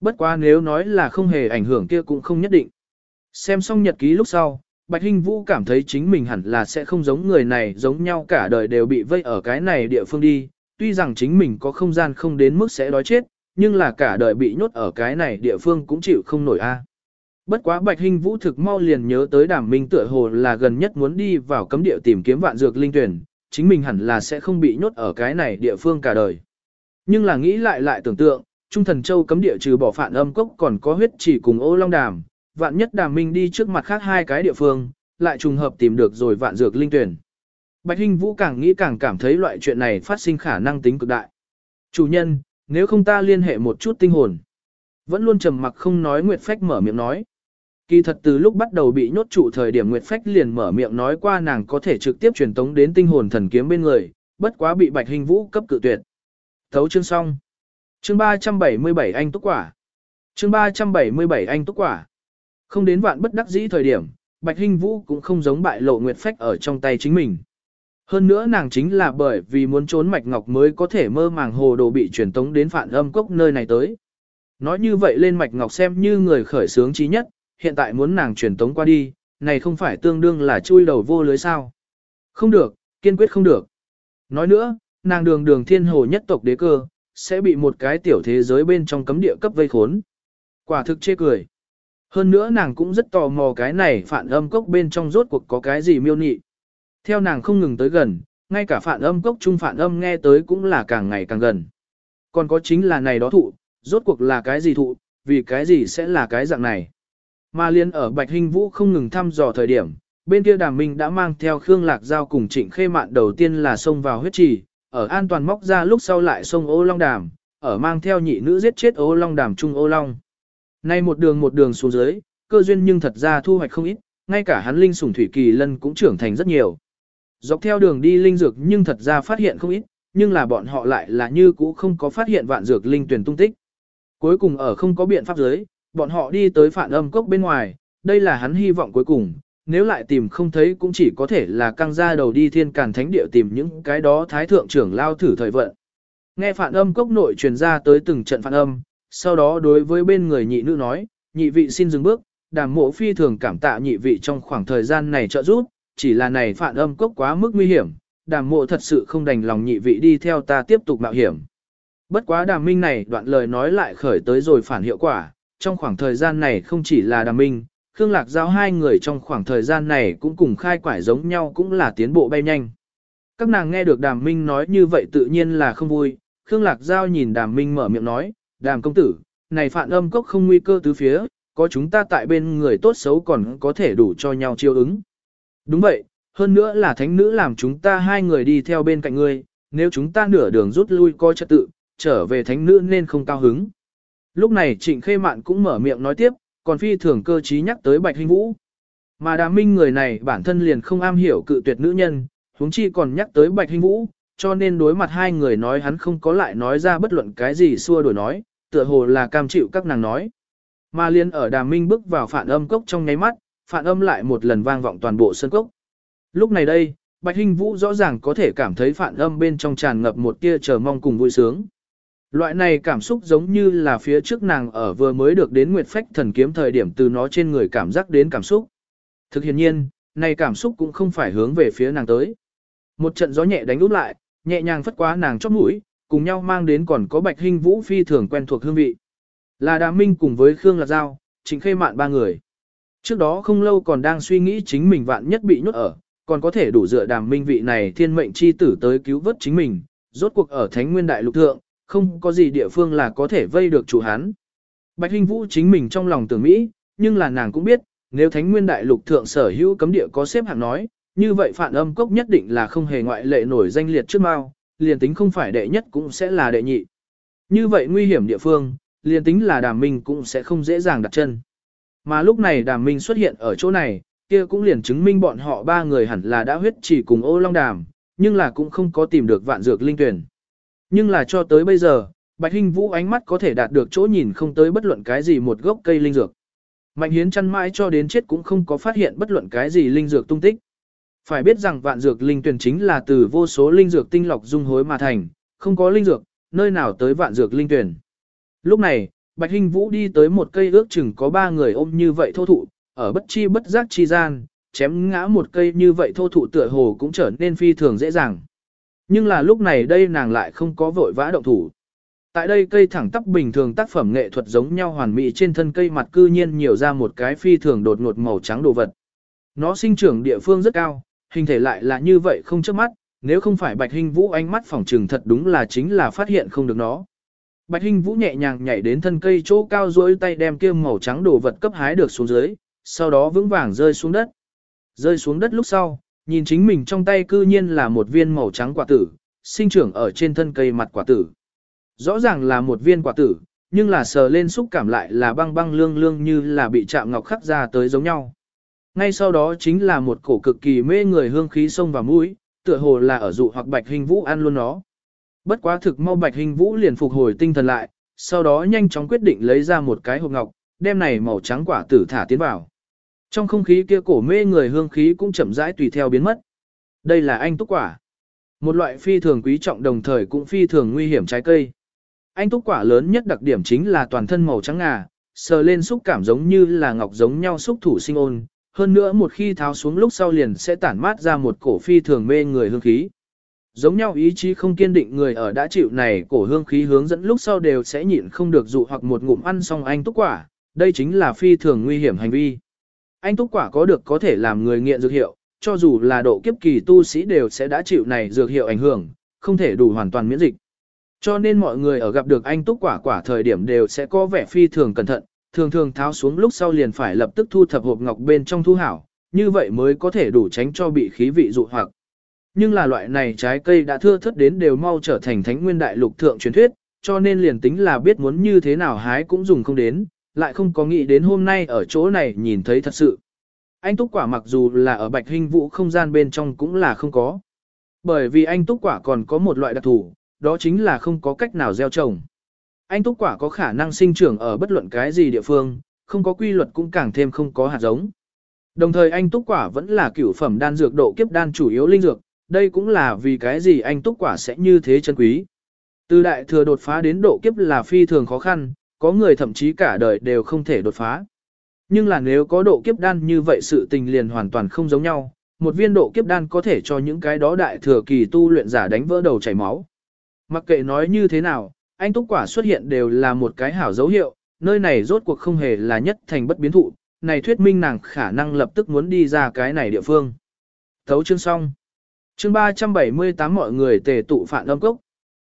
Bất quá nếu nói là không hề ảnh hưởng kia cũng không nhất định. Xem xong nhật ký lúc sau, Bạch Hinh Vũ cảm thấy chính mình hẳn là sẽ không giống người này giống nhau cả đời đều bị vây ở cái này địa phương đi, tuy rằng chính mình có không gian không đến mức sẽ đói chết, nhưng là cả đời bị nhốt ở cái này địa phương cũng chịu không nổi a. Bất quá Bạch Hinh Vũ thực mau liền nhớ tới Đàm Minh tựa hồ là gần nhất muốn đi vào cấm địa tìm kiếm vạn dược linh tuyển, chính mình hẳn là sẽ không bị nhốt ở cái này địa phương cả đời. Nhưng là nghĩ lại lại tưởng tượng, Trung Thần Châu cấm địa trừ bỏ phản âm cốc còn có huyết chỉ cùng ô long đàm, vạn nhất Đàm Minh đi trước mặt khác hai cái địa phương, lại trùng hợp tìm được rồi vạn dược linh tuyển. Bạch Hinh Vũ càng nghĩ càng cảm thấy loại chuyện này phát sinh khả năng tính cực đại. Chủ nhân, nếu không ta liên hệ một chút tinh hồn. Vẫn luôn trầm mặc không nói Nguyệt Phách mở miệng nói. Kỳ thật từ lúc bắt đầu bị nhốt trụ thời điểm Nguyệt Phách liền mở miệng nói qua nàng có thể trực tiếp truyền tống đến tinh hồn thần kiếm bên người, bất quá bị Bạch Hình Vũ cấp cự tuyệt. Thấu chương xong. Chương 377 anh túc quả. Chương 377 anh túc quả. Không đến vạn bất đắc dĩ thời điểm, Bạch Hinh Vũ cũng không giống bại lộ Nguyệt Phách ở trong tay chính mình. Hơn nữa nàng chính là bởi vì muốn trốn mạch ngọc mới có thể mơ màng hồ đồ bị truyền tống đến phản âm cốc nơi này tới. Nói như vậy lên mạch ngọc xem như người khởi sướng trí nhất, hiện tại muốn nàng truyền tống qua đi, này không phải tương đương là chui đầu vô lưới sao. Không được, kiên quyết không được. Nói nữa, nàng đường đường thiên hồ nhất tộc đế cơ, sẽ bị một cái tiểu thế giới bên trong cấm địa cấp vây khốn. Quả thực chê cười. Hơn nữa nàng cũng rất tò mò cái này phản âm cốc bên trong rốt cuộc có cái gì miêu nị. Theo nàng không ngừng tới gần, ngay cả phản âm cốc trung phản âm nghe tới cũng là càng ngày càng gần. Còn có chính là này đó thụ, rốt cuộc là cái gì thụ, vì cái gì sẽ là cái dạng này. Mà liên ở Bạch hình Vũ không ngừng thăm dò thời điểm, bên kia đàm minh đã mang theo Khương Lạc Giao cùng trịnh khê mạn đầu tiên là xông vào huyết trì, ở an toàn móc ra lúc sau lại xông ô long đàm, ở mang theo nhị nữ giết chết ô long đàm trung ô long. Nay một đường một đường xuống dưới, cơ duyên nhưng thật ra thu hoạch không ít, ngay cả hắn linh sủng thủy kỳ lân cũng trưởng thành rất nhiều. Dọc theo đường đi linh dược nhưng thật ra phát hiện không ít, nhưng là bọn họ lại là như cũ không có phát hiện vạn dược linh tuyển tung tích. Cuối cùng ở không có biện pháp giới, bọn họ đi tới phản âm cốc bên ngoài, đây là hắn hy vọng cuối cùng, nếu lại tìm không thấy cũng chỉ có thể là căng ra đầu đi thiên càn thánh địa tìm những cái đó thái thượng trưởng lao thử thời vận. Nghe phản âm cốc nội truyền ra tới từng trận phản âm, sau đó đối với bên người nhị nữ nói, nhị vị xin dừng bước, đàm mộ phi thường cảm tạ nhị vị trong khoảng thời gian này trợ giúp, chỉ là này phản âm cốc quá mức nguy hiểm, đàm mộ thật sự không đành lòng nhị vị đi theo ta tiếp tục mạo hiểm. Bất quá đàm minh này đoạn lời nói lại khởi tới rồi phản hiệu quả, trong khoảng thời gian này không chỉ là đàm minh, Khương Lạc Giao hai người trong khoảng thời gian này cũng cùng khai quải giống nhau cũng là tiến bộ bay nhanh. Các nàng nghe được đàm minh nói như vậy tự nhiên là không vui, Khương Lạc Giao nhìn đàm minh mở miệng nói, đàm công tử, này phản âm cốc không nguy cơ tứ phía, có chúng ta tại bên người tốt xấu còn có thể đủ cho nhau chiêu ứng. Đúng vậy, hơn nữa là thánh nữ làm chúng ta hai người đi theo bên cạnh ngươi, nếu chúng ta nửa đường rút lui coi trật tự, trở về thánh nữ nên không cao hứng. Lúc này trịnh khê mạn cũng mở miệng nói tiếp, còn phi thường cơ trí nhắc tới bạch hinh vũ. Mà đàm minh người này bản thân liền không am hiểu cự tuyệt nữ nhân, huống chi còn nhắc tới bạch hinh vũ, cho nên đối mặt hai người nói hắn không có lại nói ra bất luận cái gì xua đổi nói, tựa hồ là cam chịu các nàng nói. Mà liên ở đàm minh bước vào phản âm cốc trong nháy mắt, phản âm lại một lần vang vọng toàn bộ sân cốc. Lúc này đây, Bạch Hinh Vũ rõ ràng có thể cảm thấy phản âm bên trong tràn ngập một tia chờ mong cùng vui sướng. Loại này cảm xúc giống như là phía trước nàng ở vừa mới được đến Nguyệt Phách thần kiếm thời điểm từ nó trên người cảm giác đến cảm xúc. Thực hiện nhiên, này cảm xúc cũng không phải hướng về phía nàng tới. Một trận gió nhẹ đánh úp lại, nhẹ nhàng phất qua nàng chóp mũi, cùng nhau mang đến còn có Bạch Hinh Vũ phi thường quen thuộc hương vị. Là Đà Minh cùng với Khương Lạc Giao, Trịnh Khê Mạn ba người. Trước đó không lâu còn đang suy nghĩ chính mình vạn nhất bị nhốt ở, còn có thể đủ dựa Đàm Minh vị này thiên mệnh chi tử tới cứu vớt chính mình, rốt cuộc ở Thánh Nguyên Đại Lục Thượng, không có gì địa phương là có thể vây được chủ hắn. Bạch Hinh Vũ chính mình trong lòng tưởng Mỹ, nhưng là nàng cũng biết, nếu Thánh Nguyên Đại Lục Thượng sở hữu cấm địa có xếp hạng nói, như vậy phản âm cốc nhất định là không hề ngoại lệ nổi danh liệt trước mao, liền tính không phải đệ nhất cũng sẽ là đệ nhị. Như vậy nguy hiểm địa phương, liền tính là đàm minh cũng sẽ không dễ dàng đặt chân. Mà lúc này đàm minh xuất hiện ở chỗ này, kia cũng liền chứng minh bọn họ ba người hẳn là đã huyết chỉ cùng ô long đàm, nhưng là cũng không có tìm được vạn dược linh tuyển. Nhưng là cho tới bây giờ, Bạch Hinh Vũ ánh mắt có thể đạt được chỗ nhìn không tới bất luận cái gì một gốc cây linh dược. Mạnh Hiến chăn mãi cho đến chết cũng không có phát hiện bất luận cái gì linh dược tung tích. Phải biết rằng vạn dược linh tuyển chính là từ vô số linh dược tinh lọc dung hối mà thành, không có linh dược, nơi nào tới vạn dược linh tuyển. Lúc này, Bạch Hinh Vũ đi tới một cây ước chừng có ba người ôm như vậy thô thụ, ở bất chi bất giác chi gian, chém ngã một cây như vậy thô thụ tựa hồ cũng trở nên phi thường dễ dàng. Nhưng là lúc này đây nàng lại không có vội vã động thủ. Tại đây cây thẳng tắp bình thường tác phẩm nghệ thuật giống nhau hoàn mỹ trên thân cây mặt cư nhiên nhiều ra một cái phi thường đột ngột màu trắng đồ vật. Nó sinh trưởng địa phương rất cao, hình thể lại là như vậy không trước mắt, nếu không phải Bạch Hinh Vũ ánh mắt phỏng trừng thật đúng là chính là phát hiện không được nó. Bạch Hinh Vũ nhẹ nhàng nhảy đến thân cây chỗ cao duỗi tay đem kia màu trắng đồ vật cấp hái được xuống dưới, sau đó vững vàng rơi xuống đất. Rơi xuống đất lúc sau, nhìn chính mình trong tay cư nhiên là một viên màu trắng quả tử, sinh trưởng ở trên thân cây mặt quả tử. Rõ ràng là một viên quả tử, nhưng là sờ lên xúc cảm lại là băng băng lương lương như là bị chạm ngọc khắc ra tới giống nhau. Ngay sau đó chính là một cổ cực kỳ mê người hương khí sông vào mũi, tựa hồ là ở dụ hoặc bạch hình vũ ăn luôn nó. Bất quá thực mau bạch hình vũ liền phục hồi tinh thần lại, sau đó nhanh chóng quyết định lấy ra một cái hộp ngọc, đem này màu trắng quả tử thả tiến vào. Trong không khí kia cổ mê người hương khí cũng chậm rãi tùy theo biến mất. Đây là anh túc quả. Một loại phi thường quý trọng đồng thời cũng phi thường nguy hiểm trái cây. Anh túc quả lớn nhất đặc điểm chính là toàn thân màu trắng ngà, sờ lên xúc cảm giống như là ngọc giống nhau xúc thủ sinh ôn. Hơn nữa một khi tháo xuống lúc sau liền sẽ tản mát ra một cổ phi thường mê người hương khí. Giống nhau ý chí không kiên định người ở đã chịu này cổ hương khí hướng dẫn lúc sau đều sẽ nhịn không được dụ hoặc một ngụm ăn xong anh túc quả, đây chính là phi thường nguy hiểm hành vi. Anh túc quả có được có thể làm người nghiện dược hiệu, cho dù là độ kiếp kỳ tu sĩ đều sẽ đã chịu này dược hiệu ảnh hưởng, không thể đủ hoàn toàn miễn dịch. Cho nên mọi người ở gặp được anh túc quả quả thời điểm đều sẽ có vẻ phi thường cẩn thận, thường thường tháo xuống lúc sau liền phải lập tức thu thập hộp ngọc bên trong thu hảo, như vậy mới có thể đủ tránh cho bị khí vị dụ hoặc. Nhưng là loại này trái cây đã thưa thất đến đều mau trở thành thánh nguyên đại lục thượng truyền thuyết, cho nên liền tính là biết muốn như thế nào hái cũng dùng không đến, lại không có nghĩ đến hôm nay ở chỗ này nhìn thấy thật sự. Anh túc quả mặc dù là ở bạch hình vũ không gian bên trong cũng là không có. Bởi vì anh túc quả còn có một loại đặc thù, đó chính là không có cách nào gieo trồng. Anh túc quả có khả năng sinh trưởng ở bất luận cái gì địa phương, không có quy luật cũng càng thêm không có hạt giống. Đồng thời anh túc quả vẫn là cửu phẩm đan dược độ kiếp đan chủ yếu linh dược, đây cũng là vì cái gì anh túc quả sẽ như thế chân quý. Từ đại thừa đột phá đến độ kiếp là phi thường khó khăn, có người thậm chí cả đời đều không thể đột phá. Nhưng là nếu có độ kiếp đan như vậy sự tình liền hoàn toàn không giống nhau, một viên độ kiếp đan có thể cho những cái đó đại thừa kỳ tu luyện giả đánh vỡ đầu chảy máu. Mặc kệ nói như thế nào, anh túc quả xuất hiện đều là một cái hảo dấu hiệu, nơi này rốt cuộc không hề là nhất thành bất biến thụ, này thuyết minh nàng khả năng lập tức muốn đi ra cái này địa phương. Thấu chương xong. Chương 378 mọi người tề tụ phản âm cốc.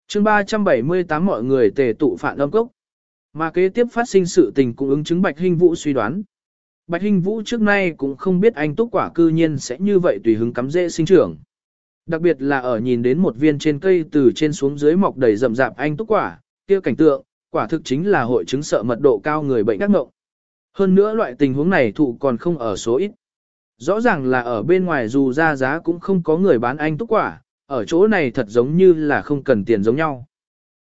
Chương 378 mọi người tề tụ phản âm cốc. Mà kế tiếp phát sinh sự tình cũng ứng chứng Bạch Hinh Vũ suy đoán. Bạch Hinh Vũ trước nay cũng không biết anh túc quả cư nhiên sẽ như vậy tùy hứng cắm dễ sinh trưởng. Đặc biệt là ở nhìn đến một viên trên cây từ trên xuống dưới mọc đầy rậm rạp anh túc quả, kia cảnh tượng, quả thực chính là hội chứng sợ mật độ cao người bệnh ác ngộng. Hơn nữa loại tình huống này thụ còn không ở số ít. Rõ ràng là ở bên ngoài dù ra giá cũng không có người bán anh túc quả, ở chỗ này thật giống như là không cần tiền giống nhau.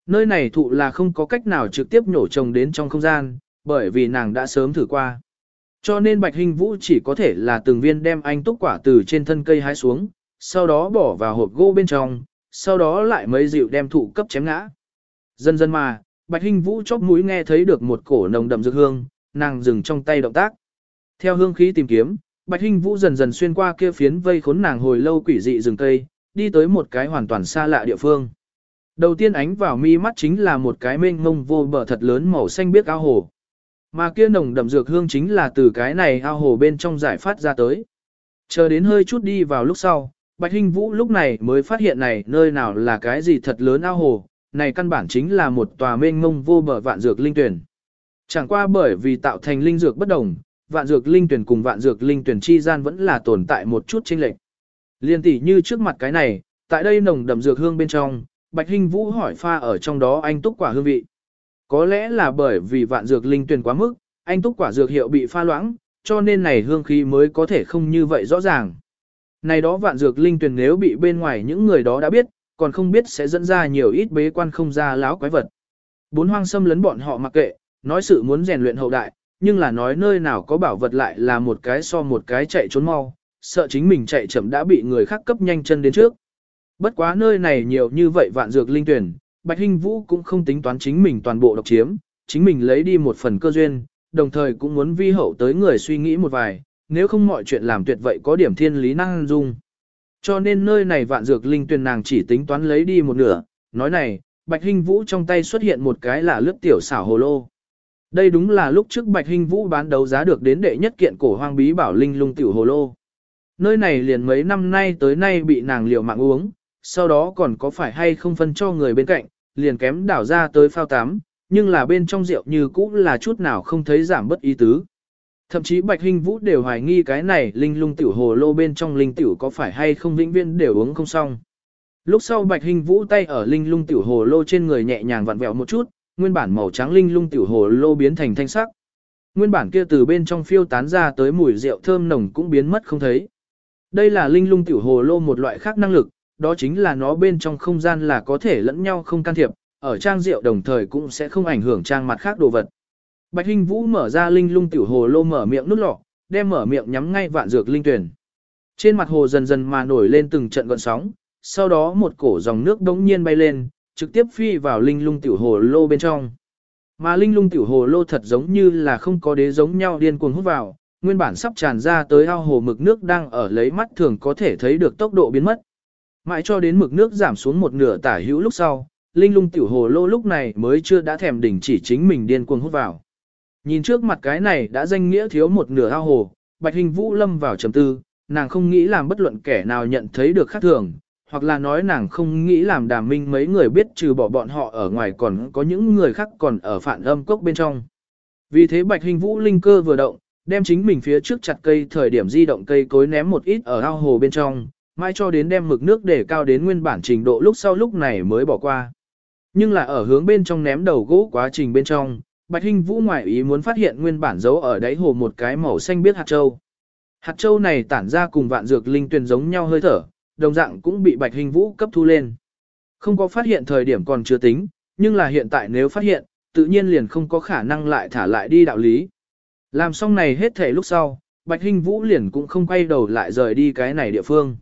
Nơi này thụ là không có cách nào trực tiếp nhổ trồng đến trong không gian, bởi vì nàng đã sớm thử qua. Cho nên Bạch Hình Vũ chỉ có thể là từng viên đem anh túc quả từ trên thân cây hái xuống, sau đó bỏ vào hộp gỗ bên trong, sau đó lại mấy dịu đem thụ cấp chém ngã. Dần dần mà, Bạch Hình Vũ chóp mũi nghe thấy được một cổ nồng đậm dược hương, nàng dừng trong tay động tác. Theo hương khí tìm kiếm, Bạch Hình Vũ dần dần xuyên qua kia phiến vây khốn nàng hồi lâu quỷ dị rừng cây, đi tới một cái hoàn toàn xa lạ địa phương. Đầu tiên ánh vào mi mắt chính là một cái mênh mông vô bờ thật lớn màu xanh biếc ao hồ. Mà kia nồng đậm dược hương chính là từ cái này ao hồ bên trong giải phát ra tới. Chờ đến hơi chút đi vào lúc sau, Bạch Hinh Vũ lúc này mới phát hiện này nơi nào là cái gì thật lớn ao hồ, này căn bản chính là một tòa mênh mông vô bờ vạn dược linh tuyển. Chẳng qua bởi vì tạo thành linh dược bất đồng, vạn dược linh tuyển cùng vạn dược linh tuyển chi gian vẫn là tồn tại một chút chênh lệch. Liên tỷ như trước mặt cái này, tại đây nồng đậm dược hương bên trong, Bạch Hinh Vũ hỏi pha ở trong đó anh túc quả hương vị. Có lẽ là bởi vì vạn dược linh tuyển quá mức, anh túc quả dược hiệu bị pha loãng, cho nên này hương khí mới có thể không như vậy rõ ràng. Này đó vạn dược linh tuyển nếu bị bên ngoài những người đó đã biết, còn không biết sẽ dẫn ra nhiều ít bế quan không ra láo quái vật. Bốn hoang xâm lấn bọn họ mặc kệ, nói sự muốn rèn luyện hậu đại, nhưng là nói nơi nào có bảo vật lại là một cái so một cái chạy trốn mau, sợ chính mình chạy chậm đã bị người khác cấp nhanh chân đến trước. Bất quá nơi này nhiều như vậy vạn dược linh tuyển, Bạch Hinh Vũ cũng không tính toán chính mình toàn bộ độc chiếm, chính mình lấy đi một phần cơ duyên, đồng thời cũng muốn vi hậu tới người suy nghĩ một vài, nếu không mọi chuyện làm tuyệt vậy có điểm thiên lý năng dung. Cho nên nơi này vạn dược linh tuyển nàng chỉ tính toán lấy đi một nửa, nói này, Bạch Hinh Vũ trong tay xuất hiện một cái là lướt tiểu xảo hồ lô. Đây đúng là lúc trước Bạch Hinh Vũ bán đấu giá được đến đệ nhất kiện cổ hoang bí bảo linh lung tiểu hồ lô. Nơi này liền mấy năm nay tới nay bị nàng liều mạng uống, sau đó còn có phải hay không phân cho người bên cạnh, liền kém đảo ra tới phao tám, nhưng là bên trong rượu như cũ là chút nào không thấy giảm bất ý tứ. Thậm chí Bạch Hinh Vũ đều hoài nghi cái này linh lung tiểu hồ lô bên trong linh tiểu có phải hay không vĩnh viễn đều uống không xong. Lúc sau Bạch Hinh Vũ tay ở linh lung tiểu hồ lô trên người nhẹ nhàng vặn vẹo một chút, nguyên bản màu trắng linh lung tiểu hồ lô biến thành thanh sắc. Nguyên bản kia từ bên trong phiêu tán ra tới mùi rượu thơm nồng cũng biến mất không thấy. Đây là linh lung tiểu hồ lô một loại khác năng lực, đó chính là nó bên trong không gian là có thể lẫn nhau không can thiệp, ở trang rượu đồng thời cũng sẽ không ảnh hưởng trang mặt khác đồ vật. Bạch Hinh Vũ mở ra linh lung tiểu hồ lô mở miệng nút lọ, đem mở miệng nhắm ngay vạn dược linh tuyển. Trên mặt hồ dần dần mà nổi lên từng trận gợn sóng, sau đó một cổ dòng nước đống nhiên bay lên, trực tiếp phi vào linh lung tiểu hồ lô bên trong. Mà linh lung tiểu hồ lô thật giống như là không có đế giống nhau điên cuồng hút vào, nguyên bản sắp tràn ra tới ao hồ mực nước đang ở lấy mắt thường có thể thấy được tốc độ biến mất. Mãi cho đến mực nước giảm xuống một nửa tả hữu lúc sau, linh lung tiểu hồ lô lúc này mới chưa đã thèm đỉnh chỉ chính mình điên cuồng hút vào. Nhìn trước mặt cái này đã danh nghĩa thiếu một nửa ao hồ, Bạch Hình Vũ lâm vào trầm tư, nàng không nghĩ làm bất luận kẻ nào nhận thấy được khác thường, hoặc là nói nàng không nghĩ làm đàm minh mấy người biết trừ bỏ bọn họ ở ngoài còn có những người khác còn ở phản âm cốc bên trong. Vì thế Bạch Hình Vũ linh cơ vừa động, đem chính mình phía trước chặt cây thời điểm di động cây cối ném một ít ở ao hồ bên trong, mai cho đến đem mực nước để cao đến nguyên bản trình độ lúc sau lúc này mới bỏ qua. Nhưng là ở hướng bên trong ném đầu gỗ quá trình bên trong, Bạch Hinh Vũ ngoại ý muốn phát hiện nguyên bản giấu ở đáy hồ một cái màu xanh biết hạt châu. Hạt châu này tản ra cùng vạn dược linh tuyền giống nhau hơi thở, đồng dạng cũng bị Bạch Hinh Vũ cấp thu lên. Không có phát hiện thời điểm còn chưa tính, nhưng là hiện tại nếu phát hiện, tự nhiên liền không có khả năng lại thả lại đi đạo lý. Làm xong này hết thể lúc sau, Bạch Hinh Vũ liền cũng không quay đầu lại rời đi cái này địa phương.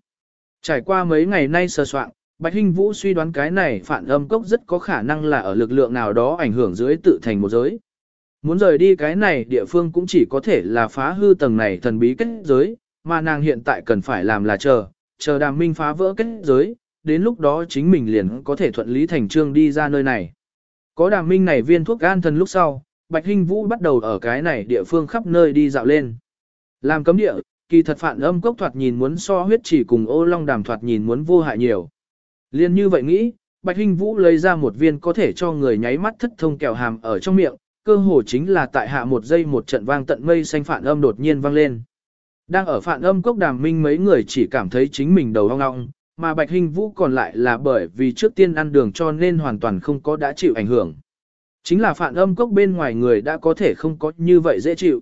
Trải qua mấy ngày nay sơ soạn, Bạch Hinh Vũ suy đoán cái này phản âm cốc rất có khả năng là ở lực lượng nào đó ảnh hưởng dưới tự thành một giới. Muốn rời đi cái này địa phương cũng chỉ có thể là phá hư tầng này thần bí kết giới, mà nàng hiện tại cần phải làm là chờ, chờ đàm minh phá vỡ kết giới, đến lúc đó chính mình liền có thể thuận lý thành trương đi ra nơi này. Có đàm minh này viên thuốc gan thần lúc sau, Bạch Hinh Vũ bắt đầu ở cái này địa phương khắp nơi đi dạo lên. Làm cấm địa, kỳ thật phản âm cốc thoạt nhìn muốn so huyết chỉ cùng ô long đàm thoạt nhìn muốn vô hại nhiều. Liên như vậy nghĩ, Bạch Hinh Vũ lấy ra một viên có thể cho người nháy mắt thất thông kẹo hàm ở trong miệng, cơ hồ chính là tại hạ một giây một trận vang tận mây xanh phản âm đột nhiên vang lên. Đang ở phản âm cốc đàm minh mấy người chỉ cảm thấy chính mình đầu ong ong, mà Bạch Hinh Vũ còn lại là bởi vì trước tiên ăn đường cho nên hoàn toàn không có đã chịu ảnh hưởng. Chính là phản âm cốc bên ngoài người đã có thể không có như vậy dễ chịu.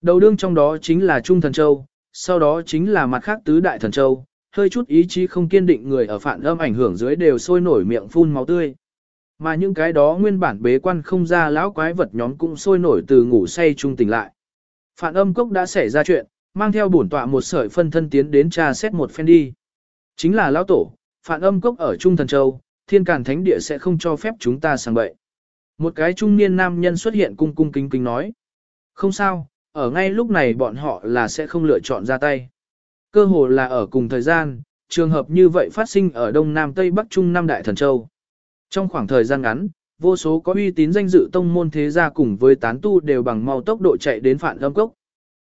Đầu đương trong đó chính là Trung Thần Châu, sau đó chính là mặt khác tứ đại thần châu, hơi chút ý chí không kiên định người ở phản âm ảnh hưởng dưới đều sôi nổi miệng phun máu tươi. Mà những cái đó nguyên bản bế quan không ra lão quái vật nhóm cũng sôi nổi từ ngủ say trung tỉnh lại. Phản âm cốc đã xảy ra chuyện, mang theo bổn tọa một sợi phân thân tiến đến tra xét một phen đi. Chính là lão tổ, phản âm cốc ở Trung Thần Châu, thiên càn thánh địa sẽ không cho phép chúng ta sang bậy. Một cái trung niên nam nhân xuất hiện cung cung kính kính nói. Không sao, ở ngay lúc này bọn họ là sẽ không lựa chọn ra tay. Cơ hồ là ở cùng thời gian, trường hợp như vậy phát sinh ở Đông Nam Tây Bắc Trung Nam Đại Thần Châu. Trong khoảng thời gian ngắn, vô số có uy tín danh dự tông môn thế gia cùng với tán tu đều bằng mau tốc độ chạy đến phản âm cốc.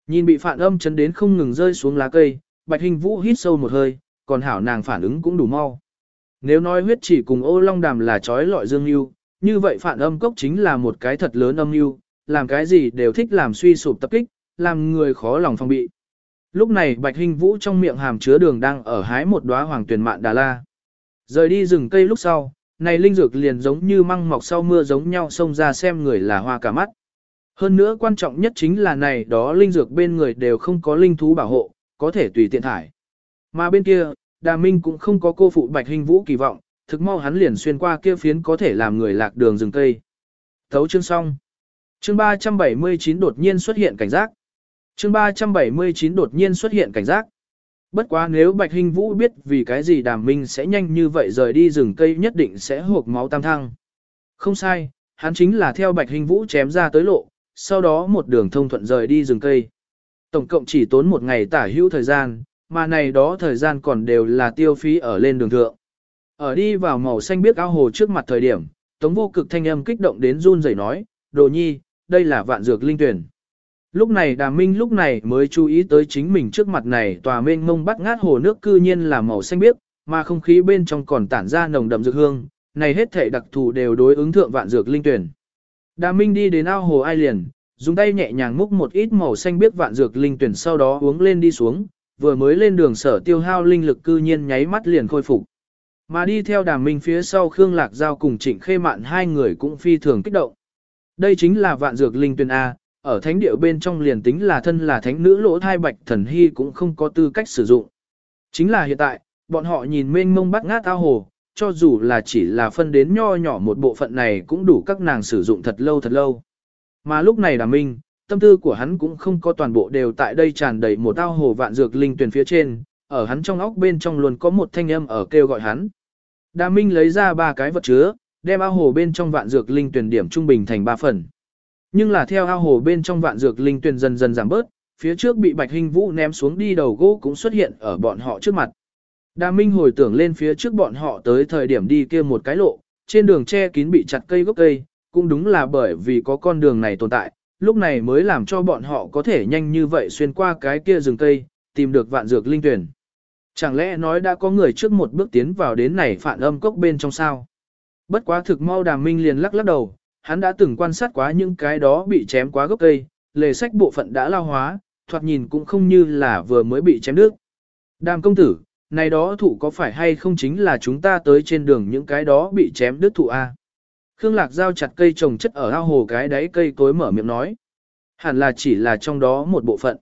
Nhìn bị phản âm chấn đến không ngừng rơi xuống lá cây, Bạch Hình Vũ hít sâu một hơi, còn hảo nàng phản ứng cũng đủ mau. Nếu nói huyết chỉ cùng ô long đàm là trói lọi dương yêu, như vậy phản âm cốc chính là một cái thật lớn âm yêu, làm cái gì đều thích làm suy sụp tập kích, làm người khó lòng phòng bị. Lúc này Bạch Hinh Vũ trong miệng hàm chứa đường đang ở hái một đóa hoàng tuyển mạn đà la. Rời đi rừng cây lúc sau, này linh dược liền giống như măng mọc sau mưa giống nhau xông ra xem người là hoa cả mắt. Hơn nữa quan trọng nhất chính là này đó linh dược bên người đều không có linh thú bảo hộ, có thể tùy tiện thải. Mà bên kia, Đà Minh cũng không có cô phụ Bạch Hình Vũ kỳ vọng, thực mau hắn liền xuyên qua kia phiến có thể làm người lạc đường rừng cây. Thấu chương xong. Chương 379 đột nhiên xuất hiện cảnh giác. Chương 379 đột nhiên xuất hiện cảnh giác. Bất quá nếu Bạch Hình Vũ biết vì cái gì Đàm Minh sẽ nhanh như vậy rời đi rừng cây nhất định sẽ hộp máu tam thăng. Không sai, hắn chính là theo Bạch Hình Vũ chém ra tới lộ, sau đó một đường thông thuận rời đi rừng cây. Tổng cộng chỉ tốn một ngày tả hữu thời gian, mà này đó thời gian còn đều là tiêu phí ở lên đường thượng. Ở đi vào màu xanh biếc ao hồ trước mặt thời điểm, Tống vô cực thanh âm kích động đến run rẩy nói, đồ nhi, đây là vạn dược linh tuyển. Lúc này đà minh lúc này mới chú ý tới chính mình trước mặt này tòa mênh mông bắt ngát hồ nước cư nhiên là màu xanh biếc, mà không khí bên trong còn tản ra nồng đậm dược hương, này hết thể đặc thù đều đối ứng thượng vạn dược linh tuyển. Đà minh đi đến ao hồ ai liền, dùng tay nhẹ nhàng múc một ít màu xanh biếc vạn dược linh tuyển sau đó uống lên đi xuống, vừa mới lên đường sở tiêu hao linh lực cư nhiên nháy mắt liền khôi phục. Mà đi theo đàm minh phía sau Khương Lạc Giao cùng Trịnh Khê Mạn hai người cũng phi thường kích động. Đây chính là vạn dược linh tuyên A, ở thánh địa bên trong liền tính là thân là thánh nữ lỗ thai bạch thần hy cũng không có tư cách sử dụng. Chính là hiện tại, bọn họ nhìn mênh mông bắt ngát ao hồ, cho dù là chỉ là phân đến nho nhỏ một bộ phận này cũng đủ các nàng sử dụng thật lâu thật lâu. Mà lúc này là minh, tâm tư của hắn cũng không có toàn bộ đều tại đây tràn đầy một ao hồ vạn dược linh tuyển phía trên, ở hắn trong óc bên trong luôn có một thanh âm ở kêu gọi hắn. Đà Minh lấy ra ba cái vật chứa, đem ao hồ bên trong vạn dược linh tuyển điểm trung bình thành ba phần. Nhưng là theo ao hồ bên trong vạn dược linh tuyển dần dần giảm bớt, phía trước bị Bạch Hình Vũ ném xuống đi đầu gỗ cũng xuất hiện ở bọn họ trước mặt. Đà Minh hồi tưởng lên phía trước bọn họ tới thời điểm đi kia một cái lộ, trên đường che kín bị chặt cây gốc cây, cũng đúng là bởi vì có con đường này tồn tại, lúc này mới làm cho bọn họ có thể nhanh như vậy xuyên qua cái kia rừng cây, tìm được vạn dược linh tuyển. Chẳng lẽ nói đã có người trước một bước tiến vào đến này phản âm cốc bên trong sao? Bất quá thực mau đàm minh liền lắc lắc đầu, hắn đã từng quan sát quá những cái đó bị chém quá gốc cây, lề sách bộ phận đã lao hóa, thoạt nhìn cũng không như là vừa mới bị chém nước. Đàm công tử, này đó thụ có phải hay không chính là chúng ta tới trên đường những cái đó bị chém đứt thụ A? Khương Lạc giao chặt cây trồng chất ở ao hồ cái đáy cây tối mở miệng nói. Hẳn là chỉ là trong đó một bộ phận.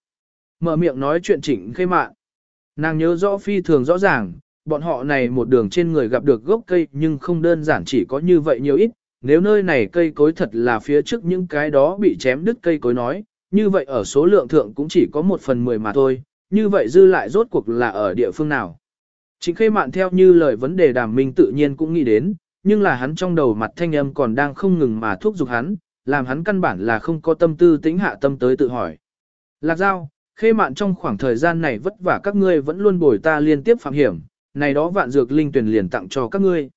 Mở miệng nói chuyện chỉnh khê mạn. Nàng nhớ rõ phi thường rõ ràng, bọn họ này một đường trên người gặp được gốc cây nhưng không đơn giản chỉ có như vậy nhiều ít. Nếu nơi này cây cối thật là phía trước những cái đó bị chém đứt cây cối nói, như vậy ở số lượng thượng cũng chỉ có một phần mười mà thôi, như vậy dư lại rốt cuộc là ở địa phương nào. chính khê mạn theo như lời vấn đề đàm minh tự nhiên cũng nghĩ đến, nhưng là hắn trong đầu mặt thanh âm còn đang không ngừng mà thúc giục hắn, làm hắn căn bản là không có tâm tư tính hạ tâm tới tự hỏi. Lạc giao, khê mạn trong khoảng thời gian này vất vả các ngươi vẫn luôn bồi ta liên tiếp phạm hiểm, này đó vạn dược linh tuyển liền tặng cho các ngươi.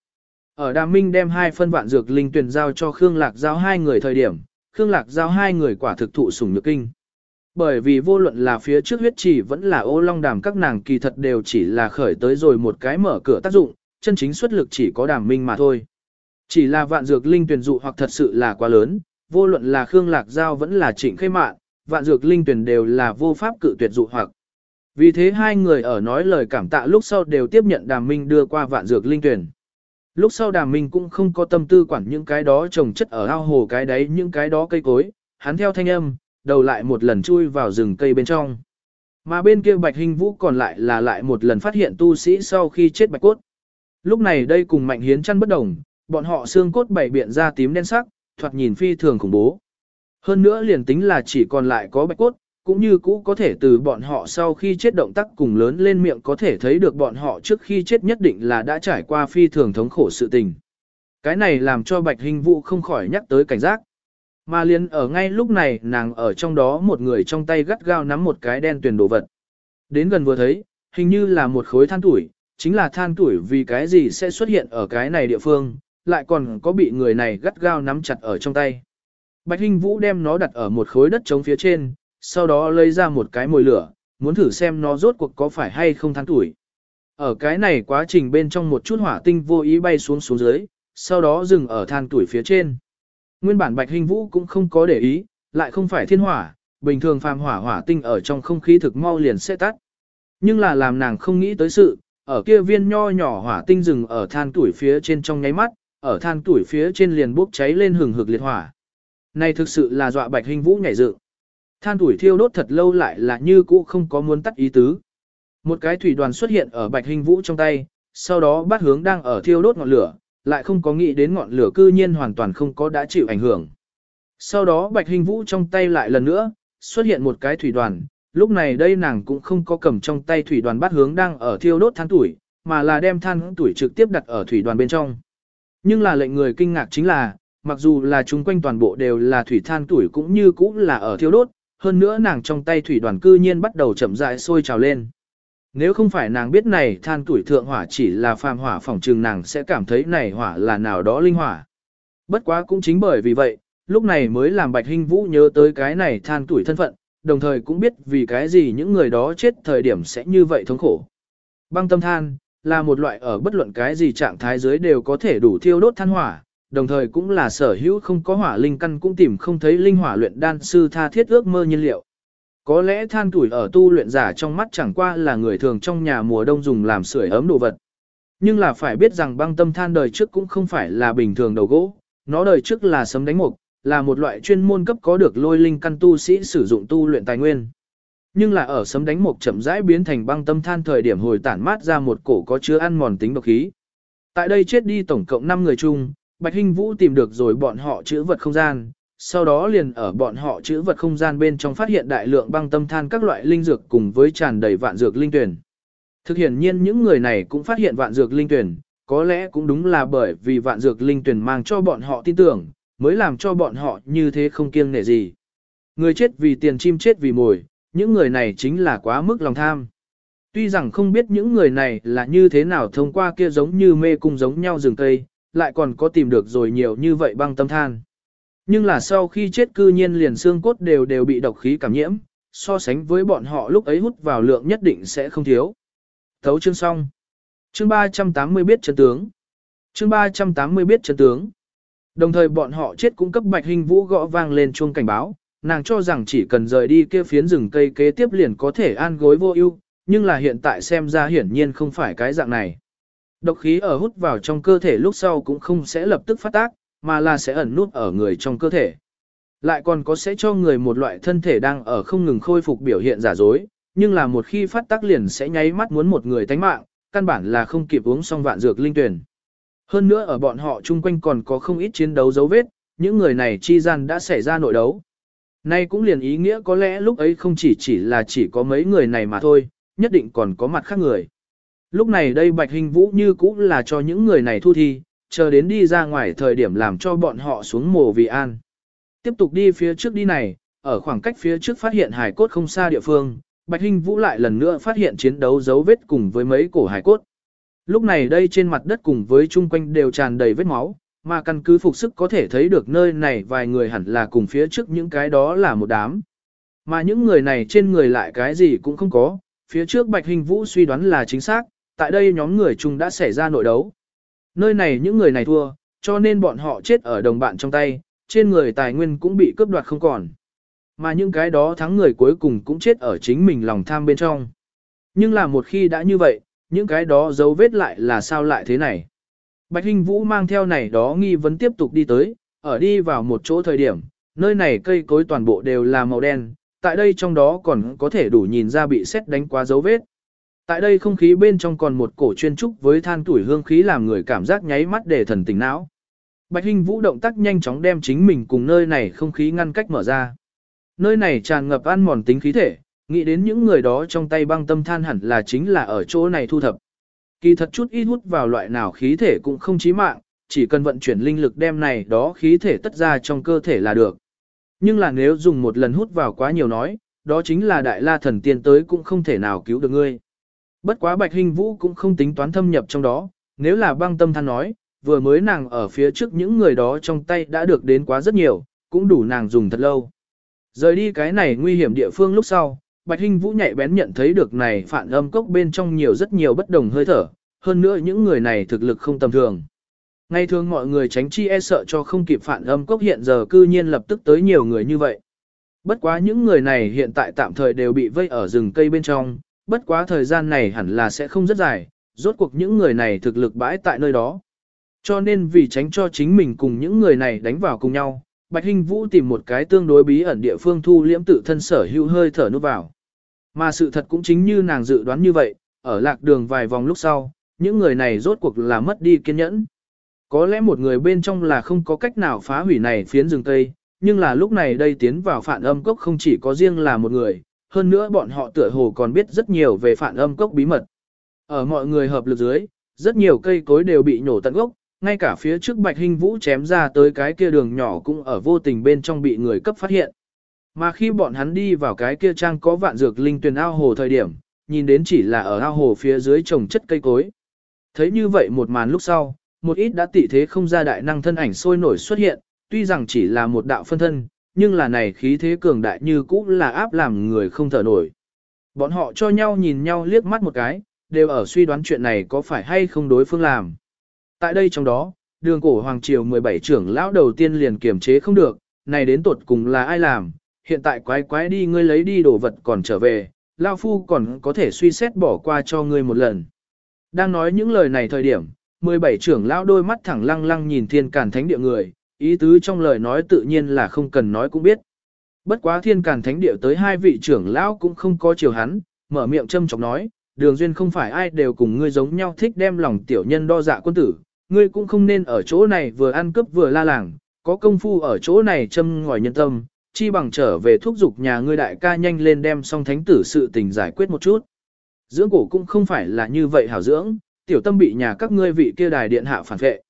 Ở Đàm Minh đem hai phân vạn dược linh tuyển giao cho Khương Lạc giao hai người thời điểm, Khương Lạc giao hai người quả thực thụ sủng nhược kinh. Bởi vì vô luận là phía trước huyết chỉ vẫn là ô long đàm các nàng kỳ thật đều chỉ là khởi tới rồi một cái mở cửa tác dụng, chân chính xuất lực chỉ có đàm minh mà thôi. Chỉ là vạn dược linh tuyển dụ hoặc thật sự là quá lớn, vô luận là Khương Lạc Giao vẫn là trịnh khê mạn, vạn dược linh tuyển đều là vô pháp cự tuyệt dụ hoặc. Vì thế hai người ở nói lời cảm tạ lúc sau đều tiếp nhận đàm minh đưa qua vạn dược linh tuyển. Lúc sau đàm minh cũng không có tâm tư quản những cái đó trồng chất ở ao hồ cái đấy những cái đó cây cối, hắn theo thanh âm, đầu lại một lần chui vào rừng cây bên trong. Mà bên kia bạch hình vũ còn lại là lại một lần phát hiện tu sĩ sau khi chết bạch cốt. Lúc này đây cùng mạnh hiến chăn bất đồng, bọn họ xương cốt bảy biện ra tím đen sắc, thoạt nhìn phi thường khủng bố. Hơn nữa liền tính là chỉ còn lại có bạch cốt, cũng như cũ có thể từ bọn họ sau khi chết động tác cùng lớn lên miệng có thể thấy được bọn họ trước khi chết nhất định là đã trải qua phi thường thống khổ sự tình. Cái này làm cho bạch hình vũ không khỏi nhắc tới cảnh giác. Mà liền ở ngay lúc này nàng ở trong đó một người trong tay gắt gao nắm một cái đen tuyển đồ vật. Đến gần vừa thấy, hình như là một khối than tuổi, chính là than tuổi vì cái gì sẽ xuất hiện ở cái này địa phương, lại còn có bị người này gắt gao nắm chặt ở trong tay. Bạch Hinh Vũ đem nó đặt ở một khối đất trống phía trên, sau đó lấy ra một cái mồi lửa, muốn thử xem nó rốt cuộc có phải hay không than tuổi. Ở cái này quá trình bên trong một chút hỏa tinh vô ý bay xuống xuống dưới, sau đó dừng ở than tuổi phía trên. Nguyên bản Bạch hình Vũ cũng không có để ý, lại không phải thiên hỏa, bình thường phàm hỏa hỏa tinh ở trong không khí thực mau liền sẽ tắt. Nhưng là làm nàng không nghĩ tới sự, ở kia viên nho nhỏ hỏa tinh rừng ở than tuổi phía trên trong nháy mắt, ở than tuổi phía trên liền bốc cháy lên hừng hực liệt hỏa. Này thực sự là dọa Bạch Hình Vũ nhảy dựng. Than tuổi thiêu đốt thật lâu lại là như cũ không có muốn tắt ý tứ. Một cái thủy đoàn xuất hiện ở Bạch Hình Vũ trong tay, sau đó bắt hướng đang ở thiêu đốt ngọn lửa, lại không có nghĩ đến ngọn lửa cư nhiên hoàn toàn không có đã chịu ảnh hưởng. Sau đó Bạch Hình Vũ trong tay lại lần nữa, xuất hiện một cái thủy đoàn, lúc này đây nàng cũng không có cầm trong tay thủy đoàn bắt hướng đang ở thiêu đốt than tuổi, mà là đem than tuổi trực tiếp đặt ở thủy đoàn bên trong. Nhưng là lệnh người kinh ngạc chính là, mặc dù là chúng quanh toàn bộ đều là thủy than tuổi cũng như cũng là ở thiêu đốt, hơn nữa nàng trong tay thủy đoàn cư nhiên bắt đầu chậm rãi sôi trào lên. Nếu không phải nàng biết này than tuổi thượng hỏa chỉ là phàm hỏa phỏng trừng nàng sẽ cảm thấy này hỏa là nào đó linh hỏa. Bất quá cũng chính bởi vì vậy, lúc này mới làm Bạch Hinh Vũ nhớ tới cái này than tuổi thân phận, đồng thời cũng biết vì cái gì những người đó chết thời điểm sẽ như vậy thống khổ. Băng tâm than, là một loại ở bất luận cái gì trạng thái dưới đều có thể đủ thiêu đốt than hỏa, đồng thời cũng là sở hữu không có hỏa linh căn cũng tìm không thấy linh hỏa luyện đan sư tha thiết ước mơ nhiên liệu. Có lẽ than tuổi ở tu luyện giả trong mắt chẳng qua là người thường trong nhà mùa đông dùng làm sưởi ấm đồ vật. Nhưng là phải biết rằng băng tâm than đời trước cũng không phải là bình thường đầu gỗ, nó đời trước là sấm đánh mục, là một loại chuyên môn cấp có được lôi linh căn tu sĩ sử dụng tu luyện tài nguyên. Nhưng là ở sấm đánh mục chậm rãi biến thành băng tâm than thời điểm hồi tản mát ra một cổ có chứa ăn mòn tính độc khí. Tại đây chết đi tổng cộng 5 người chung, Bạch Hinh Vũ tìm được rồi bọn họ chữ vật không gian, sau đó liền ở bọn họ chữ vật không gian bên trong phát hiện đại lượng băng tâm than các loại linh dược cùng với tràn đầy vạn dược linh tuyển. Thực hiện nhiên những người này cũng phát hiện vạn dược linh tuyển, có lẽ cũng đúng là bởi vì vạn dược linh tuyển mang cho bọn họ tin tưởng, mới làm cho bọn họ như thế không kiêng nể gì. Người chết vì tiền chim chết vì mồi, những người này chính là quá mức lòng tham. Tuy rằng không biết những người này là như thế nào thông qua kia giống như mê cung giống nhau rừng cây, lại còn có tìm được rồi nhiều như vậy băng tâm than. Nhưng là sau khi chết cư nhiên liền xương cốt đều đều bị độc khí cảm nhiễm, so sánh với bọn họ lúc ấy hút vào lượng nhất định sẽ không thiếu. Thấu chương xong. Chương 380 biết chân tướng. Chương 380 biết chân tướng. Đồng thời bọn họ chết cũng cấp Bạch Hình Vũ gõ vang lên chuông cảnh báo, nàng cho rằng chỉ cần rời đi kia phiến rừng cây kế tiếp liền có thể an gối vô ưu, nhưng là hiện tại xem ra hiển nhiên không phải cái dạng này. Độc khí ở hút vào trong cơ thể lúc sau cũng không sẽ lập tức phát tác, mà là sẽ ẩn nút ở người trong cơ thể. Lại còn có sẽ cho người một loại thân thể đang ở không ngừng khôi phục biểu hiện giả dối, nhưng là một khi phát tác liền sẽ nháy mắt muốn một người tánh mạng, căn bản là không kịp uống xong vạn dược linh tuyển. Hơn nữa ở bọn họ chung quanh còn có không ít chiến đấu dấu vết, những người này chi gian đã xảy ra nội đấu. Nay cũng liền ý nghĩa có lẽ lúc ấy không chỉ chỉ là chỉ có mấy người này mà thôi, nhất định còn có mặt khác người. Lúc này đây Bạch Hình Vũ như cũng là cho những người này thu thi, chờ đến đi ra ngoài thời điểm làm cho bọn họ xuống mồ vì an. Tiếp tục đi phía trước đi này, ở khoảng cách phía trước phát hiện hải cốt không xa địa phương, Bạch hình Vũ lại lần nữa phát hiện chiến đấu dấu vết cùng với mấy cổ hải cốt. Lúc này đây trên mặt đất cùng với chung quanh đều tràn đầy vết máu, mà căn cứ phục sức có thể thấy được nơi này vài người hẳn là cùng phía trước những cái đó là một đám. Mà những người này trên người lại cái gì cũng không có, phía trước Bạch Hình Vũ suy đoán là chính xác, tại đây nhóm người chung đã xảy ra nội đấu. Nơi này những người này thua, cho nên bọn họ chết ở đồng bạn trong tay, trên người tài nguyên cũng bị cướp đoạt không còn. Mà những cái đó thắng người cuối cùng cũng chết ở chính mình lòng tham bên trong. Nhưng là một khi đã như vậy, những cái đó dấu vết lại là sao lại thế này. Bạch Hinh Vũ mang theo này đó nghi vấn tiếp tục đi tới, ở đi vào một chỗ thời điểm, nơi này cây cối toàn bộ đều là màu đen, tại đây trong đó còn có thể đủ nhìn ra bị xét đánh quá dấu vết. Tại đây không khí bên trong còn một cổ chuyên trúc với than tuổi hương khí làm người cảm giác nháy mắt để thần tỉnh não. Bạch Hinh Vũ động tác nhanh chóng đem chính mình cùng nơi này không khí ngăn cách mở ra. Nơi này tràn ngập ăn mòn tính khí thể, nghĩ đến những người đó trong tay băng tâm than hẳn là chính là ở chỗ này thu thập. Kỳ thật chút ít hút vào loại nào khí thể cũng không chí mạng, chỉ cần vận chuyển linh lực đem này đó khí thể tất ra trong cơ thể là được. Nhưng là nếu dùng một lần hút vào quá nhiều nói, đó chính là đại la thần tiên tới cũng không thể nào cứu được ngươi. Bất quá Bạch Hình Vũ cũng không tính toán thâm nhập trong đó, nếu là băng tâm than nói, vừa mới nàng ở phía trước những người đó trong tay đã được đến quá rất nhiều, cũng đủ nàng dùng thật lâu. Rời đi cái này nguy hiểm địa phương lúc sau, Bạch Hinh Vũ nhạy bén nhận thấy được này phản âm cốc bên trong nhiều rất nhiều bất đồng hơi thở, hơn nữa những người này thực lực không tầm thường. Ngày thường mọi người tránh chi e sợ cho không kịp phản âm cốc hiện giờ cư nhiên lập tức tới nhiều người như vậy. Bất quá những người này hiện tại tạm thời đều bị vây ở rừng cây bên trong, bất quá thời gian này hẳn là sẽ không rất dài, rốt cuộc những người này thực lực bãi tại nơi đó. Cho nên vì tránh cho chính mình cùng những người này đánh vào cùng nhau, Bạch Hinh Vũ tìm một cái tương đối bí ẩn địa phương thu liễm tự thân sở hữu hơi thở nút vào. Mà sự thật cũng chính như nàng dự đoán như vậy, ở lạc đường vài vòng lúc sau, những người này rốt cuộc là mất đi kiên nhẫn. Có lẽ một người bên trong là không có cách nào phá hủy này phiến rừng Tây, nhưng là lúc này đây tiến vào phản âm cốc không chỉ có riêng là một người, hơn nữa bọn họ tựa hồ còn biết rất nhiều về phản âm cốc bí mật. Ở mọi người hợp lực dưới, rất nhiều cây cối đều bị nhổ tận gốc, ngay cả phía trước bạch hình vũ chém ra tới cái kia đường nhỏ cũng ở vô tình bên trong bị người cấp phát hiện. Mà khi bọn hắn đi vào cái kia trang có vạn dược linh tuyền ao hồ thời điểm, nhìn đến chỉ là ở ao hồ phía dưới trồng chất cây cối. Thấy như vậy một màn lúc sau, một ít đã tị thế không ra đại năng thân ảnh sôi nổi xuất hiện, tuy rằng chỉ là một đạo phân thân, nhưng là này khí thế cường đại như cũ là áp làm người không thở nổi. Bọn họ cho nhau nhìn nhau liếc mắt một cái, đều ở suy đoán chuyện này có phải hay không đối phương làm. Tại đây trong đó, đường cổ Hoàng Triều 17 trưởng lão đầu tiên liền kiềm chế không được, này đến tuột cùng là ai làm, hiện tại quái quái đi ngươi lấy đi đồ vật còn trở về, Lao Phu còn có thể suy xét bỏ qua cho ngươi một lần. Đang nói những lời này thời điểm, 17 trưởng lão đôi mắt thẳng lăng lăng nhìn thiên cản thánh địa người, ý tứ trong lời nói tự nhiên là không cần nói cũng biết. Bất quá thiên càn thánh địa tới hai vị trưởng lão cũng không có chiều hắn, mở miệng châm chọc nói, đường duyên không phải ai đều cùng ngươi giống nhau thích đem lòng tiểu nhân đo dạ quân tử, ngươi cũng không nên ở chỗ này vừa ăn cướp vừa la làng, có công phu ở chỗ này châm ngòi nhân tâm, chi bằng trở về thúc giục nhà ngươi đại ca nhanh lên đem xong thánh tử sự tình giải quyết một chút. Dưỡng cổ cũng không phải là như vậy hảo dưỡng, tiểu tâm bị nhà các ngươi vị kia đài điện hạ phản vệ.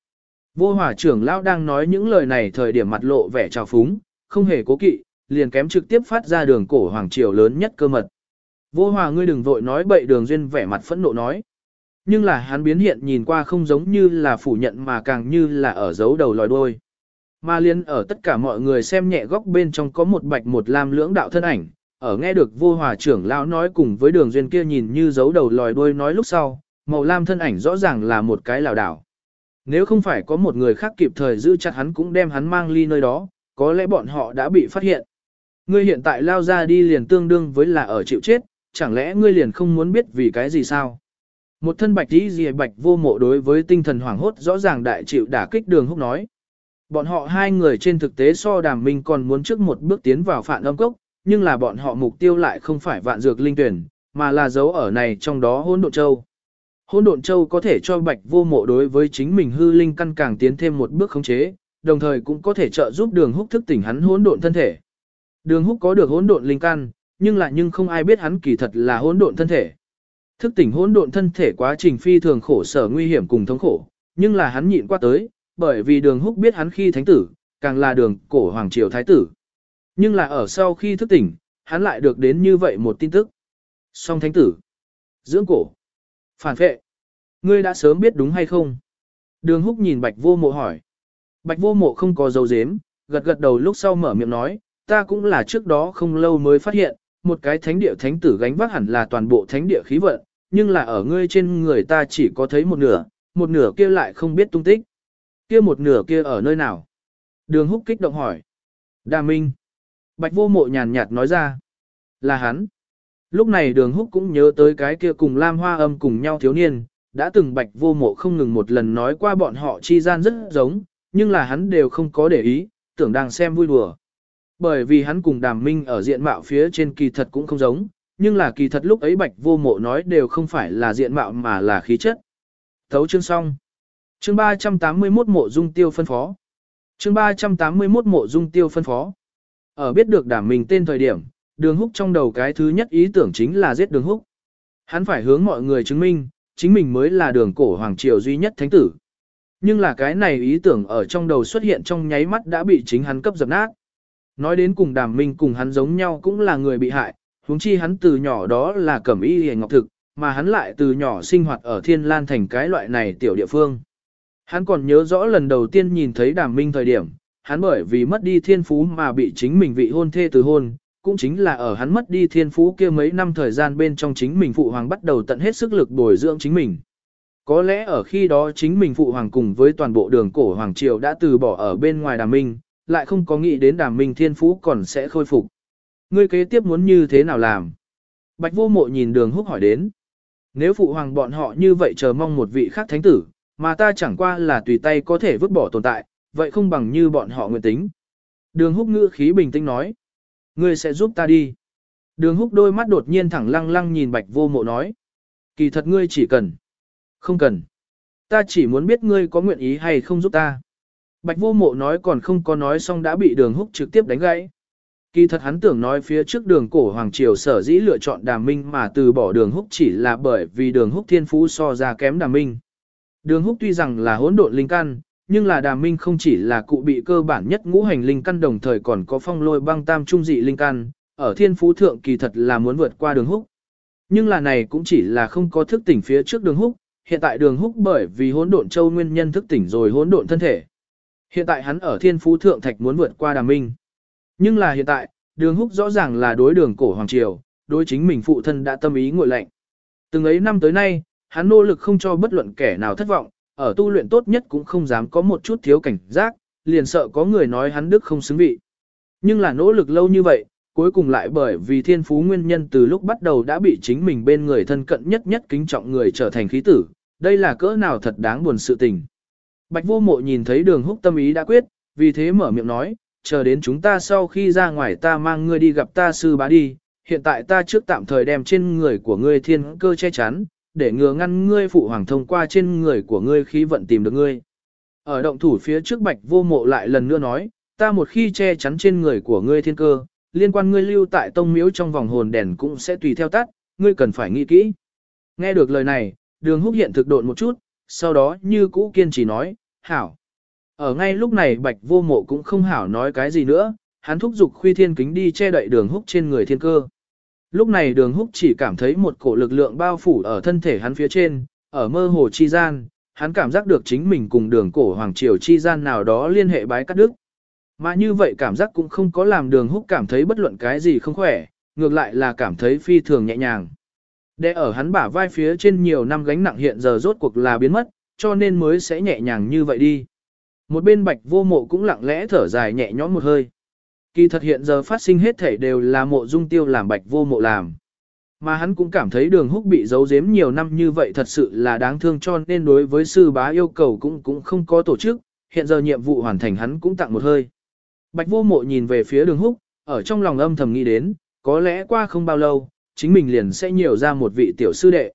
Vô hòa trưởng lão đang nói những lời này thời điểm mặt lộ vẻ trào phúng, không hề cố kỵ, liền kém trực tiếp phát ra đường cổ hoàng triều lớn nhất cơ mật. Vô hòa ngươi đừng vội nói bậy đường duyên vẻ mặt phẫn nộ nói. Nhưng là hắn biến hiện nhìn qua không giống như là phủ nhận mà càng như là ở giấu đầu lòi đuôi. Mà liên ở tất cả mọi người xem nhẹ góc bên trong có một bạch một lam lưỡng đạo thân ảnh, ở nghe được vô hòa trưởng lão nói cùng với đường duyên kia nhìn như giấu đầu lòi đuôi nói lúc sau, màu lam thân ảnh rõ ràng là một cái lào đảo. Nếu không phải có một người khác kịp thời giữ chặt hắn cũng đem hắn mang ly nơi đó, có lẽ bọn họ đã bị phát hiện. Ngươi hiện tại lao ra đi liền tương đương với là ở chịu chết, chẳng lẽ ngươi liền không muốn biết vì cái gì sao? Một thân bạch tí gì bạch vô mộ đối với tinh thần hoảng hốt rõ ràng đại chịu đả kích đường húc nói. Bọn họ hai người trên thực tế so đàm minh còn muốn trước một bước tiến vào phản âm cốc, nhưng là bọn họ mục tiêu lại không phải vạn dược linh tuyển, mà là dấu ở này trong đó hỗn độn châu. Hỗn độn châu có thể cho bạch vô mộ đối với chính mình hư linh căn càng tiến thêm một bước khống chế, đồng thời cũng có thể trợ giúp đường húc thức tỉnh hắn hỗn độn thân thể. Đường húc có được hỗn độn linh căn, nhưng lại nhưng không ai biết hắn kỳ thật là hỗn độn thân thể. Thức tỉnh hỗn độn thân thể quá trình phi thường khổ sở nguy hiểm cùng thống khổ, nhưng là hắn nhịn qua tới, bởi vì đường húc biết hắn khi thánh tử, càng là đường cổ hoàng triều thái tử. Nhưng là ở sau khi thức tỉnh, hắn lại được đến như vậy một tin tức. Song thánh tử, dưỡng cổ, phản phệ, ngươi đã sớm biết đúng hay không? Đường húc nhìn bạch vô mộ hỏi. Bạch vô mộ không có dấu dếm, gật gật đầu lúc sau mở miệng nói, ta cũng là trước đó không lâu mới phát hiện, một cái thánh địa thánh tử gánh vác hẳn là toàn bộ thánh địa khí vận, nhưng là ở ngươi trên người ta chỉ có thấy một nửa, một nửa kia lại không biết tung tích. Kia một nửa kia ở nơi nào? Đường húc kích động hỏi. Đa Minh. Bạch vô mộ nhàn nhạt nói ra. Là hắn. Lúc này đường húc cũng nhớ tới cái kia cùng Lam Hoa âm cùng nhau thiếu niên, đã từng bạch vô mộ không ngừng một lần nói qua bọn họ chi gian rất giống, nhưng là hắn đều không có để ý, tưởng đang xem vui đùa. Bởi vì hắn cùng đàm minh ở diện mạo phía trên kỳ thật cũng không giống, nhưng là kỳ thật lúc ấy bạch vô mộ nói đều không phải là diện mạo mà là khí chất. Thấu chương xong. Chương 381 mộ dung tiêu phân phó. Chương 381 mộ dung tiêu phân phó. Ở biết được đàm minh tên thời điểm, đường húc trong đầu cái thứ nhất ý tưởng chính là giết đường húc. Hắn phải hướng mọi người chứng minh, chính mình mới là đường cổ hoàng triều duy nhất thánh tử. Nhưng là cái này ý tưởng ở trong đầu xuất hiện trong nháy mắt đã bị chính hắn cấp dập nát. Nói đến cùng đàm minh cùng hắn giống nhau cũng là người bị hại, huống chi hắn từ nhỏ đó là cẩm y hề ngọc thực, mà hắn lại từ nhỏ sinh hoạt ở thiên lan thành cái loại này tiểu địa phương. Hắn còn nhớ rõ lần đầu tiên nhìn thấy đàm minh thời điểm, hắn bởi vì mất đi thiên phú mà bị chính mình vị hôn thê từ hôn, cũng chính là ở hắn mất đi thiên phú kia mấy năm thời gian bên trong chính mình phụ hoàng bắt đầu tận hết sức lực bồi dưỡng chính mình. Có lẽ ở khi đó chính mình phụ hoàng cùng với toàn bộ đường cổ hoàng triều đã từ bỏ ở bên ngoài đàm minh, lại không có nghĩ đến đàm minh thiên phú còn sẽ khôi phục. Ngươi kế tiếp muốn như thế nào làm? Bạch vô mộ nhìn đường húc hỏi đến. Nếu phụ hoàng bọn họ như vậy chờ mong một vị khác thánh tử, mà ta chẳng qua là tùy tay có thể vứt bỏ tồn tại, vậy không bằng như bọn họ nguyện tính. Đường húc ngữ khí bình tĩnh nói. Ngươi sẽ giúp ta đi. Đường húc đôi mắt đột nhiên thẳng lăng lăng nhìn bạch vô mộ nói. Kỳ thật ngươi chỉ cần. Không cần. Ta chỉ muốn biết ngươi có nguyện ý hay không giúp ta. Bạch vô mộ nói còn không có nói xong đã bị đường húc trực tiếp đánh gãy. Kỳ thật hắn tưởng nói phía trước đường cổ Hoàng Triều sở dĩ lựa chọn đàm minh mà từ bỏ đường húc chỉ là bởi vì đường húc thiên phú so ra kém đàm minh. Đường húc tuy rằng là hỗn độn linh căn, nhưng là đàm minh không chỉ là cụ bị cơ bản nhất ngũ hành linh căn đồng thời còn có phong lôi băng tam trung dị linh căn, ở thiên phú thượng kỳ thật là muốn vượt qua đường húc. Nhưng là này cũng chỉ là không có thức tỉnh phía trước đường húc, hiện tại đường húc bởi vì hỗn độn châu nguyên nhân thức tỉnh rồi hỗn độn thân thể. Hiện tại hắn ở thiên phú thượng thạch muốn vượt qua đàm minh. Nhưng là hiện tại, đường húc rõ ràng là đối đường cổ hoàng triều, đối chính mình phụ thân đã tâm ý ngội lạnh. Từng ấy năm tới nay, hắn nỗ lực không cho bất luận kẻ nào thất vọng, ở tu luyện tốt nhất cũng không dám có một chút thiếu cảnh giác, liền sợ có người nói hắn đức không xứng vị. Nhưng là nỗ lực lâu như vậy, cuối cùng lại bởi vì thiên phú nguyên nhân từ lúc bắt đầu đã bị chính mình bên người thân cận nhất nhất kính trọng người trở thành khí tử, đây là cỡ nào thật đáng buồn sự tình. Bạch vô mộ nhìn thấy đường húc tâm ý đã quyết, vì thế mở miệng nói, chờ đến chúng ta sau khi ra ngoài ta mang ngươi đi gặp ta sư bá đi, hiện tại ta trước tạm thời đem trên người của ngươi thiên cơ che chắn, để ngừa ngăn ngươi phụ hoàng thông qua trên người của ngươi khi vận tìm được ngươi. Ở động thủ phía trước bạch vô mộ lại lần nữa nói, ta một khi che chắn trên người của ngươi thiên cơ, liên quan ngươi lưu tại tông miếu trong vòng hồn đèn cũng sẽ tùy theo tắt, ngươi cần phải nghĩ kỹ. Nghe được lời này, đường húc hiện thực độn một chút, sau đó như cũ kiên trì nói, hảo. Ở ngay lúc này bạch vô mộ cũng không hảo nói cái gì nữa, hắn thúc giục khuy thiên kính đi che đậy đường húc trên người thiên cơ. Lúc này đường húc chỉ cảm thấy một cổ lực lượng bao phủ ở thân thể hắn phía trên, ở mơ hồ chi gian, hắn cảm giác được chính mình cùng đường cổ hoàng triều chi gian nào đó liên hệ bái cắt đức. Mà như vậy cảm giác cũng không có làm đường húc cảm thấy bất luận cái gì không khỏe, ngược lại là cảm thấy phi thường nhẹ nhàng. Để ở hắn bả vai phía trên nhiều năm gánh nặng hiện giờ rốt cuộc là biến mất, cho nên mới sẽ nhẹ nhàng như vậy đi. Một bên bạch vô mộ cũng lặng lẽ thở dài nhẹ nhõm một hơi. Kỳ thật hiện giờ phát sinh hết thể đều là mộ dung tiêu làm bạch vô mộ làm. Mà hắn cũng cảm thấy đường húc bị giấu giếm nhiều năm như vậy thật sự là đáng thương cho nên đối với sư bá yêu cầu cũng cũng không có tổ chức, hiện giờ nhiệm vụ hoàn thành hắn cũng tặng một hơi. Bạch vô mộ nhìn về phía đường húc, ở trong lòng âm thầm nghĩ đến, có lẽ qua không bao lâu, chính mình liền sẽ nhiều ra một vị tiểu sư đệ.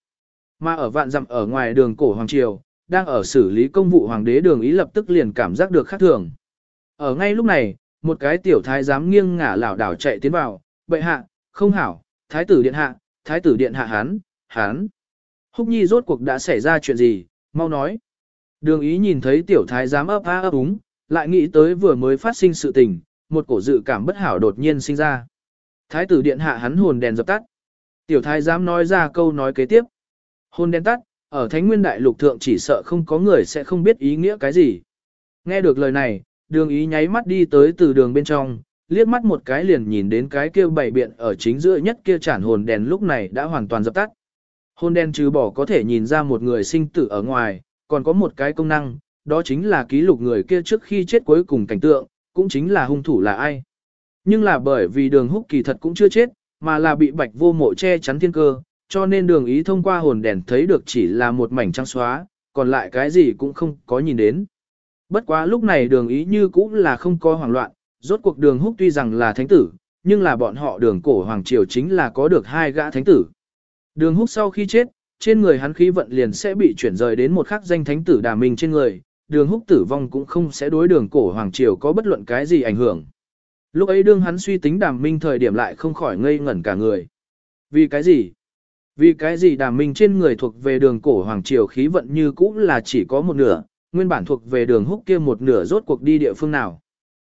Mà ở vạn dặm ở ngoài đường cổ Hoàng Triều, đang ở xử lý công vụ Hoàng đế đường ý lập tức liền cảm giác được khác thường. Ở ngay lúc này, một cái tiểu thái giám nghiêng ngả lảo đảo chạy tiến vào, bệ hạ, không hảo, thái tử điện hạ, thái tử điện hạ hán, hán. Húc nhi rốt cuộc đã xảy ra chuyện gì, mau nói. Đường ý nhìn thấy tiểu thái giám ấp á ấp úng, lại nghĩ tới vừa mới phát sinh sự tình, một cổ dự cảm bất hảo đột nhiên sinh ra. Thái tử điện hạ hắn hồn đèn dập tắt. Tiểu thái giám nói ra câu nói kế tiếp. Hồn đèn tắt, ở Thánh Nguyên Đại Lục Thượng chỉ sợ không có người sẽ không biết ý nghĩa cái gì. Nghe được lời này, đường ý nháy mắt đi tới từ đường bên trong, liếc mắt một cái liền nhìn đến cái kia bảy biện ở chính giữa nhất kia chản hồn đèn lúc này đã hoàn toàn dập tắt. Hồn đèn trừ bỏ có thể nhìn ra một người sinh tử ở ngoài, còn có một cái công năng, đó chính là ký lục người kia trước khi chết cuối cùng cảnh tượng, cũng chính là hung thủ là ai. Nhưng là bởi vì đường húc kỳ thật cũng chưa chết, mà là bị bạch vô mộ che chắn thiên cơ, cho nên đường ý thông qua hồn đèn thấy được chỉ là một mảnh trắng xóa, còn lại cái gì cũng không có nhìn đến. Bất quá lúc này đường ý như cũng là không có hoảng loạn, rốt cuộc đường húc tuy rằng là thánh tử, nhưng là bọn họ đường cổ hoàng triều chính là có được hai gã thánh tử. Đường húc sau khi chết, trên người hắn khí vận liền sẽ bị chuyển rời đến một khắc danh thánh tử đà minh trên người, đường húc tử vong cũng không sẽ đối đường cổ hoàng triều có bất luận cái gì ảnh hưởng. Lúc ấy đương hắn suy tính đàm minh thời điểm lại không khỏi ngây ngẩn cả người. Vì cái gì? Vì cái gì đàm minh trên người thuộc về đường cổ hoàng triều khí vận như cũng là chỉ có một nửa, nguyên bản thuộc về đường húc kia một nửa rốt cuộc đi địa phương nào.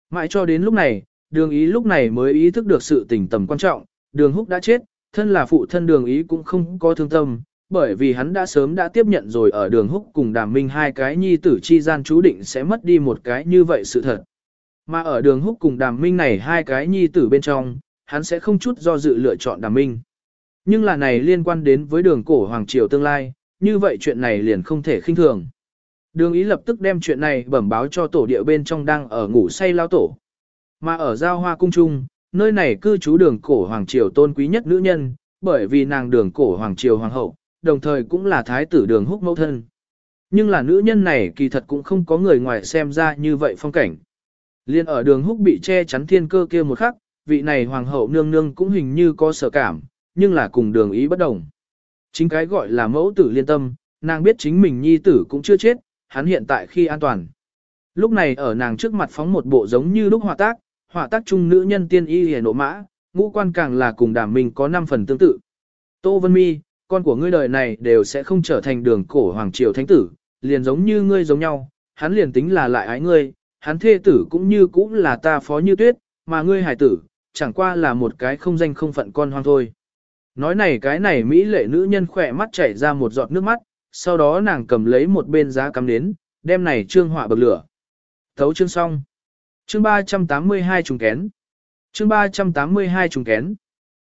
Mãi cho đến lúc này, đường ý lúc này mới ý thức được sự tình tầm quan trọng, đường húc đã chết, thân là phụ thân đường ý cũng không có thương tâm, bởi vì hắn đã sớm đã tiếp nhận rồi ở đường húc cùng đàm minh hai cái nhi tử chi gian chú định sẽ mất đi một cái như vậy sự thật. Mà ở đường húc cùng đàm minh này hai cái nhi tử bên trong, hắn sẽ không chút do dự lựa chọn đàm minh. Nhưng là này liên quan đến với đường cổ Hoàng Triều tương lai, như vậy chuyện này liền không thể khinh thường. Đường ý lập tức đem chuyện này bẩm báo cho tổ địa bên trong đang ở ngủ say lao tổ. Mà ở giao hoa cung trung, nơi này cư trú đường cổ Hoàng Triều tôn quý nhất nữ nhân, bởi vì nàng đường cổ Hoàng Triều Hoàng hậu, đồng thời cũng là thái tử đường húc mẫu thân. Nhưng là nữ nhân này kỳ thật cũng không có người ngoài xem ra như vậy phong cảnh. Liên ở đường húc bị che chắn thiên cơ kia một khắc, vị này hoàng hậu nương nương cũng hình như có sở cảm, nhưng là cùng đường ý bất đồng. Chính cái gọi là mẫu tử liên tâm, nàng biết chính mình nhi tử cũng chưa chết, hắn hiện tại khi an toàn. Lúc này ở nàng trước mặt phóng một bộ giống như lúc họa tác, họa tác trung nữ nhân tiên y hề nộ mã, ngũ quan càng là cùng đàm mình có 5 phần tương tự. Tô Vân Mi, con của ngươi đời này đều sẽ không trở thành đường cổ hoàng triều thánh tử, liền giống như ngươi giống nhau, hắn liền tính là lại ái ngươi, hắn thê tử cũng như cũng là ta phó như tuyết, mà ngươi hải tử, chẳng qua là một cái không danh không phận con hoang thôi. Nói này cái này Mỹ lệ nữ nhân khỏe mắt chảy ra một giọt nước mắt, sau đó nàng cầm lấy một bên giá cắm nến, đem này trương họa bậc lửa. Thấu chương xong. Chương 382 trùng kén. Chương 382 trùng kén.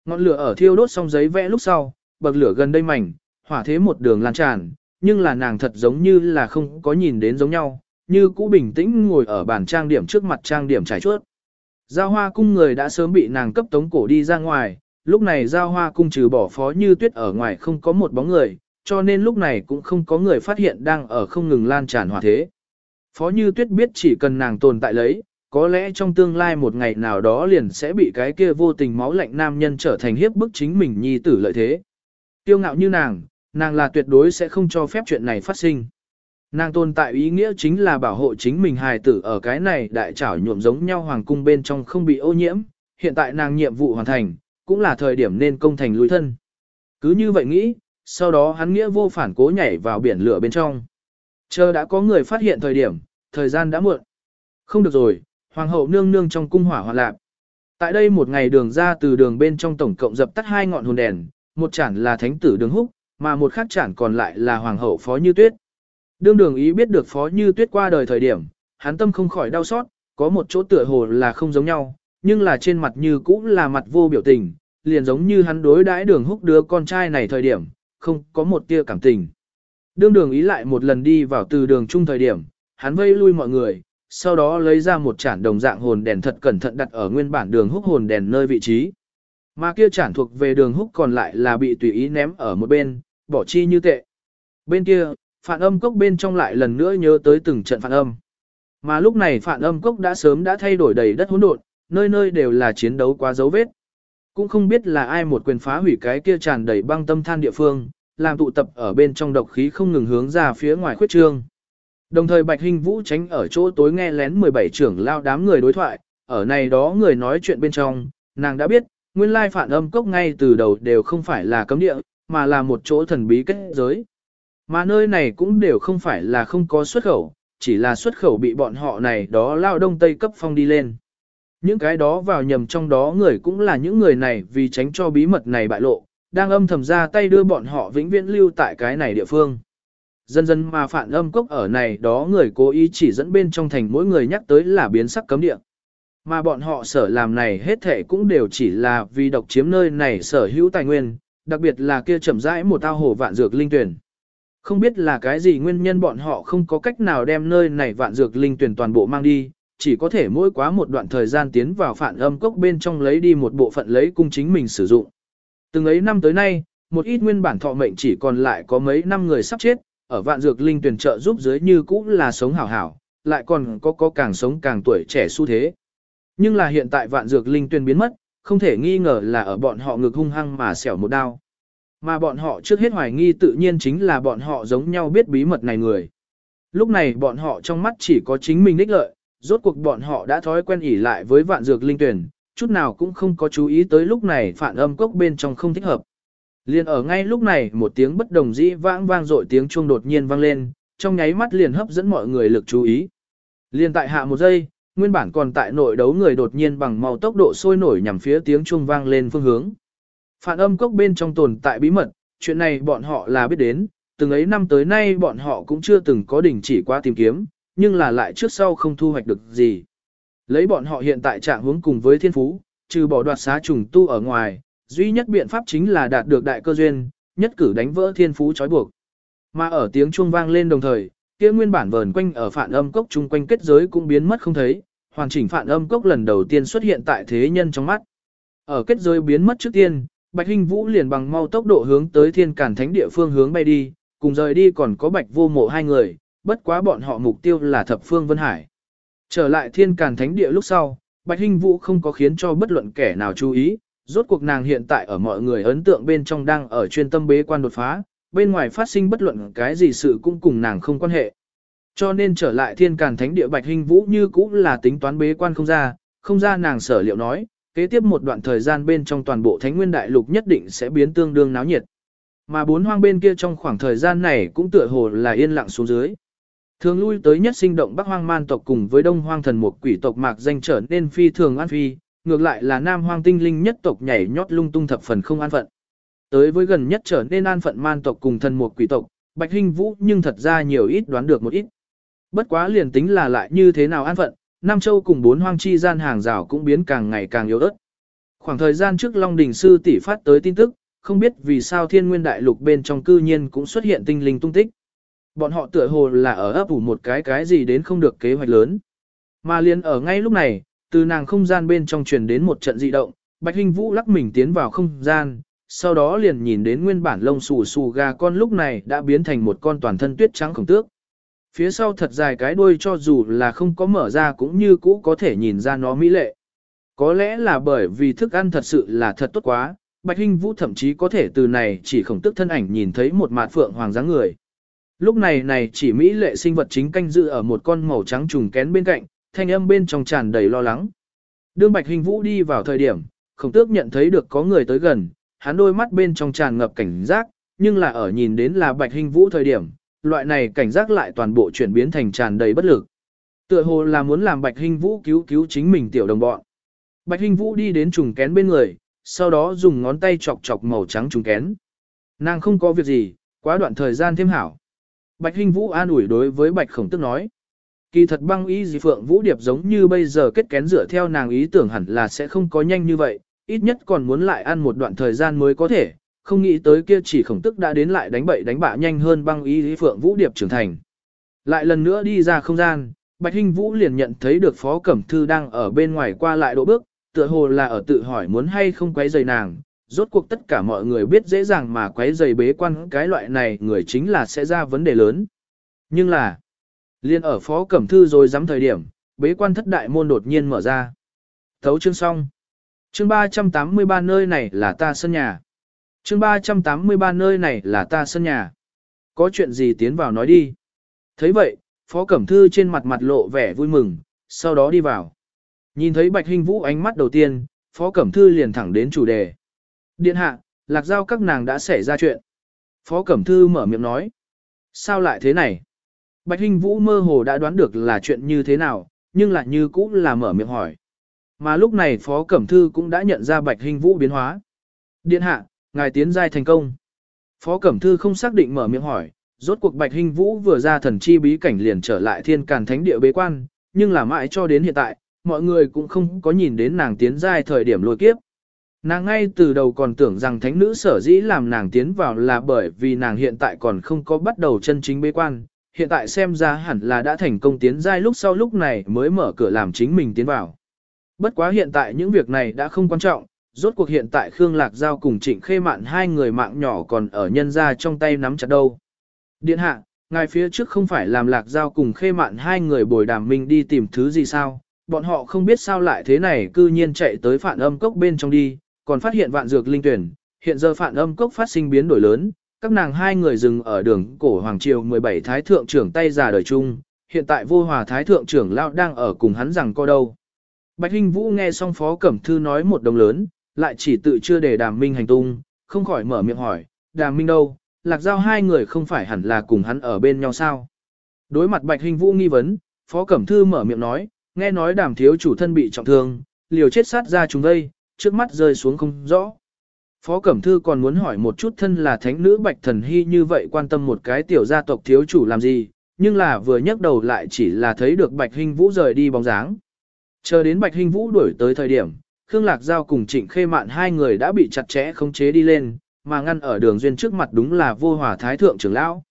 Ngọn lửa ở thiêu đốt xong giấy vẽ lúc sau, bậc lửa gần đây mảnh, hỏa thế một đường lan tràn, nhưng là nàng thật giống như là không có nhìn đến giống nhau, như cũ bình tĩnh ngồi ở bàn trang điểm trước mặt trang điểm trải chuốt. Giao hoa cung người đã sớm bị nàng cấp tống cổ đi ra ngoài, lúc này giao hoa cung trừ bỏ phó như tuyết ở ngoài không có một bóng người, cho nên lúc này cũng không có người phát hiện đang ở không ngừng lan tràn hỏa thế. Phó như tuyết biết chỉ cần nàng tồn tại lấy, có lẽ trong tương lai một ngày nào đó liền sẽ bị cái kia vô tình máu lạnh nam nhân trở thành hiếp bức chính mình nhi tử lợi thế. Tiêu ngạo như nàng, nàng là tuyệt đối sẽ không cho phép chuyện này phát sinh. Nàng tồn tại ý nghĩa chính là bảo hộ chính mình hài tử ở cái này đại trảo nhuộm giống nhau hoàng cung bên trong không bị ô nhiễm, hiện tại nàng nhiệm vụ hoàn thành, cũng là thời điểm nên công thành lùi thân. Cứ như vậy nghĩ, sau đó hắn nghĩa vô phản cố nhảy vào biển lửa bên trong. Chờ đã có người phát hiện thời điểm, thời gian đã muộn. Không được rồi, hoàng hậu nương nương trong cung hỏa hoạn lạc. Tại đây một ngày đường ra từ đường bên trong tổng cộng dập tắt hai ngọn hồn đèn, một chản là thánh tử đường húc, mà một khác chản còn lại là hoàng hậu phó như tuyết. Đương đường ý biết được phó như tuyết qua đời thời điểm, hắn tâm không khỏi đau xót, có một chỗ tựa hồ là không giống nhau, nhưng là trên mặt như cũng là mặt vô biểu tình, liền giống như hắn đối đãi đường húc đứa con trai này thời điểm, không có một tia cảm tình. Đương đường ý lại một lần đi vào từ đường chung thời điểm, hắn vây lui mọi người, sau đó lấy ra một chản đồng dạng hồn đèn thật cẩn thận đặt ở nguyên bản đường húc hồn đèn nơi vị trí. Mà kia chản thuộc về đường húc còn lại là bị tùy ý ném ở một bên, bỏ chi như tệ. Bên kia, phản âm cốc bên trong lại lần nữa nhớ tới từng trận phản âm. Mà lúc này phản âm cốc đã sớm đã thay đổi đầy đất hỗn độn, nơi nơi đều là chiến đấu quá dấu vết. Cũng không biết là ai một quyền phá hủy cái kia tràn đầy băng tâm than địa phương, làm tụ tập ở bên trong độc khí không ngừng hướng ra phía ngoài khuyết trương. Đồng thời Bạch Hình Vũ tránh ở chỗ tối nghe lén 17 trưởng lao đám người đối thoại, ở này đó người nói chuyện bên trong, nàng đã biết, nguyên lai phản âm cốc ngay từ đầu đều không phải là cấm địa, mà là một chỗ thần bí kết giới. Mà nơi này cũng đều không phải là không có xuất khẩu, chỉ là xuất khẩu bị bọn họ này đó lao đông tây cấp phong đi lên. Những cái đó vào nhầm trong đó người cũng là những người này vì tránh cho bí mật này bại lộ, đang âm thầm ra tay đưa bọn họ vĩnh viễn lưu tại cái này địa phương. Dần dần mà phản âm cốc ở này đó người cố ý chỉ dẫn bên trong thành mỗi người nhắc tới là biến sắc cấm địa. Mà bọn họ sở làm này hết thể cũng đều chỉ là vì độc chiếm nơi này sở hữu tài nguyên, đặc biệt là kia chậm rãi một tao hồ vạn dược linh tuyển. Không biết là cái gì nguyên nhân bọn họ không có cách nào đem nơi này vạn dược linh tuyển toàn bộ mang đi, chỉ có thể mỗi quá một đoạn thời gian tiến vào phản âm cốc bên trong lấy đi một bộ phận lấy cung chính mình sử dụng. Từng ấy năm tới nay, một ít nguyên bản thọ mệnh chỉ còn lại có mấy năm người sắp chết, ở vạn dược linh tuyển trợ giúp dưới như cũ là sống hảo hảo, lại còn có có càng sống càng tuổi trẻ xu thế. Nhưng là hiện tại vạn dược linh tuyển biến mất, không thể nghi ngờ là ở bọn họ ngực hung hăng mà xẻo một đao. Mà bọn họ trước hết hoài nghi tự nhiên chính là bọn họ giống nhau biết bí mật này người. Lúc này bọn họ trong mắt chỉ có chính mình đích lợi, rốt cuộc bọn họ đã thói quen ỉ lại với vạn dược linh tuyển, chút nào cũng không có chú ý tới lúc này phản âm cốc bên trong không thích hợp. Liền ở ngay lúc này một tiếng bất đồng dĩ vãng vang dội tiếng chuông đột nhiên vang lên, trong nháy mắt liền hấp dẫn mọi người lực chú ý. Liền tại hạ một giây, nguyên bản còn tại nội đấu người đột nhiên bằng màu tốc độ sôi nổi nhằm phía tiếng chuông vang lên phương hướng. Phản âm cốc bên trong tồn tại bí mật, chuyện này bọn họ là biết đến, từng ấy năm tới nay bọn họ cũng chưa từng có đình chỉ qua tìm kiếm, nhưng là lại trước sau không thu hoạch được gì. Lấy bọn họ hiện tại trạng hướng cùng với thiên phú, trừ bỏ đoạt xá trùng tu ở ngoài, duy nhất biện pháp chính là đạt được đại cơ duyên, nhất cử đánh vỡ thiên phú trói buộc. Mà ở tiếng chuông vang lên đồng thời, kia nguyên bản vờn quanh ở phản âm cốc chung quanh kết giới cũng biến mất không thấy, hoàn chỉnh phản âm cốc lần đầu tiên xuất hiện tại thế nhân trong mắt. Ở kết giới biến mất trước tiên, Bạch Hinh Vũ liền bằng mau tốc độ hướng tới Thiên Cản Thánh địa phương hướng bay đi, cùng rời đi còn có Bạch Vô Mộ hai người, bất quá bọn họ mục tiêu là Thập Phương Vân Hải. Trở lại thiên càn thánh địa lúc sau, Bạch Hinh Vũ không có khiến cho bất luận kẻ nào chú ý, rốt cuộc nàng hiện tại ở mọi người ấn tượng bên trong đang ở chuyên tâm bế quan đột phá, bên ngoài phát sinh bất luận cái gì sự cũng cùng nàng không quan hệ. Cho nên trở lại thiên càn thánh địa Bạch Hinh Vũ như cũ là tính toán bế quan không ra, không ra nàng sở liệu nói, kế tiếp một đoạn thời gian bên trong toàn bộ thánh nguyên đại lục nhất định sẽ biến tương đương náo nhiệt. Mà bốn hoang bên kia trong khoảng thời gian này cũng tựa hồ là yên lặng xuống dưới. Thường lui tới nhất sinh động Bắc Hoang Man tộc cùng với Đông Hoang thần một quỷ tộc mạc danh trở nên phi thường an phi, ngược lại là Nam Hoang tinh linh nhất tộc nhảy nhót lung tung thập phần không an phận. Tới với gần nhất trở nên an phận man tộc cùng thần một quỷ tộc, Bạch Hinh Vũ nhưng thật ra nhiều ít đoán được một ít. Bất quá liền tính là lại như thế nào an phận, Nam Châu cùng bốn hoang chi gian hàng rào cũng biến càng ngày càng yếu ớt. Khoảng thời gian trước Long Đình Sư tỷ phát tới tin tức, không biết vì sao thiên nguyên đại lục bên trong cư nhiên cũng xuất hiện tinh linh tung tích. Bọn họ tựa hồ là ở ấp ủ một cái cái gì đến không được kế hoạch lớn. Mà liền ở ngay lúc này, từ nàng không gian bên trong truyền đến một trận dị động, Bạch Hinh Vũ lắc mình tiến vào không gian, sau đó liền nhìn đến nguyên bản lông xù xù gà con lúc này đã biến thành một con toàn thân tuyết trắng khổng tước. Phía sau thật dài cái đuôi cho dù là không có mở ra cũng như cũ có thể nhìn ra nó mỹ lệ. Có lẽ là bởi vì thức ăn thật sự là thật tốt quá, Bạch Hinh Vũ thậm chí có thể từ này chỉ khổng tức thân ảnh nhìn thấy một mạt phượng hoàng dáng người. Lúc này này chỉ Mỹ lệ sinh vật chính canh dự ở một con màu trắng trùng kén bên cạnh, thanh âm bên trong tràn đầy lo lắng. Đương Bạch Hình Vũ đi vào thời điểm, khổng tước nhận thấy được có người tới gần, hắn đôi mắt bên trong tràn ngập cảnh giác, nhưng là ở nhìn đến là Bạch Hình Vũ thời điểm, loại này cảnh giác lại toàn bộ chuyển biến thành tràn đầy bất lực. Tựa hồ là muốn làm Bạch Hình Vũ cứu cứu chính mình tiểu đồng bọn. Bạch Hình Vũ đi đến trùng kén bên người, sau đó dùng ngón tay chọc chọc màu trắng trùng kén. Nàng không có việc gì, quá đoạn thời gian thêm hảo. Bạch Hinh Vũ an ủi đối với Bạch Khổng Tức nói. Kỳ thật băng ý gì Phượng Vũ Điệp giống như bây giờ kết kén dựa theo nàng ý tưởng hẳn là sẽ không có nhanh như vậy, ít nhất còn muốn lại ăn một đoạn thời gian mới có thể, không nghĩ tới kia chỉ Khổng Tức đã đến lại đánh bậy đánh bạ nhanh hơn băng ý gì Phượng Vũ Điệp trưởng thành. Lại lần nữa đi ra không gian, Bạch Hinh Vũ liền nhận thấy được Phó Cẩm Thư đang ở bên ngoài qua lại độ bước, tựa hồ là ở tự hỏi muốn hay không quấy rầy nàng, rốt cuộc tất cả mọi người biết dễ dàng mà quấy giày bế quan cái loại này người chính là sẽ ra vấn đề lớn. Nhưng là, liên ở phó cẩm thư rồi dám thời điểm, bế quan thất đại môn đột nhiên mở ra. Thấu chương xong. Chương 383 nơi này là ta sân nhà. Chương 383 nơi này là ta sân nhà. Có chuyện gì tiến vào nói đi. thấy vậy, phó cẩm thư trên mặt mặt lộ vẻ vui mừng, sau đó đi vào. Nhìn thấy bạch hình vũ ánh mắt đầu tiên, phó cẩm thư liền thẳng đến chủ đề. Điện hạ, lạc giao các nàng đã xảy ra chuyện. Phó Cẩm Thư mở miệng nói. Sao lại thế này? Bạch Hinh Vũ mơ hồ đã đoán được là chuyện như thế nào, nhưng lại như cũ là mở miệng hỏi. Mà lúc này Phó Cẩm Thư cũng đã nhận ra Bạch Hinh Vũ biến hóa. Điện hạ, ngài tiến giai thành công. Phó Cẩm Thư không xác định mở miệng hỏi, rốt cuộc Bạch Hinh Vũ vừa ra thần chi bí cảnh liền trở lại thiên càn thánh địa bế quan, nhưng là mãi cho đến hiện tại, mọi người cũng không có nhìn đến nàng tiến giai thời điểm lôi kiếp. Nàng ngay từ đầu còn tưởng rằng thánh nữ sở dĩ làm nàng tiến vào là bởi vì nàng hiện tại còn không có bắt đầu chân chính bế quan, hiện tại xem ra hẳn là đã thành công tiến giai lúc sau lúc này mới mở cửa làm chính mình tiến vào. Bất quá hiện tại những việc này đã không quan trọng, rốt cuộc hiện tại Khương Lạc Giao cùng Trịnh Khê Mạn hai người mạng nhỏ còn ở nhân ra trong tay nắm chặt đâu. Điện hạ, ngài phía trước không phải làm Lạc Giao cùng Khê Mạn hai người bồi đàm mình đi tìm thứ gì sao, bọn họ không biết sao lại thế này cư nhiên chạy tới phản âm cốc bên trong đi, còn phát hiện vạn dược linh tuyển, hiện giờ phản âm cốc phát sinh biến đổi lớn, các nàng hai người dừng ở đường cổ Hoàng Triều 17 Thái Thượng trưởng tay già đời chung, hiện tại vô hòa Thái Thượng trưởng lão đang ở cùng hắn rằng co đâu. Bạch Hinh Vũ nghe xong Phó Cẩm Thư nói một đồng lớn, lại chỉ tự chưa để đàm minh hành tung, không khỏi mở miệng hỏi, đàm minh đâu, lạc giao hai người không phải hẳn là cùng hắn ở bên nhau sao. Đối mặt Bạch Hinh Vũ nghi vấn, Phó Cẩm Thư mở miệng nói, nghe nói đàm thiếu chủ thân bị trọng thương, liều chết sát ra chúng đây, trước mắt rơi xuống không rõ. Phó Cẩm Thư còn muốn hỏi một chút thân là thánh nữ Bạch Thần Hy như vậy quan tâm một cái tiểu gia tộc thiếu chủ làm gì, nhưng là vừa nhấc đầu lại chỉ là thấy được Bạch Hinh Vũ rời đi bóng dáng. Chờ đến Bạch Hinh Vũ đuổi tới thời điểm, Khương Lạc Giao cùng Trịnh Khê Mạn hai người đã bị chặt chẽ khống chế đi lên, mà ngăn ở đường duyên trước mặt đúng là vô hòa thái thượng trưởng lão.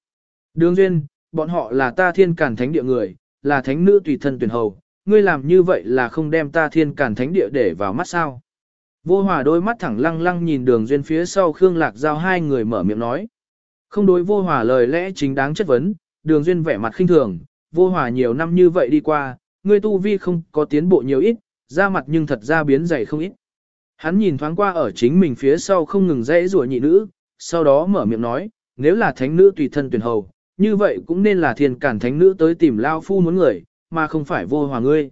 Đường duyên, bọn họ là ta thiên cản thánh địa người, là thánh nữ tùy thân tuyển hầu, ngươi làm như vậy là không đem ta thiên cản thánh địa để vào mắt sao. Vô hòa đôi mắt thẳng lăng lăng nhìn đường duyên phía sau Khương Lạc Giao hai người mở miệng nói. Không đối vô hòa lời lẽ chính đáng chất vấn, đường duyên vẻ mặt khinh thường, vô hòa nhiều năm như vậy đi qua, ngươi tu vi không có tiến bộ nhiều ít, da mặt nhưng thật ra biến dày không ít. Hắn nhìn thoáng qua ở chính mình phía sau không ngừng dãy rủa nhị nữ, sau đó mở miệng nói, nếu là thánh nữ tùy thân tuyển hầu, như vậy cũng nên là thiên cản thánh nữ tới tìm lao phu muốn người, mà không phải vô hòa ngươi.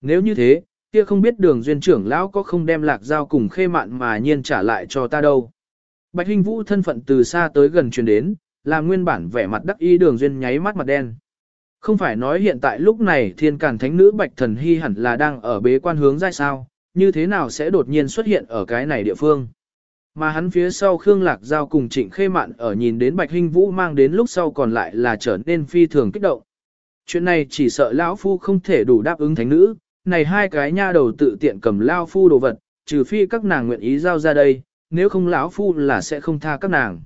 Nếu như thế, kia không biết đường duyên trưởng lão có không đem lạc giao cùng khê mạn mà nhiên trả lại cho ta đâu. Bạch Hinh Vũ thân phận từ xa tới gần truyền đến, làm nguyên bản vẻ mặt đắc ý đường duyên nháy mắt mặt đen. Không phải nói hiện tại lúc này thiên cản thánh nữ Bạch Thần Hy hẳn là đang ở bế quan hướng ra sao, như thế nào sẽ đột nhiên xuất hiện ở cái này địa phương. Mà hắn phía sau Khương Lạc Giao cùng Trịnh Khê Mạn ở nhìn đến Bạch Hinh Vũ mang đến lúc sau còn lại là trở nên phi thường kích động. Chuyện này chỉ sợ lão phu không thể đủ đáp ứng thánh nữ, này hai cái nha đầu tự tiện cầm lao phu đồ vật, trừ phi các nàng nguyện ý giao ra đây, nếu không lão phu là sẽ không tha các nàng.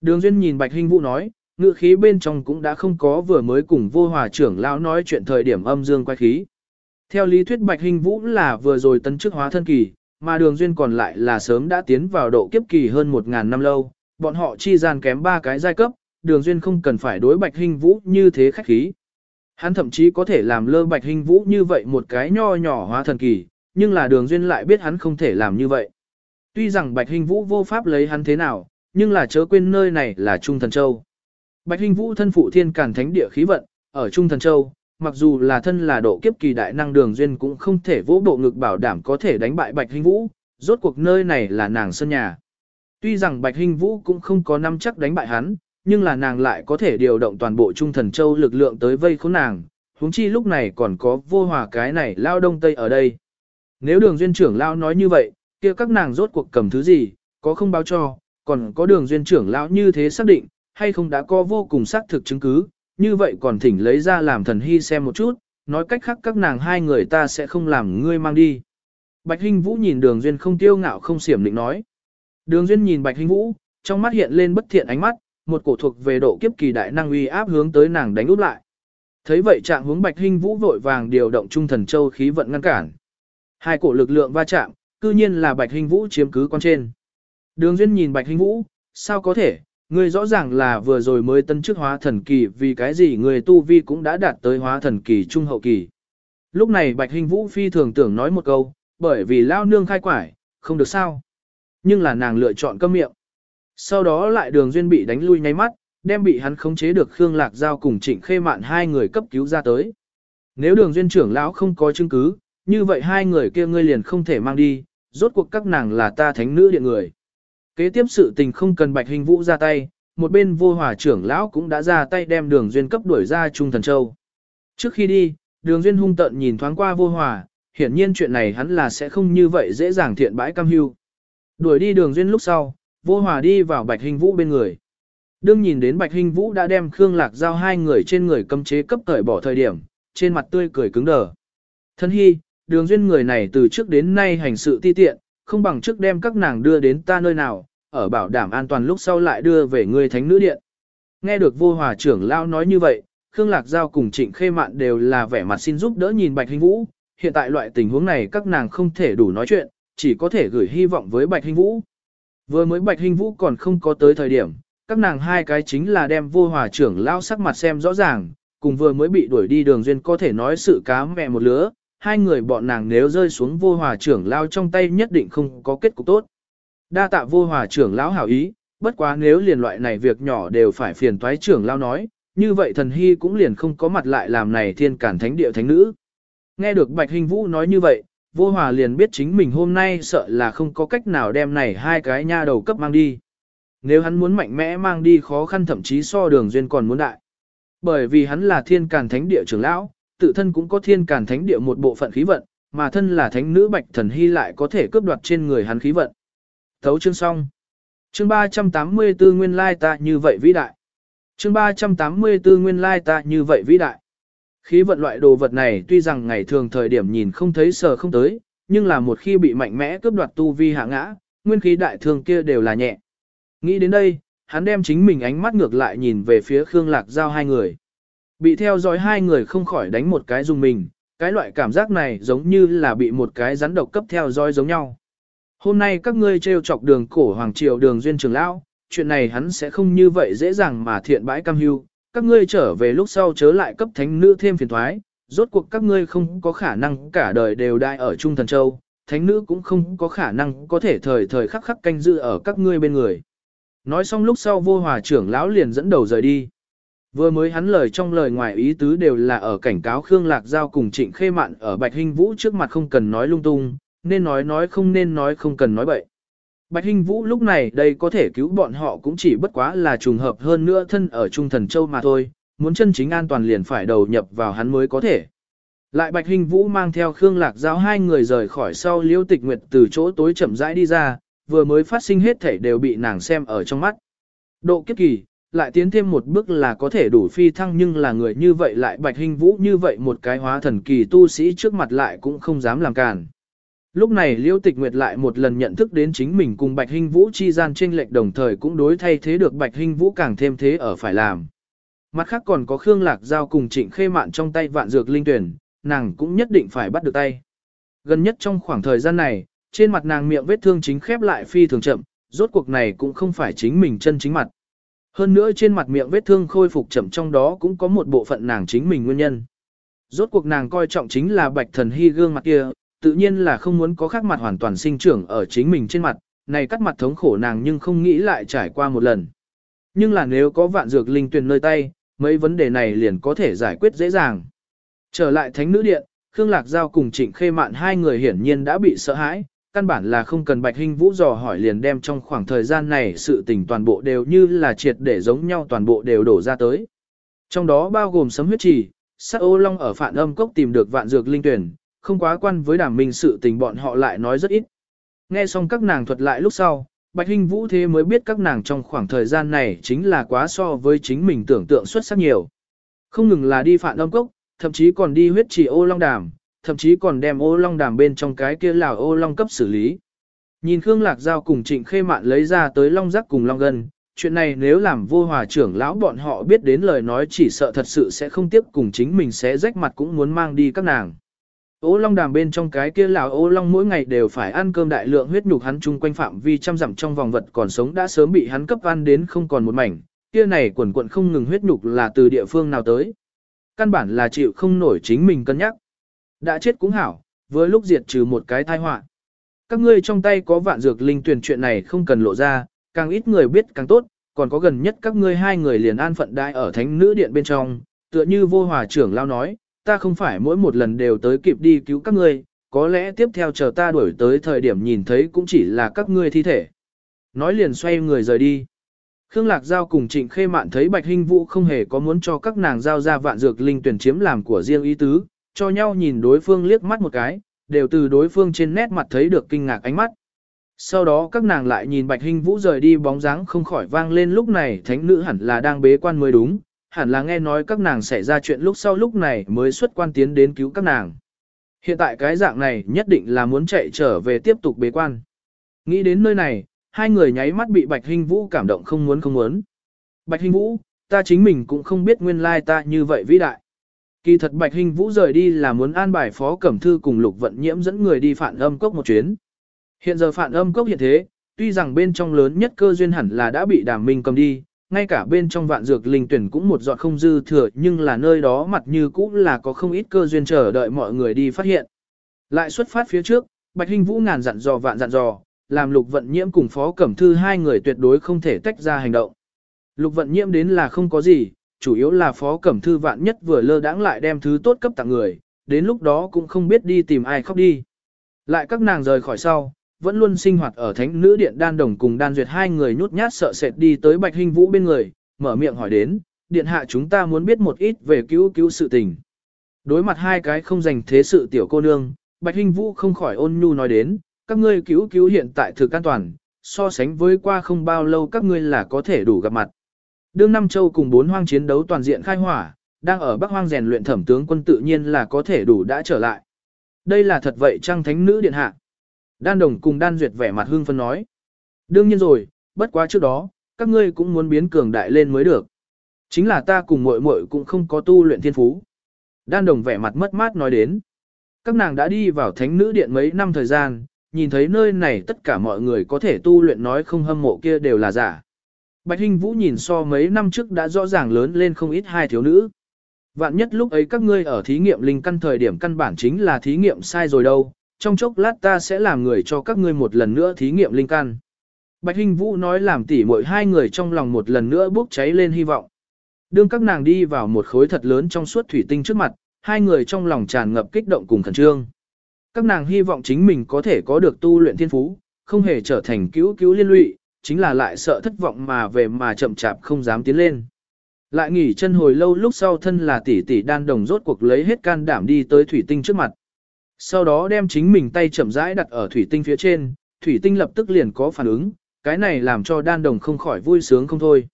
Đường Duyên nhìn Bạch Hinh Vũ nói, ngự khí bên trong cũng đã không có vừa mới cùng vô hòa trưởng lão nói chuyện thời điểm âm dương quay khí. Theo lý thuyết Bạch Hinh Vũ là vừa rồi tấn chức hóa thân kỳ, mà đường duyên còn lại là sớm đã tiến vào độ kiếp kỳ hơn 1.000 năm lâu, bọn họ chi gian kém ba cái giai cấp, đường duyên không cần phải đối Bạch Hinh Vũ như thế khách khí. Hắn thậm chí có thể làm lơ Bạch hình Vũ như vậy một cái nho nhỏ hóa thần kỳ, nhưng là đường duyên lại biết hắn không thể làm như vậy. Tuy rằng Bạch hình Vũ vô pháp lấy hắn thế nào, nhưng là chớ quên nơi này là Trung Thần Châu. Bạch hình Vũ thân phụ thiên cản thánh địa khí vận, ở Trung Thần Châu, mặc dù là thân là độ kiếp kỳ đại năng đường duyên cũng không thể vỗ bộ ngực bảo đảm có thể đánh bại Bạch hình Vũ, rốt cuộc nơi này là nàng sân nhà. Tuy rằng Bạch hình Vũ cũng không có năm chắc đánh bại hắn, nhưng là nàng lại có thể điều động toàn bộ Trung Thần Châu lực lượng tới vây khốn nàng, huống chi lúc này còn có vô hòa cái này lao đông tây ở đây. Nếu đường duyên trưởng lao nói như vậy, kia các nàng rốt cuộc cầm thứ gì, có không báo cho, còn có đường duyên trưởng lão như thế xác định, hay không đã có vô cùng xác thực chứng cứ, như vậy còn thỉnh lấy ra làm thần hy xem một chút, nói cách khác các nàng hai người ta sẽ không làm ngươi mang đi. Bạch Hinh Vũ nhìn đường duyên không tiêu ngạo không xiểm định nói. Đường duyên nhìn Bạch Hinh Vũ, trong mắt hiện lên bất thiện ánh mắt, một cổ thuộc về độ kiếp kỳ đại năng uy áp hướng tới nàng đánh úp lại. Thấy vậy trạng hướng Bạch Hinh Vũ vội vàng điều động trung thần châu khí vận ngăn cản. Hai cổ lực lượng va chạm, cư nhiên là Bạch Hinh Vũ chiếm cứ con trên. Đường duyên nhìn Bạch Hinh Vũ, sao có thể, Ngươi rõ ràng là vừa rồi mới tân chức hóa thần kỳ vì cái gì người tu vi cũng đã đạt tới hóa thần kỳ trung hậu kỳ. Lúc này Bạch hinh Vũ phi thường tưởng nói một câu, bởi vì lao nương khai quải, không được sao. Nhưng là nàng lựa chọn câm miệng. Sau đó lại đường duyên bị đánh lui nháy mắt, đem bị hắn khống chế được Khương Lạc Giao cùng Trịnh Khê Mạn hai người cấp cứu ra tới. Nếu đường duyên trưởng lão không có chứng cứ, như vậy hai người kia ngươi liền không thể mang đi, rốt cuộc các nàng là ta thánh nữ điện người. Kế tiếp sự tình không cần Bạch Hình Vũ ra tay, một bên vô hòa trưởng lão cũng đã ra tay đem đường duyên cấp đuổi ra Trung Thần Châu. Trước khi đi, đường duyên hung tận nhìn thoáng qua vô hòa, hiển nhiên chuyện này hắn là sẽ không như vậy dễ dàng thiện bãi cam hưu. Đuổi đi đường duyên lúc sau, vô hòa đi vào Bạch Hình Vũ bên người. Đương nhìn đến Bạch Hình Vũ đã đem Khương Lạc giao hai người trên người cấm chế cấp cởi bỏ thời điểm, trên mặt tươi cười cứng đờ. Thân hy, đường duyên người này từ trước đến nay hành sự ti tiện, không bằng trước đem các nàng đưa đến ta nơi nào, ở bảo đảm an toàn lúc sau lại đưa về người thánh nữ điện. Nghe được vô hòa trưởng lao nói như vậy, Khương Lạc Giao cùng Trịnh Khê Mạn đều là vẻ mặt xin giúp đỡ nhìn Bạch Hình Vũ, hiện tại loại tình huống này các nàng không thể đủ nói chuyện, chỉ có thể gửi hy vọng với Bạch Hình Vũ. Vừa mới Bạch Hình Vũ còn không có tới thời điểm, các nàng hai cái chính là đem vô hòa trưởng lao sắc mặt xem rõ ràng, cùng vừa mới bị đuổi đi đường duyên có thể nói sự cá mẹ một lứa, hai người bọn nàng nếu rơi xuống vô hòa trưởng lao trong tay nhất định không có kết cục tốt. Đa tạ vô hòa trưởng lão hảo ý, bất quá nếu liền loại này việc nhỏ đều phải phiền toái trưởng lao nói, như vậy thần hy cũng liền không có mặt lại làm này thiên cản thánh địa thánh nữ. Nghe được Bạch Hình Vũ nói như vậy, vô hòa liền biết chính mình hôm nay sợ là không có cách nào đem này hai cái nha đầu cấp mang đi. Nếu hắn muốn mạnh mẽ mang đi khó khăn thậm chí so đường duyên còn muốn đại. Bởi vì hắn là thiên Càn thánh địa trưởng lão, tự thân cũng có thiên càn thánh địa một bộ phận khí vận, mà thân là thánh nữ bạch thần hy lại có thể cướp đoạt trên người hắn khí vận. Thấu chương xong. Chương 384 nguyên lai ta như vậy vĩ đại. Chương 384 nguyên lai ta như vậy vĩ đại. Khí vận loại đồ vật này tuy rằng ngày thường thời điểm nhìn không thấy sờ không tới, nhưng là một khi bị mạnh mẽ cướp đoạt tu vi hạ ngã, nguyên khí đại thường kia đều là nhẹ. Nghĩ đến đây, hắn đem chính mình ánh mắt ngược lại nhìn về phía Khương Lạc Giao hai người. Bị theo dõi hai người không khỏi đánh một cái dùng mình, cái loại cảm giác này giống như là bị một cái rắn độc cấp theo dõi giống nhau. Hôm nay các ngươi trêu chọc đường cổ hoàng triều đường duyên trường lão, chuyện này hắn sẽ không như vậy dễ dàng mà thiện bãi cam hưu. Các ngươi trở về lúc sau chớ lại cấp thánh nữ thêm phiền thoái, rốt cuộc các ngươi không có khả năng cả đời đều đại ở Trung Thần Châu, thánh nữ cũng không có khả năng có thể thời thời khắc khắc canh giữ ở các ngươi bên người. Nói xong lúc sau vô hòa trưởng lão liền dẫn đầu rời đi. Vừa mới hắn lời trong lời ngoài ý tứ đều là ở cảnh cáo Khương Lạc Giao cùng Trịnh Khê Mạn ở Bạch Hinh Vũ trước mặt không cần nói lung tung, nên nói nói không nên nói không cần nói bậy. Bạch Hinh Vũ lúc này đây có thể cứu bọn họ cũng chỉ bất quá là trùng hợp hơn nữa thân ở Trung Thần Châu mà thôi, muốn chân chính an toàn liền phải đầu nhập vào hắn mới có thể. Lại Bạch Hinh Vũ mang theo Khương Lạc Giao hai người rời khỏi sau Liêu Tịch Nguyệt từ chỗ tối chậm rãi đi ra, vừa mới phát sinh hết thể đều bị nàng xem ở trong mắt. Độ kiếp kỳ, lại tiến thêm một bước là có thể đủ phi thăng nhưng là người như vậy lại Bạch Hinh Vũ như vậy một cái hóa thần kỳ tu sĩ trước mặt lại cũng không dám làm cản. Lúc này Liêu Tịch Nguyệt lại một lần nhận thức đến chính mình cùng Bạch Hinh Vũ chi gian tranh lệch đồng thời cũng đối thay thế được Bạch Hinh Vũ càng thêm thế ở phải làm. Mặt khác còn có Khương Lạc Giao cùng Trịnh Khê Mạn trong tay vạn dược linh tuyển, nàng cũng nhất định phải bắt được tay. Gần nhất trong khoảng thời gian này, trên mặt nàng miệng vết thương chính khép lại phi thường chậm, rốt cuộc này cũng không phải chính mình chân chính mặt. Hơn nữa trên mặt miệng vết thương khôi phục chậm trong đó cũng có một bộ phận nàng chính mình nguyên nhân. Rốt cuộc nàng coi trọng chính là bạch thần hy gương mặt kia, tự nhiên là không muốn có khắc mặt hoàn toàn sinh trưởng ở chính mình trên mặt, này cắt mặt thống khổ nàng nhưng không nghĩ lại trải qua một lần. Nhưng là nếu có vạn dược linh tuyền nơi tay, mấy vấn đề này liền có thể giải quyết dễ dàng. Trở lại thánh nữ điện, Khương Lạc Giao cùng Trịnh Khê Mạn hai người hiển nhiên đã bị sợ hãi, căn bản là không cần Bạch Hinh Vũ dò hỏi liền đem trong khoảng thời gian này sự tình toàn bộ đều như là triệt để giống nhau toàn bộ đều đổ ra tới. Trong đó bao gồm sấm huyết trì, sắc ô long ở phản âm cốc tìm được vạn dược linh tuyển, không quá quan với đảm minh sự tình bọn họ lại nói rất ít. Nghe xong các nàng thuật lại lúc sau, Bạch Hinh Vũ thế mới biết các nàng trong khoảng thời gian này chính là quá so với chính mình tưởng tượng xuất sắc nhiều. Không ngừng là đi phản âm cốc, thậm chí còn đi huyết trì ô long đàm, thậm chí còn đem ô long đàm bên trong cái kia lào ô long cấp xử lý. Nhìn Khương Lạc Giao cùng Trịnh Khê Mạn lấy ra tới long giác cùng long gân, chuyện này nếu làm vô hòa trưởng lão bọn họ biết đến lời nói chỉ sợ thật sự sẽ không tiếp cùng chính mình sẽ rách mặt cũng muốn mang đi các nàng. Ô long đàm bên trong cái kia là ô long mỗi ngày đều phải ăn cơm đại lượng huyết nhục hắn chung quanh phạm vi trăm dặm trong vòng vật còn sống đã sớm bị hắn cấp ăn đến không còn một mảnh, kia này quần quận không ngừng huyết nhục là từ địa phương nào tới. Căn bản là chịu không nổi chính mình cân nhắc. Đã chết cũng hảo, với lúc diệt trừ một cái tai họa. Các ngươi trong tay có vạn dược linh tuyển chuyện này không cần lộ ra, càng ít người biết càng tốt, còn có gần nhất các ngươi hai người liền an phận đại ở thánh nữ điện bên trong, tựa như vô hòa trưởng lao nói, ta không phải mỗi một lần đều tới kịp đi cứu các ngươi, có lẽ tiếp theo chờ ta đuổi tới thời điểm nhìn thấy cũng chỉ là các ngươi thi thể. Nói liền xoay người rời đi. Khương Lạc Giao cùng Trịnh Khê Mạn thấy Bạch Hinh Vũ không hề có muốn cho các nàng giao ra vạn dược linh tuyển chiếm làm của riêng ý tứ, cho nhau nhìn đối phương liếc mắt một cái, đều từ đối phương trên nét mặt thấy được kinh ngạc ánh mắt. Sau đó các nàng lại nhìn Bạch Hinh Vũ rời đi bóng dáng không khỏi vang lên lúc này thánh nữ hẳn là đang bế quan mới đúng, hẳn là nghe nói các nàng xảy ra chuyện lúc sau lúc này mới xuất quan tiến đến cứu các nàng. Hiện tại cái dạng này nhất định là muốn chạy trở về tiếp tục bế quan. Nghĩ đến nơi này, hai người nháy mắt bị Bạch Hinh Vũ cảm động không muốn không muốn. Bạch Hinh Vũ, ta chính mình cũng không biết nguyên lai ta như vậy vĩ đại. Kỳ thật Bạch Hinh Vũ rời đi là muốn an bài Phó Cẩm Thư cùng Lục Vận Nhiễm dẫn người đi phản âm cốc một chuyến. Hiện giờ phản âm cốc hiện thế, tuy rằng bên trong lớn nhất cơ duyên hẳn là đã bị đàm minh cầm đi, ngay cả bên trong vạn dược linh tuyển cũng một giọt không dư thừa nhưng là nơi đó mặt như cũ là có không ít cơ duyên chờ đợi mọi người đi phát hiện. Lại xuất phát phía trước, Bạch Hinh Vũ ngàn dặn dò vạn dặn dò, làm Lục Vận Nhiễm cùng Phó Cẩm Thư hai người tuyệt đối không thể tách ra hành động. Lục Vận Nhiễm đến là không có gì, chủ yếu là phó cẩm thư vạn nhất vừa lơ đãng lại đem thứ tốt cấp tặng người, đến lúc đó cũng không biết đi tìm ai khóc đi. Lại các nàng rời khỏi sau, vẫn luôn sinh hoạt ở thánh nữ điện đan đồng cùng đan duyệt hai người nhút nhát sợ sệt đi tới bạch hình vũ bên người, mở miệng hỏi đến, điện hạ chúng ta muốn biết một ít về cứu cứu sự tình. Đối mặt hai cái không dành thế sự tiểu cô nương, bạch hình vũ không khỏi ôn nhu nói đến, các ngươi cứu cứu hiện tại thực an toàn, so sánh với qua không bao lâu các ngươi là có thể đủ gặp mặt. Đương Nam Châu cùng bốn hoang chiến đấu toàn diện khai hỏa, đang ở Bắc Hoang rèn luyện thẩm tướng quân tự nhiên là có thể đủ đã trở lại. Đây là thật vậy trang thánh nữ điện hạ. Đan Đồng cùng Đan Duyệt vẻ mặt hương phân nói. Đương nhiên rồi, bất quá trước đó, các ngươi cũng muốn biến cường đại lên mới được. Chính là ta cùng muội muội cũng không có tu luyện thiên phú. Đan Đồng vẻ mặt mất mát nói đến. Các nàng đã đi vào thánh nữ điện mấy năm thời gian, nhìn thấy nơi này tất cả mọi người có thể tu luyện nói không hâm mộ kia đều là giả. Bạch Hinh Vũ nhìn so mấy năm trước đã rõ ràng lớn lên không ít hai thiếu nữ. Vạn nhất lúc ấy các ngươi ở thí nghiệm linh căn thời điểm căn bản chính là thí nghiệm sai rồi đâu, trong chốc lát ta sẽ làm người cho các ngươi một lần nữa thí nghiệm linh căn. Bạch Hinh Vũ nói làm tỉ mỗi hai người trong lòng một lần nữa bốc cháy lên hy vọng. Đương các nàng đi vào một khối thật lớn trong suốt thủy tinh trước mặt, hai người trong lòng tràn ngập kích động cùng khẩn trương. Các nàng hy vọng chính mình có thể có được tu luyện thiên phú, không hề trở thành cứu cứu liên lụy, chính là lại sợ thất vọng mà về mà chậm chạp không dám tiến lên. Lại nghỉ chân hồi lâu lúc sau thân là tỷ tỷ đan đồng rốt cuộc lấy hết can đảm đi tới thủy tinh trước mặt. Sau đó đem chính mình tay chậm rãi đặt ở thủy tinh phía trên, thủy tinh lập tức liền có phản ứng, cái này làm cho đan đồng không khỏi vui sướng không thôi.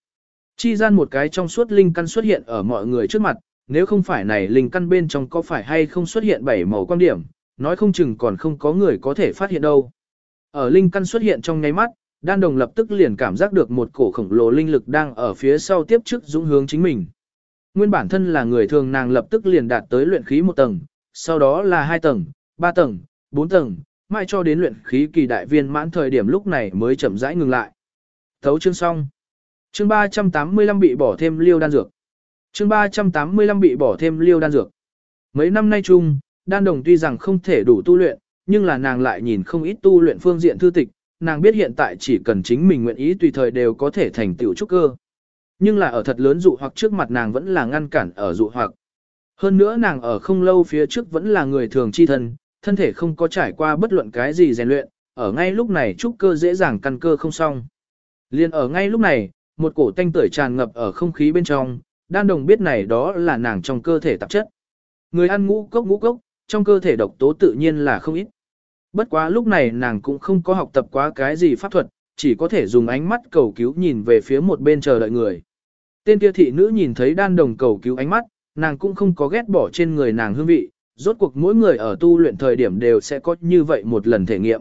Chi gian một cái trong suốt linh căn xuất hiện ở mọi người trước mặt, nếu không phải này linh căn bên trong có phải hay không xuất hiện bảy màu quan điểm, nói không chừng còn không có người có thể phát hiện đâu. Ở linh căn xuất hiện trong nháy mắt, đan đồng lập tức liền cảm giác được một cổ khổng lồ linh lực đang ở phía sau tiếp trước dũng hướng chính mình. Nguyên bản thân là người thường nàng lập tức liền đạt tới luyện khí một tầng, sau đó là hai tầng, ba tầng, bốn tầng, mai cho đến luyện khí kỳ đại viên mãn thời điểm lúc này mới chậm rãi ngừng lại. Thấu chương xong. Chương 385 bị bỏ thêm liêu đan dược. Chương 385 bị bỏ thêm liêu đan dược. Mấy năm nay chung, đan đồng tuy rằng không thể đủ tu luyện, nhưng là nàng lại nhìn không ít tu luyện phương diện thư tịch, nàng biết hiện tại chỉ cần chính mình nguyện ý tùy thời đều có thể thành tựu trúc cơ. Nhưng là ở thật lớn dụ hoặc trước mặt nàng vẫn là ngăn cản ở dụ hoặc. Hơn nữa nàng ở không lâu phía trước vẫn là người thường chi thân, thân thể không có trải qua bất luận cái gì rèn luyện, ở ngay lúc này trúc cơ dễ dàng căn cơ không xong. Liên ở ngay lúc này, một cổ tanh tưởi tràn ngập ở không khí bên trong, đan đồng biết này đó là nàng trong cơ thể tạp chất. Người ăn ngũ cốc ngũ cốc, trong cơ thể độc tố tự nhiên là không ít. Bất quá lúc này nàng cũng không có học tập quá cái gì pháp thuật, chỉ có thể dùng ánh mắt cầu cứu nhìn về phía một bên chờ đợi người. Tên kia thị nữ nhìn thấy đan đồng cầu cứu ánh mắt, nàng cũng không có ghét bỏ trên người nàng hương vị, rốt cuộc mỗi người ở tu luyện thời điểm đều sẽ có như vậy một lần thể nghiệm.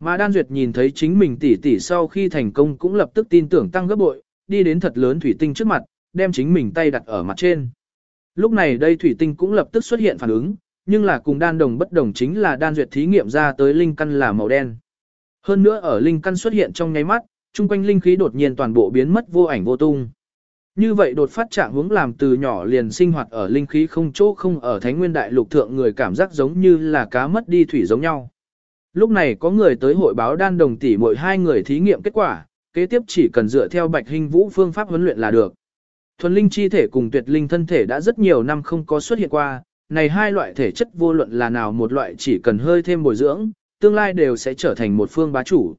Mà Đan Duyệt nhìn thấy chính mình tỷ tỷ sau khi thành công cũng lập tức tin tưởng tăng gấp bội, đi đến thật lớn thủy tinh trước mặt, đem chính mình tay đặt ở mặt trên. Lúc này đây thủy tinh cũng lập tức xuất hiện phản ứng, nhưng là cùng đan đồng bất đồng chính là đan duyệt thí nghiệm ra tới linh căn là màu đen. Hơn nữa ở linh căn xuất hiện trong nháy mắt, chung quanh linh khí đột nhiên toàn bộ biến mất vô ảnh vô tung. Như vậy đột phát trạng hướng làm từ nhỏ liền sinh hoạt ở linh khí không chỗ không ở Thánh Nguyên Đại Lục thượng người cảm giác giống như là cá mất đi thủy giống nhau. Lúc này có người tới hội báo đan đồng tỷ mỗi hai người thí nghiệm kết quả, kế tiếp chỉ cần dựa theo Bạch Hình Vũ phương pháp huấn luyện là được. Thuần linh chi thể cùng tuyệt linh thân thể đã rất nhiều năm không có xuất hiện qua, này hai loại thể chất vô luận là nào một loại chỉ cần hơi thêm bồi dưỡng, tương lai đều sẽ trở thành một phương bá chủ.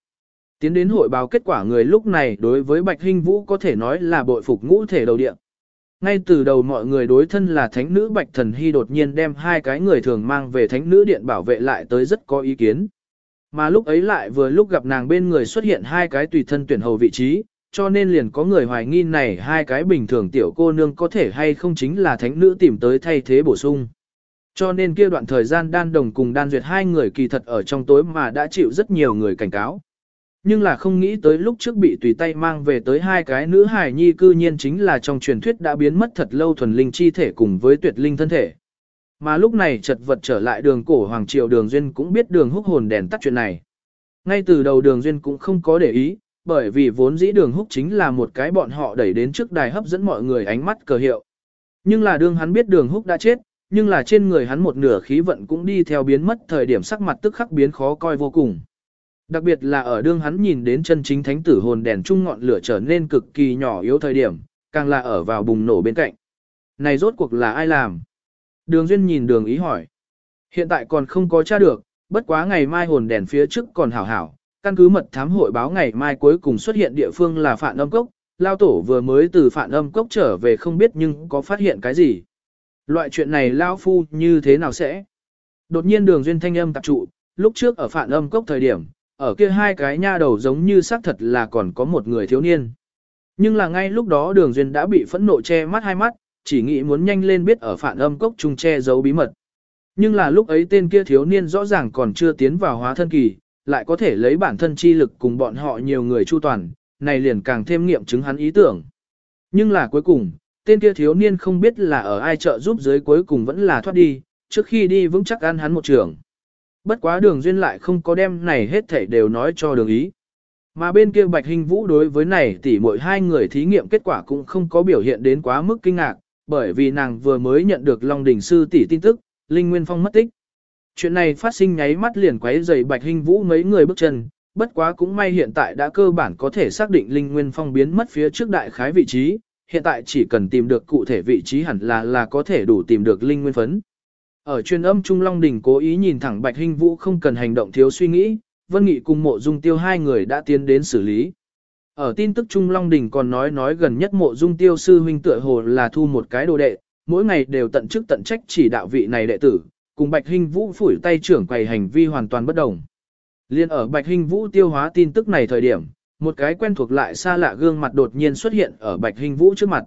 Tiến đến hội báo kết quả người lúc này đối với Bạch Hinh Vũ có thể nói là bội phục ngũ thể đầu địa. Ngay từ đầu mọi người đối thân là thánh nữ Bạch Thần Hy đột nhiên đem hai cái người thường mang về thánh nữ điện bảo vệ lại tới rất có ý kiến. Mà lúc ấy lại vừa lúc gặp nàng bên người xuất hiện hai cái tùy thân tuyển hầu vị trí, cho nên liền có người hoài nghi này hai cái bình thường tiểu cô nương có thể hay không chính là thánh nữ tìm tới thay thế bổ sung. Cho nên kia đoạn thời gian đan đồng cùng đan duyệt hai người kỳ thật ở trong tối mà đã chịu rất nhiều người cảnh cáo. Nhưng là không nghĩ tới lúc trước bị tùy tay mang về tới hai cái nữ hài nhi cư nhiên chính là trong truyền thuyết đã biến mất thật lâu thuần linh chi thể cùng với tuyệt linh thân thể. Mà lúc này chật vật trở lại đường cổ Hoàng Triều đường Duyên cũng biết đường húc hồn đèn tắt chuyện này. Ngay từ đầu đường Duyên cũng không có để ý, bởi vì vốn dĩ đường húc chính là một cái bọn họ đẩy đến trước đài hấp dẫn mọi người ánh mắt cờ hiệu. Nhưng là đường hắn biết đường húc đã chết, nhưng là trên người hắn một nửa khí vận cũng đi theo biến mất thời điểm sắc mặt tức khắc biến khó coi vô cùng. Đặc biệt là ở đương hắn nhìn đến chân chính thánh tử hồn đèn trung ngọn lửa trở nên cực kỳ nhỏ yếu thời điểm, càng là ở vào bùng nổ bên cạnh. Này rốt cuộc là ai làm? Đường Duyên nhìn đường ý hỏi. Hiện tại còn không có tra được, bất quá ngày mai hồn đèn phía trước còn hảo hảo, căn cứ mật thám hội báo ngày mai cuối cùng xuất hiện địa phương là Phạn Âm Cốc, Lao Tổ vừa mới từ Phạn Âm Cốc trở về không biết nhưng có phát hiện cái gì. Loại chuyện này Lao Phu như thế nào sẽ? Đột nhiên đường duyên thanh âm tập trụ, lúc trước ở Phạn Âm Cốc thời điểm, ở kia hai cái nha đầu giống như xác thật là còn có một người thiếu niên. Nhưng là ngay lúc đó đường duyên đã bị phẫn nộ che mắt hai mắt, chỉ nghĩ muốn nhanh lên biết ở phản Âm Cốc trung che giấu bí mật. Nhưng là lúc ấy tên kia thiếu niên rõ ràng còn chưa tiến vào hóa thân kỳ, lại có thể lấy bản thân chi lực cùng bọn họ nhiều người chu toàn, này liền càng thêm nghiệm chứng hắn ý tưởng. Nhưng là cuối cùng, tên kia thiếu niên không biết là ở ai trợ giúp dưới cuối cùng vẫn là thoát đi, trước khi đi vững chắc ăn hắn một trường. Bất quá đường duyên lại không có đem này hết thảy đều nói cho đường ý. Mà bên kia Bạch Hình Vũ đối với này tỉ mỗi hai người thí nghiệm kết quả cũng không có biểu hiện đến quá mức kinh ngạc, bởi vì nàng vừa mới nhận được Long Đỉnh sư tỷ tin tức, Linh Nguyên Phong mất tích. Chuyện này phát sinh nháy mắt liền quấy rầy Bạch Hinh Vũ mấy người bước chân, bất quá cũng may hiện tại đã cơ bản có thể xác định Linh Nguyên Phong biến mất phía trước đại khái vị trí, hiện tại chỉ cần tìm được cụ thể vị trí hẳn là là có thể đủ tìm được Linh Nguyên Phấn. Ở truyền âm Trung Long Đình cố ý nhìn thẳng Bạch Hinh Vũ không cần hành động thiếu suy nghĩ, Vân Nghị cùng mộ dung tiêu hai người đã tiến đến xử lý. Ở tin tức Trung Long Đình còn nói nói gần nhất mộ dung tiêu sư huynh tựa hồ là thu một cái đồ đệ, mỗi ngày đều tận chức tận trách chỉ đạo vị này đệ tử, cùng Bạch Hinh Vũ phủi tay trưởng quầy hành vi hoàn toàn bất đồng. Liên ở Bạch Hinh Vũ tiêu hóa tin tức này thời điểm, một cái quen thuộc lại xa lạ gương mặt đột nhiên xuất hiện ở Bạch Hinh Vũ trước mặt.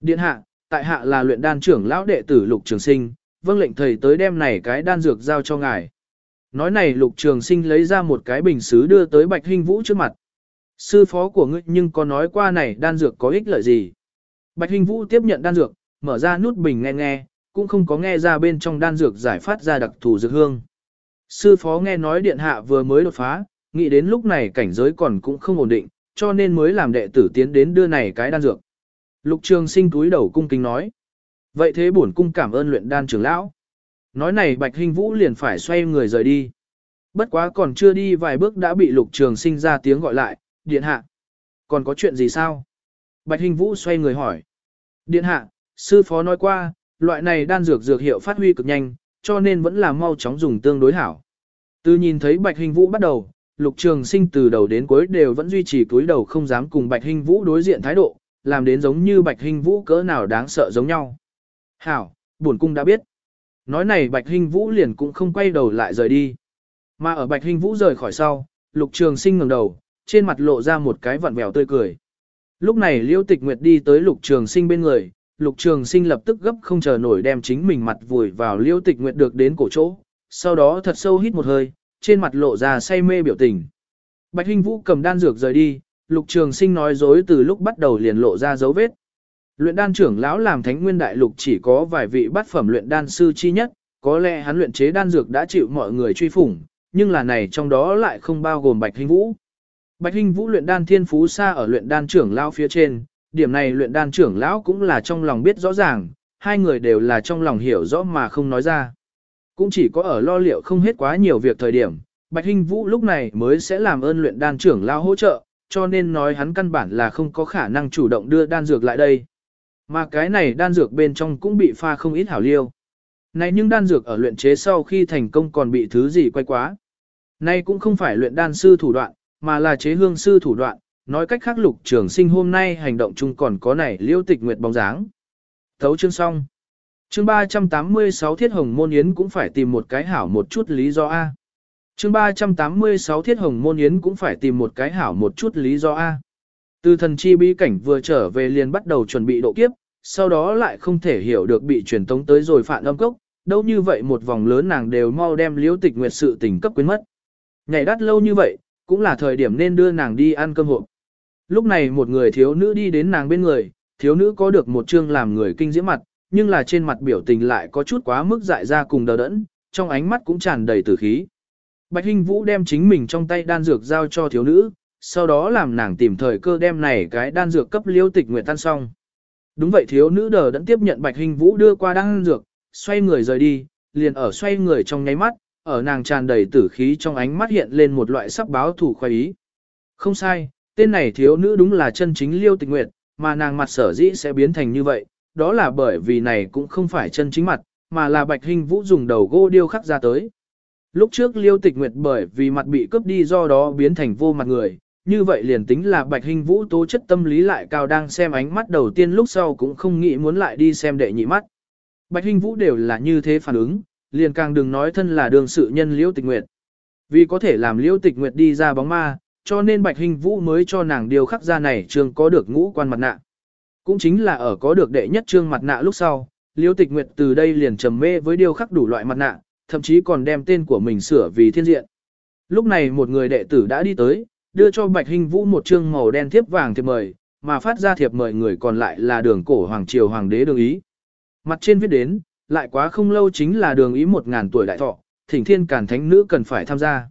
Điện hạ, tại hạ là luyện đan trưởng lão đệ tử Lục Trường Sinh, vâng lệnh thầy tới đem này cái đan dược giao cho ngài. Nói này Lục Trường Sinh lấy ra một cái bình sứ đưa tới Bạch hình Vũ trước mặt. Sư phó của ngươi nhưng có nói qua này đan dược có ích lợi gì? Bạch hình Vũ tiếp nhận đan dược, mở ra nút bình nghe nghe, cũng không có nghe ra bên trong đan dược giải phát ra đặc thù dược hương. Sư phó nghe nói điện hạ vừa mới đột phá, nghĩ đến lúc này cảnh giới còn cũng không ổn định, cho nên mới làm đệ tử tiến đến đưa này cái đan dược. Lục trường sinh túi đầu cung kính nói. Vậy thế bổn cung cảm ơn luyện đan trưởng lão. Nói này bạch hinh vũ liền phải xoay người rời đi. Bất quá còn chưa đi vài bước đã bị lục trường sinh ra tiếng gọi lại, điện hạ. Còn có chuyện gì sao? Bạch hinh vũ xoay người hỏi. Điện hạ, sư phó nói qua, loại này đan dược dược hiệu phát huy cực nhanh, cho nên vẫn là mau chóng dùng tương đối hảo. Từ nhìn thấy Bạch Hình Vũ bắt đầu, Lục Trường Sinh từ đầu đến cuối đều vẫn duy trì cúi đầu không dám cùng Bạch Hình Vũ đối diện thái độ, làm đến giống như Bạch Hình Vũ cỡ nào đáng sợ giống nhau. Hảo, buồn cung đã biết. Nói này Bạch Hinh Vũ liền cũng không quay đầu lại rời đi. Mà ở Bạch Hinh Vũ rời khỏi sau, Lục Trường Sinh ngẩng đầu, trên mặt lộ ra một cái vặn vẹo tươi cười. Lúc này Liễu Tịch Nguyệt đi tới Lục Trường Sinh bên người, Lục Trường Sinh lập tức gấp không chờ nổi đem chính mình mặt vùi vào Liễu Tịch Nguyệt được đến cổ chỗ, sau đó thật sâu hít một hơi, trên mặt lộ ra say mê biểu tình. Bạch Hinh Vũ cầm đan dược rời đi, Lục Trường Sinh nói dối từ lúc bắt đầu liền lộ ra dấu vết. Luyện đan trưởng lão làm Thánh Nguyên Đại Lục chỉ có vài vị bát phẩm luyện đan sư chi nhất, có lẽ hắn luyện chế đan dược đã chịu mọi người truy phủng, nhưng là này trong đó lại không bao gồm Bạch Hinh Vũ. Bạch Hinh Vũ luyện đan thiên phú xa ở luyện đan trưởng lão phía trên, điểm này luyện đan trưởng lão cũng là trong lòng biết rõ ràng, hai người đều là trong lòng hiểu rõ mà không nói ra. Cũng chỉ có ở lo liệu không hết quá nhiều việc thời điểm, Bạch Hinh Vũ lúc này mới sẽ làm ơn luyện đan trưởng lão hỗ trợ, cho nên nói hắn căn bản là không có khả năng chủ động đưa đan dược lại đây. Mà cái này đan dược bên trong cũng bị pha không ít hảo liêu. Này nhưng đan dược ở luyện chế sau khi thành công còn bị thứ gì quay quá. Này cũng không phải luyện đan sư thủ đoạn, mà là chế hương sư thủ đoạn, nói cách khác lục trường sinh hôm nay hành động chung còn có này liêu tịch nguyệt bóng dáng. Thấu chương xong. Chương 386 Thiết Hồng Môn Yến cũng phải tìm một cái hảo một chút lý do A. Chương 386 Thiết Hồng Môn Yến cũng phải tìm một cái hảo một chút lý do A. Từ thần chi bí cảnh vừa trở về liền bắt đầu chuẩn bị độ kiếp, sau đó lại không thể hiểu được bị truyền tống tới rồi phản âm cốc, đâu như vậy một vòng lớn nàng đều mau đem liễu tịch nguyệt sự tình cấp quyến mất. Ngày đắt lâu như vậy, cũng là thời điểm nên đưa nàng đi ăn cơm hộp. Lúc này một người thiếu nữ đi đến nàng bên người, thiếu nữ có được một chương làm người kinh diễm mặt, nhưng là trên mặt biểu tình lại có chút quá mức dại ra cùng đờ đẫn, trong ánh mắt cũng tràn đầy tử khí. Bạch Hinh Vũ đem chính mình trong tay đan dược giao cho thiếu nữ, sau đó làm nàng tìm thời cơ đem này cái đan dược cấp liêu tịch nguyệt tan xong. Đúng vậy thiếu nữ đờ đẫn tiếp nhận Bạch hình Vũ đưa qua đan dược, xoay người rời đi, liền ở xoay người trong nháy mắt, ở nàng tràn đầy tử khí trong ánh mắt hiện lên một loại sắc báo thủ khoái ý. Không sai, tên này thiếu nữ đúng là chân chính liêu tịch nguyệt, mà nàng mặt sở dĩ sẽ biến thành như vậy, đó là bởi vì này cũng không phải chân chính mặt, mà là bạch hình vũ dùng đầu gỗ điêu khắc ra tới. Lúc trước liêu tịch nguyệt bởi vì mặt bị cướp đi do đó biến thành vô mặt người, như vậy liền tính là bạch hình vũ tố chất tâm lý lại cao đang xem ánh mắt đầu tiên lúc sau cũng không nghĩ muốn lại đi xem đệ nhị mắt. Bạch hình vũ đều là như thế phản ứng, liền càng đừng nói thân là đường sự nhân liêu tịch nguyệt. Vì có thể làm liêu tịch nguyệt đi ra bóng ma, cho nên bạch hình vũ mới cho nàng điều khắc ra này trường có được ngũ quan mặt nạ. Cũng chính là ở có được đệ nhất trương mặt nạ lúc sau, Liêu Tịch Nguyệt từ đây liền trầm mê với điều khắc đủ loại mặt nạ, thậm chí còn đem tên của mình sửa vì thiên diện. Lúc này một người đệ tử đã đi tới, đưa cho Bạch Hinh Vũ một trương màu đen thiếp vàng thiệp mời, mà phát ra thiệp mời người còn lại là đường cổ hoàng triều hoàng đế đường ý. Mặt trên viết đến, lại quá không lâu chính là đường ý một ngàn tuổi đại thọ, thỉnh thiên cản thánh nữ cần phải tham gia.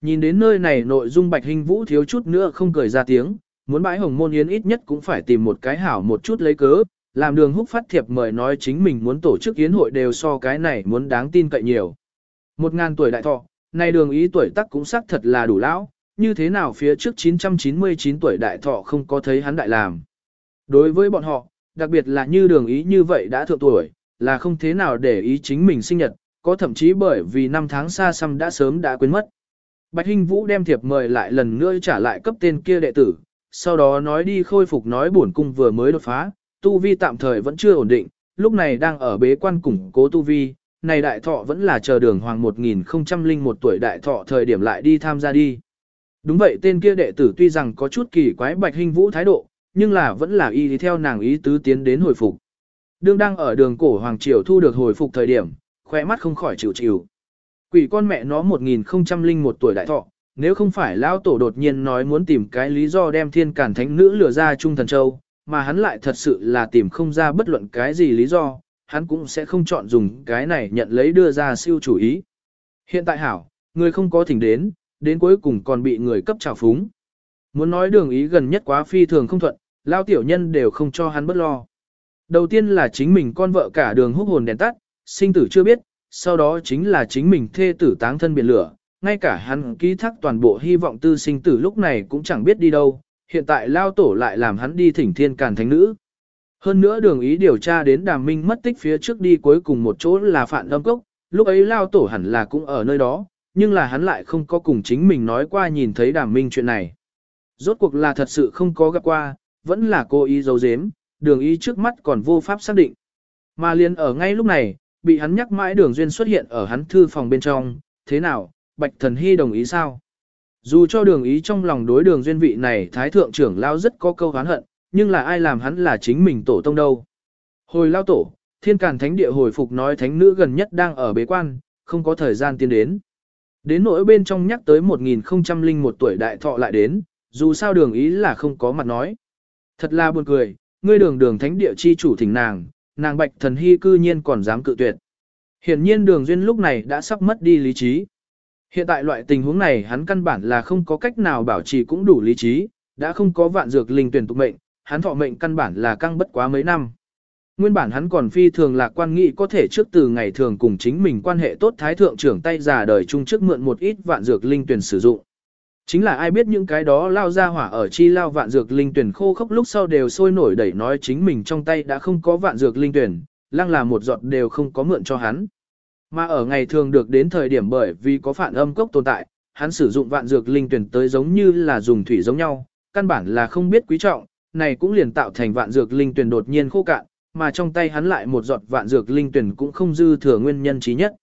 Nhìn đến nơi này nội dung Bạch Hinh Vũ thiếu chút nữa không cười ra tiếng, muốn bãi hồng môn yến ít nhất cũng phải tìm một cái hảo một chút lấy cớ, làm đường húc phát thiệp mời nói chính mình muốn tổ chức yến hội đều so cái này muốn đáng tin cậy nhiều. Một ngàn tuổi đại thọ, nay đường ý tuổi tác cũng xác thật là đủ lão, như thế nào phía trước 999 tuổi đại thọ không có thấy hắn đại làm. Đối với bọn họ, đặc biệt là như đường ý như vậy đã thượng tuổi, là không thế nào để ý chính mình sinh nhật, có thậm chí bởi vì năm tháng xa xăm đã sớm đã quên mất. Bạch Hinh Vũ đem thiệp mời lại lần nữa trả lại cấp tên kia đệ tử, sau đó nói đi khôi phục nói bổn cung vừa mới đột phá, tu vi tạm thời vẫn chưa ổn định, lúc này đang ở bế quan củng cố tu vi, này đại thọ vẫn là chờ đường hoàng 1001 tuổi đại thọ thời điểm lại đi tham gia đi. Đúng vậy tên kia đệ tử tuy rằng có chút kỳ quái Bạch hình Vũ thái độ, nhưng là vẫn là y đi theo nàng ý tứ tiến đến hồi phục. Đương đang ở đường cổ Hoàng Triều thu được hồi phục thời điểm, khỏe mắt không khỏi chịu chịu. Quỷ con mẹ nó 1001 tuổi đại thọ, nếu không phải lão tổ đột nhiên nói muốn tìm cái lý do đem thiên cản thánh nữ lừa ra Trung Thần Châu, mà hắn lại thật sự là tìm không ra bất luận cái gì lý do, hắn cũng sẽ không chọn dùng cái này nhận lấy đưa ra siêu chủ ý. Hiện tại hảo, người không có thỉnh đến, đến cuối cùng còn bị người cấp trào phúng. Muốn nói đường ý gần nhất quá phi thường không thuận, lao tiểu nhân đều không cho hắn bất lo. Đầu tiên là chính mình con vợ cả đường húc hồn đèn tắt, sinh tử chưa biết, sau đó chính là chính mình thê tử táng thân biển lửa, ngay cả hắn ký thác toàn bộ hy vọng tư sinh tử lúc này cũng chẳng biết đi đâu, hiện tại lao tổ lại làm hắn đi thỉnh thiên càn thánh nữ. Hơn nữa đường ý điều tra đến đàm minh mất tích phía trước đi cuối cùng một chỗ là phản âm cốc, lúc ấy lao tổ hẳn là cũng ở nơi đó, nhưng là hắn lại không có cùng chính mình nói qua nhìn thấy đàm minh chuyện này. Rốt cuộc là thật sự không có gặp qua, vẫn là cô ý giấu giếm, đường ý trước mắt còn vô pháp xác định. Mà liền ở ngay lúc này, bị hắn nhắc mãi đường duyên xuất hiện ở hắn thư phòng bên trong, thế nào, bạch thần hy đồng ý sao? Dù cho đường ý trong lòng đối đường duyên vị này thái thượng trưởng lao rất có câu hán hận, nhưng là ai làm hắn là chính mình tổ tông đâu. Hồi lao tổ, thiên càn thánh địa hồi phục nói thánh nữ gần nhất đang ở bế quan, không có thời gian tiến đến. Đến nỗi bên trong nhắc tới 1001 tuổi đại thọ lại đến, dù sao đường ý là không có mặt nói. Thật là buồn cười, ngươi đường đường thánh địa chi chủ thỉnh nàng, nàng bạch thần hy cư nhiên còn dám cự tuyệt. Hiển nhiên đường duyên lúc này đã sắp mất đi lý trí. Hiện tại loại tình huống này hắn căn bản là không có cách nào bảo trì cũng đủ lý trí, đã không có vạn dược linh tuyển tục mệnh, hắn thọ mệnh căn bản là căng bất quá mấy năm. Nguyên bản hắn còn phi thường lạc quan nghị có thể trước từ ngày thường cùng chính mình quan hệ tốt thái thượng trưởng tay già đời chung trước mượn một ít vạn dược linh tuyển sử dụng. Chính là ai biết những cái đó lao ra hỏa ở chi lao vạn dược linh tuyển khô khốc lúc sau đều sôi nổi đẩy nói chính mình trong tay đã không có vạn dược linh tuyển, lăng là một giọt đều không có mượn cho hắn. Mà ở ngày thường được đến thời điểm bởi vì có phản âm cốc tồn tại, hắn sử dụng vạn dược linh tuyển tới giống như là dùng thủy giống nhau, căn bản là không biết quý trọng, này cũng liền tạo thành vạn dược linh tuyển đột nhiên khô cạn, mà trong tay hắn lại một giọt vạn dược linh tuyển cũng không dư thừa nguyên nhân trí nhất.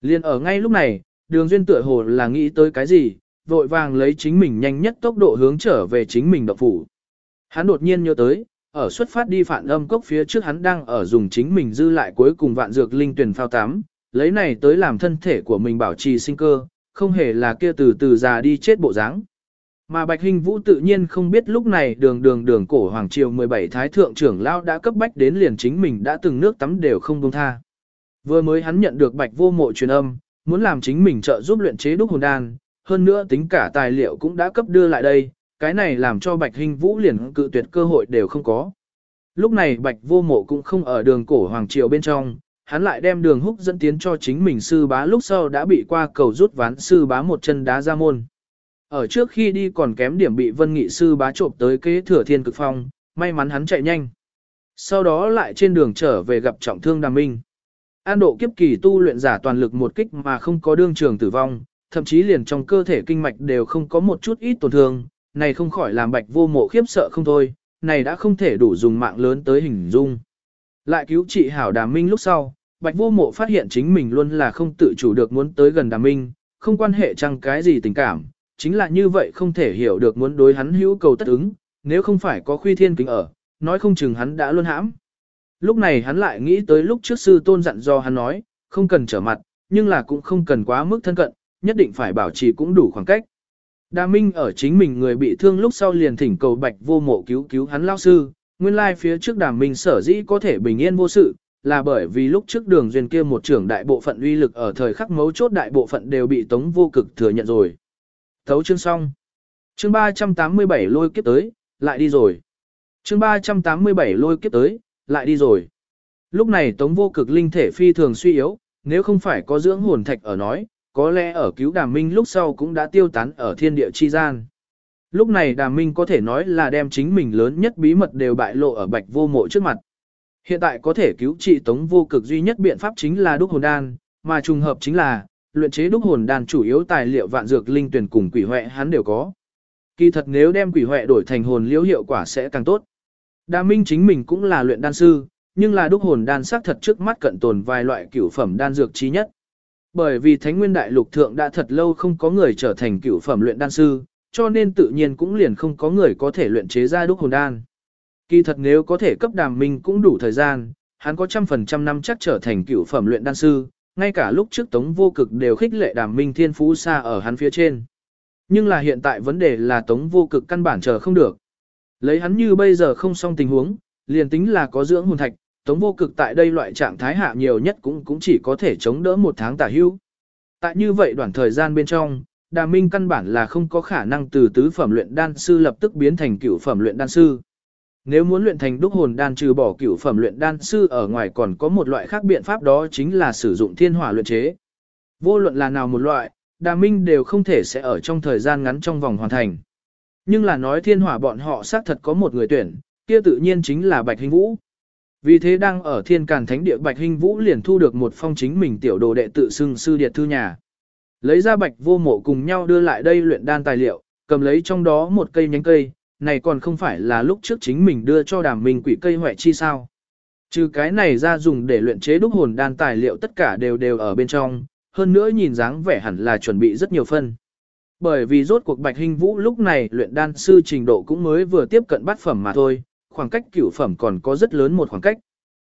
Liên ở ngay lúc này, đường duyên tựa hồ là nghĩ tới cái gì, vội vàng lấy chính mình nhanh nhất tốc độ hướng trở về chính mình độc phủ. Hắn đột nhiên nhớ tới, ở xuất phát đi phản âm cốc phía trước hắn đang ở dùng chính mình dư lại cuối cùng vạn dược linh tuyển phao tám, lấy này tới làm thân thể của mình bảo trì sinh cơ, không hề là kia từ từ già đi chết bộ dáng. Mà Bạch Hình Vũ tự nhiên không biết lúc này đường đường đường cổ Hoàng Triều 17 Thái Thượng trưởng lao đã cấp bách đến liền chính mình đã từng nước tắm đều không buông tha. Vừa mới hắn nhận được Bạch vô mộ truyền âm, muốn làm chính mình trợ giúp luyện chế đúc hồn đan, hơn nữa tính cả tài liệu cũng đã cấp đưa lại đây, cái này làm cho Bạch Hình Vũ liền cự tuyệt cơ hội đều không có. Lúc này Bạch vô mộ cũng không ở đường cổ Hoàng Triều bên trong, hắn lại đem đường húc dẫn tiến cho chính mình sư bá lúc sau đã bị qua cầu rút ván sư bá một chân đá ra môn. Ở trước khi đi còn kém điểm bị vân nghị sư bá trộm tới kế thừa thiên cực phong, may mắn hắn chạy nhanh. Sau đó lại trên đường trở về gặp trọng thương đàm minh. An độ kiếp kỳ tu luyện giả toàn lực một kích mà không có đương trường tử vong, thậm chí liền trong cơ thể kinh mạch đều không có một chút ít tổn thương, này không khỏi làm bạch vô mộ khiếp sợ không thôi, này đã không thể đủ dùng mạng lớn tới hình dung. Lại cứu trị hảo đàm minh lúc sau, bạch vô mộ phát hiện chính mình luôn là không tự chủ được muốn tới gần đàm minh, không quan hệ chăng cái gì tình cảm, chính là như vậy không thể hiểu được muốn đối hắn hữu cầu tất ứng, nếu không phải có khuy thiên kính ở, nói không chừng hắn đã luôn hãm. Lúc này hắn lại nghĩ tới lúc trước sư tôn dặn do hắn nói, không cần trở mặt, nhưng là cũng không cần quá mức thân cận, nhất định phải bảo trì cũng đủ khoảng cách. Đa Minh ở chính mình người bị thương lúc sau liền thỉnh cầu bạch vô mộ cứu cứu hắn lao sư, nguyên lai phía trước đàm minh sở dĩ có thể bình yên vô sự, là bởi vì lúc trước đường duyên kia một trưởng đại bộ phận uy lực ở thời khắc mấu chốt đại bộ phận đều bị tống vô cực thừa nhận rồi. Thấu chương xong. Chương 387 lôi kiếp tới, lại đi rồi. Chương 387 lôi kiếp tới, lại đi rồi. Lúc này tống vô cực linh thể phi thường suy yếu, nếu không phải có dưỡng hồn thạch ở nói, có lẽ ở cứu đàm minh lúc sau cũng đã tiêu tán ở thiên địa chi gian. Lúc này đàm minh có thể nói là đem chính mình lớn nhất bí mật đều bại lộ ở bạch vô mộ trước mặt. Hiện tại có thể cứu trị tống vô cực duy nhất biện pháp chính là đúc hồn đan, mà trùng hợp chính là, luyện chế đúc hồn đan chủ yếu tài liệu vạn dược linh tuyển cùng quỷ huệ hắn đều có. Kỳ thật nếu đem quỷ huệ đổi thành hồn liễu hiệu quả sẽ càng tốt. Đa Minh chính mình cũng là luyện đan sư, nhưng là đúc hồn đan sắc thật trước mắt cận tồn vài loại cửu phẩm đan dược chí nhất. Bởi vì Thánh Nguyên Đại Lục thượng đã thật lâu không có người trở thành cửu phẩm luyện đan sư, cho nên tự nhiên cũng liền không có người có thể luyện chế ra đúc hồn đan. Kỳ thật nếu có thể cấp Đàm Minh cũng đủ thời gian, hắn có trăm phần trăm năm chắc trở thành cửu phẩm luyện đan sư, ngay cả lúc trước Tống Vô Cực đều khích lệ Đàm Minh thiên phú xa ở hắn phía trên. Nhưng là hiện tại vấn đề là Tống Vô Cực căn bản chờ không được. Lấy hắn như bây giờ không xong tình huống, liền tính là có dưỡng hồn thạch, Tống Vô Cực tại đây loại trạng thái hạ nhiều nhất cũng cũng chỉ có thể chống đỡ một tháng tả hưu. Tại như vậy đoạn thời gian bên trong, Đàm Minh căn bản là không có khả năng từ tứ phẩm luyện đan sư lập tức biến thành cửu phẩm luyện đan sư. Nếu muốn luyện thành đúc hồn đan trừ bỏ cửu phẩm luyện đan sư ở ngoài còn có một loại khác biện pháp đó chính là sử dụng thiên hỏa luyện chế. Vô luận là nào một loại, Đà Minh đều không thể sẽ ở trong thời gian ngắn trong vòng hoàn thành. Nhưng là nói thiên hỏa bọn họ xác thật có một người tuyển, kia tự nhiên chính là Bạch Hình Vũ. Vì thế đang ở thiên càn thánh địa Bạch Hình Vũ liền thu được một phong chính mình tiểu đồ đệ tự xưng sư điệt thư nhà. Lấy ra Bạch vô mộ cùng nhau đưa lại đây luyện đan tài liệu, cầm lấy trong đó một cây nhánh cây, này còn không phải là lúc trước chính mình đưa cho đàm minh quỷ cây huệ chi sao. Trừ cái này ra dùng để luyện chế đúc hồn đan tài liệu tất cả đều đều ở bên trong, hơn nữa nhìn dáng vẻ hẳn là chuẩn bị rất nhiều phân. Bởi vì rốt cuộc Bạch Hình Vũ lúc này luyện đan sư trình độ cũng mới vừa tiếp cận bát phẩm mà thôi, khoảng cách cửu phẩm còn có rất lớn một khoảng cách.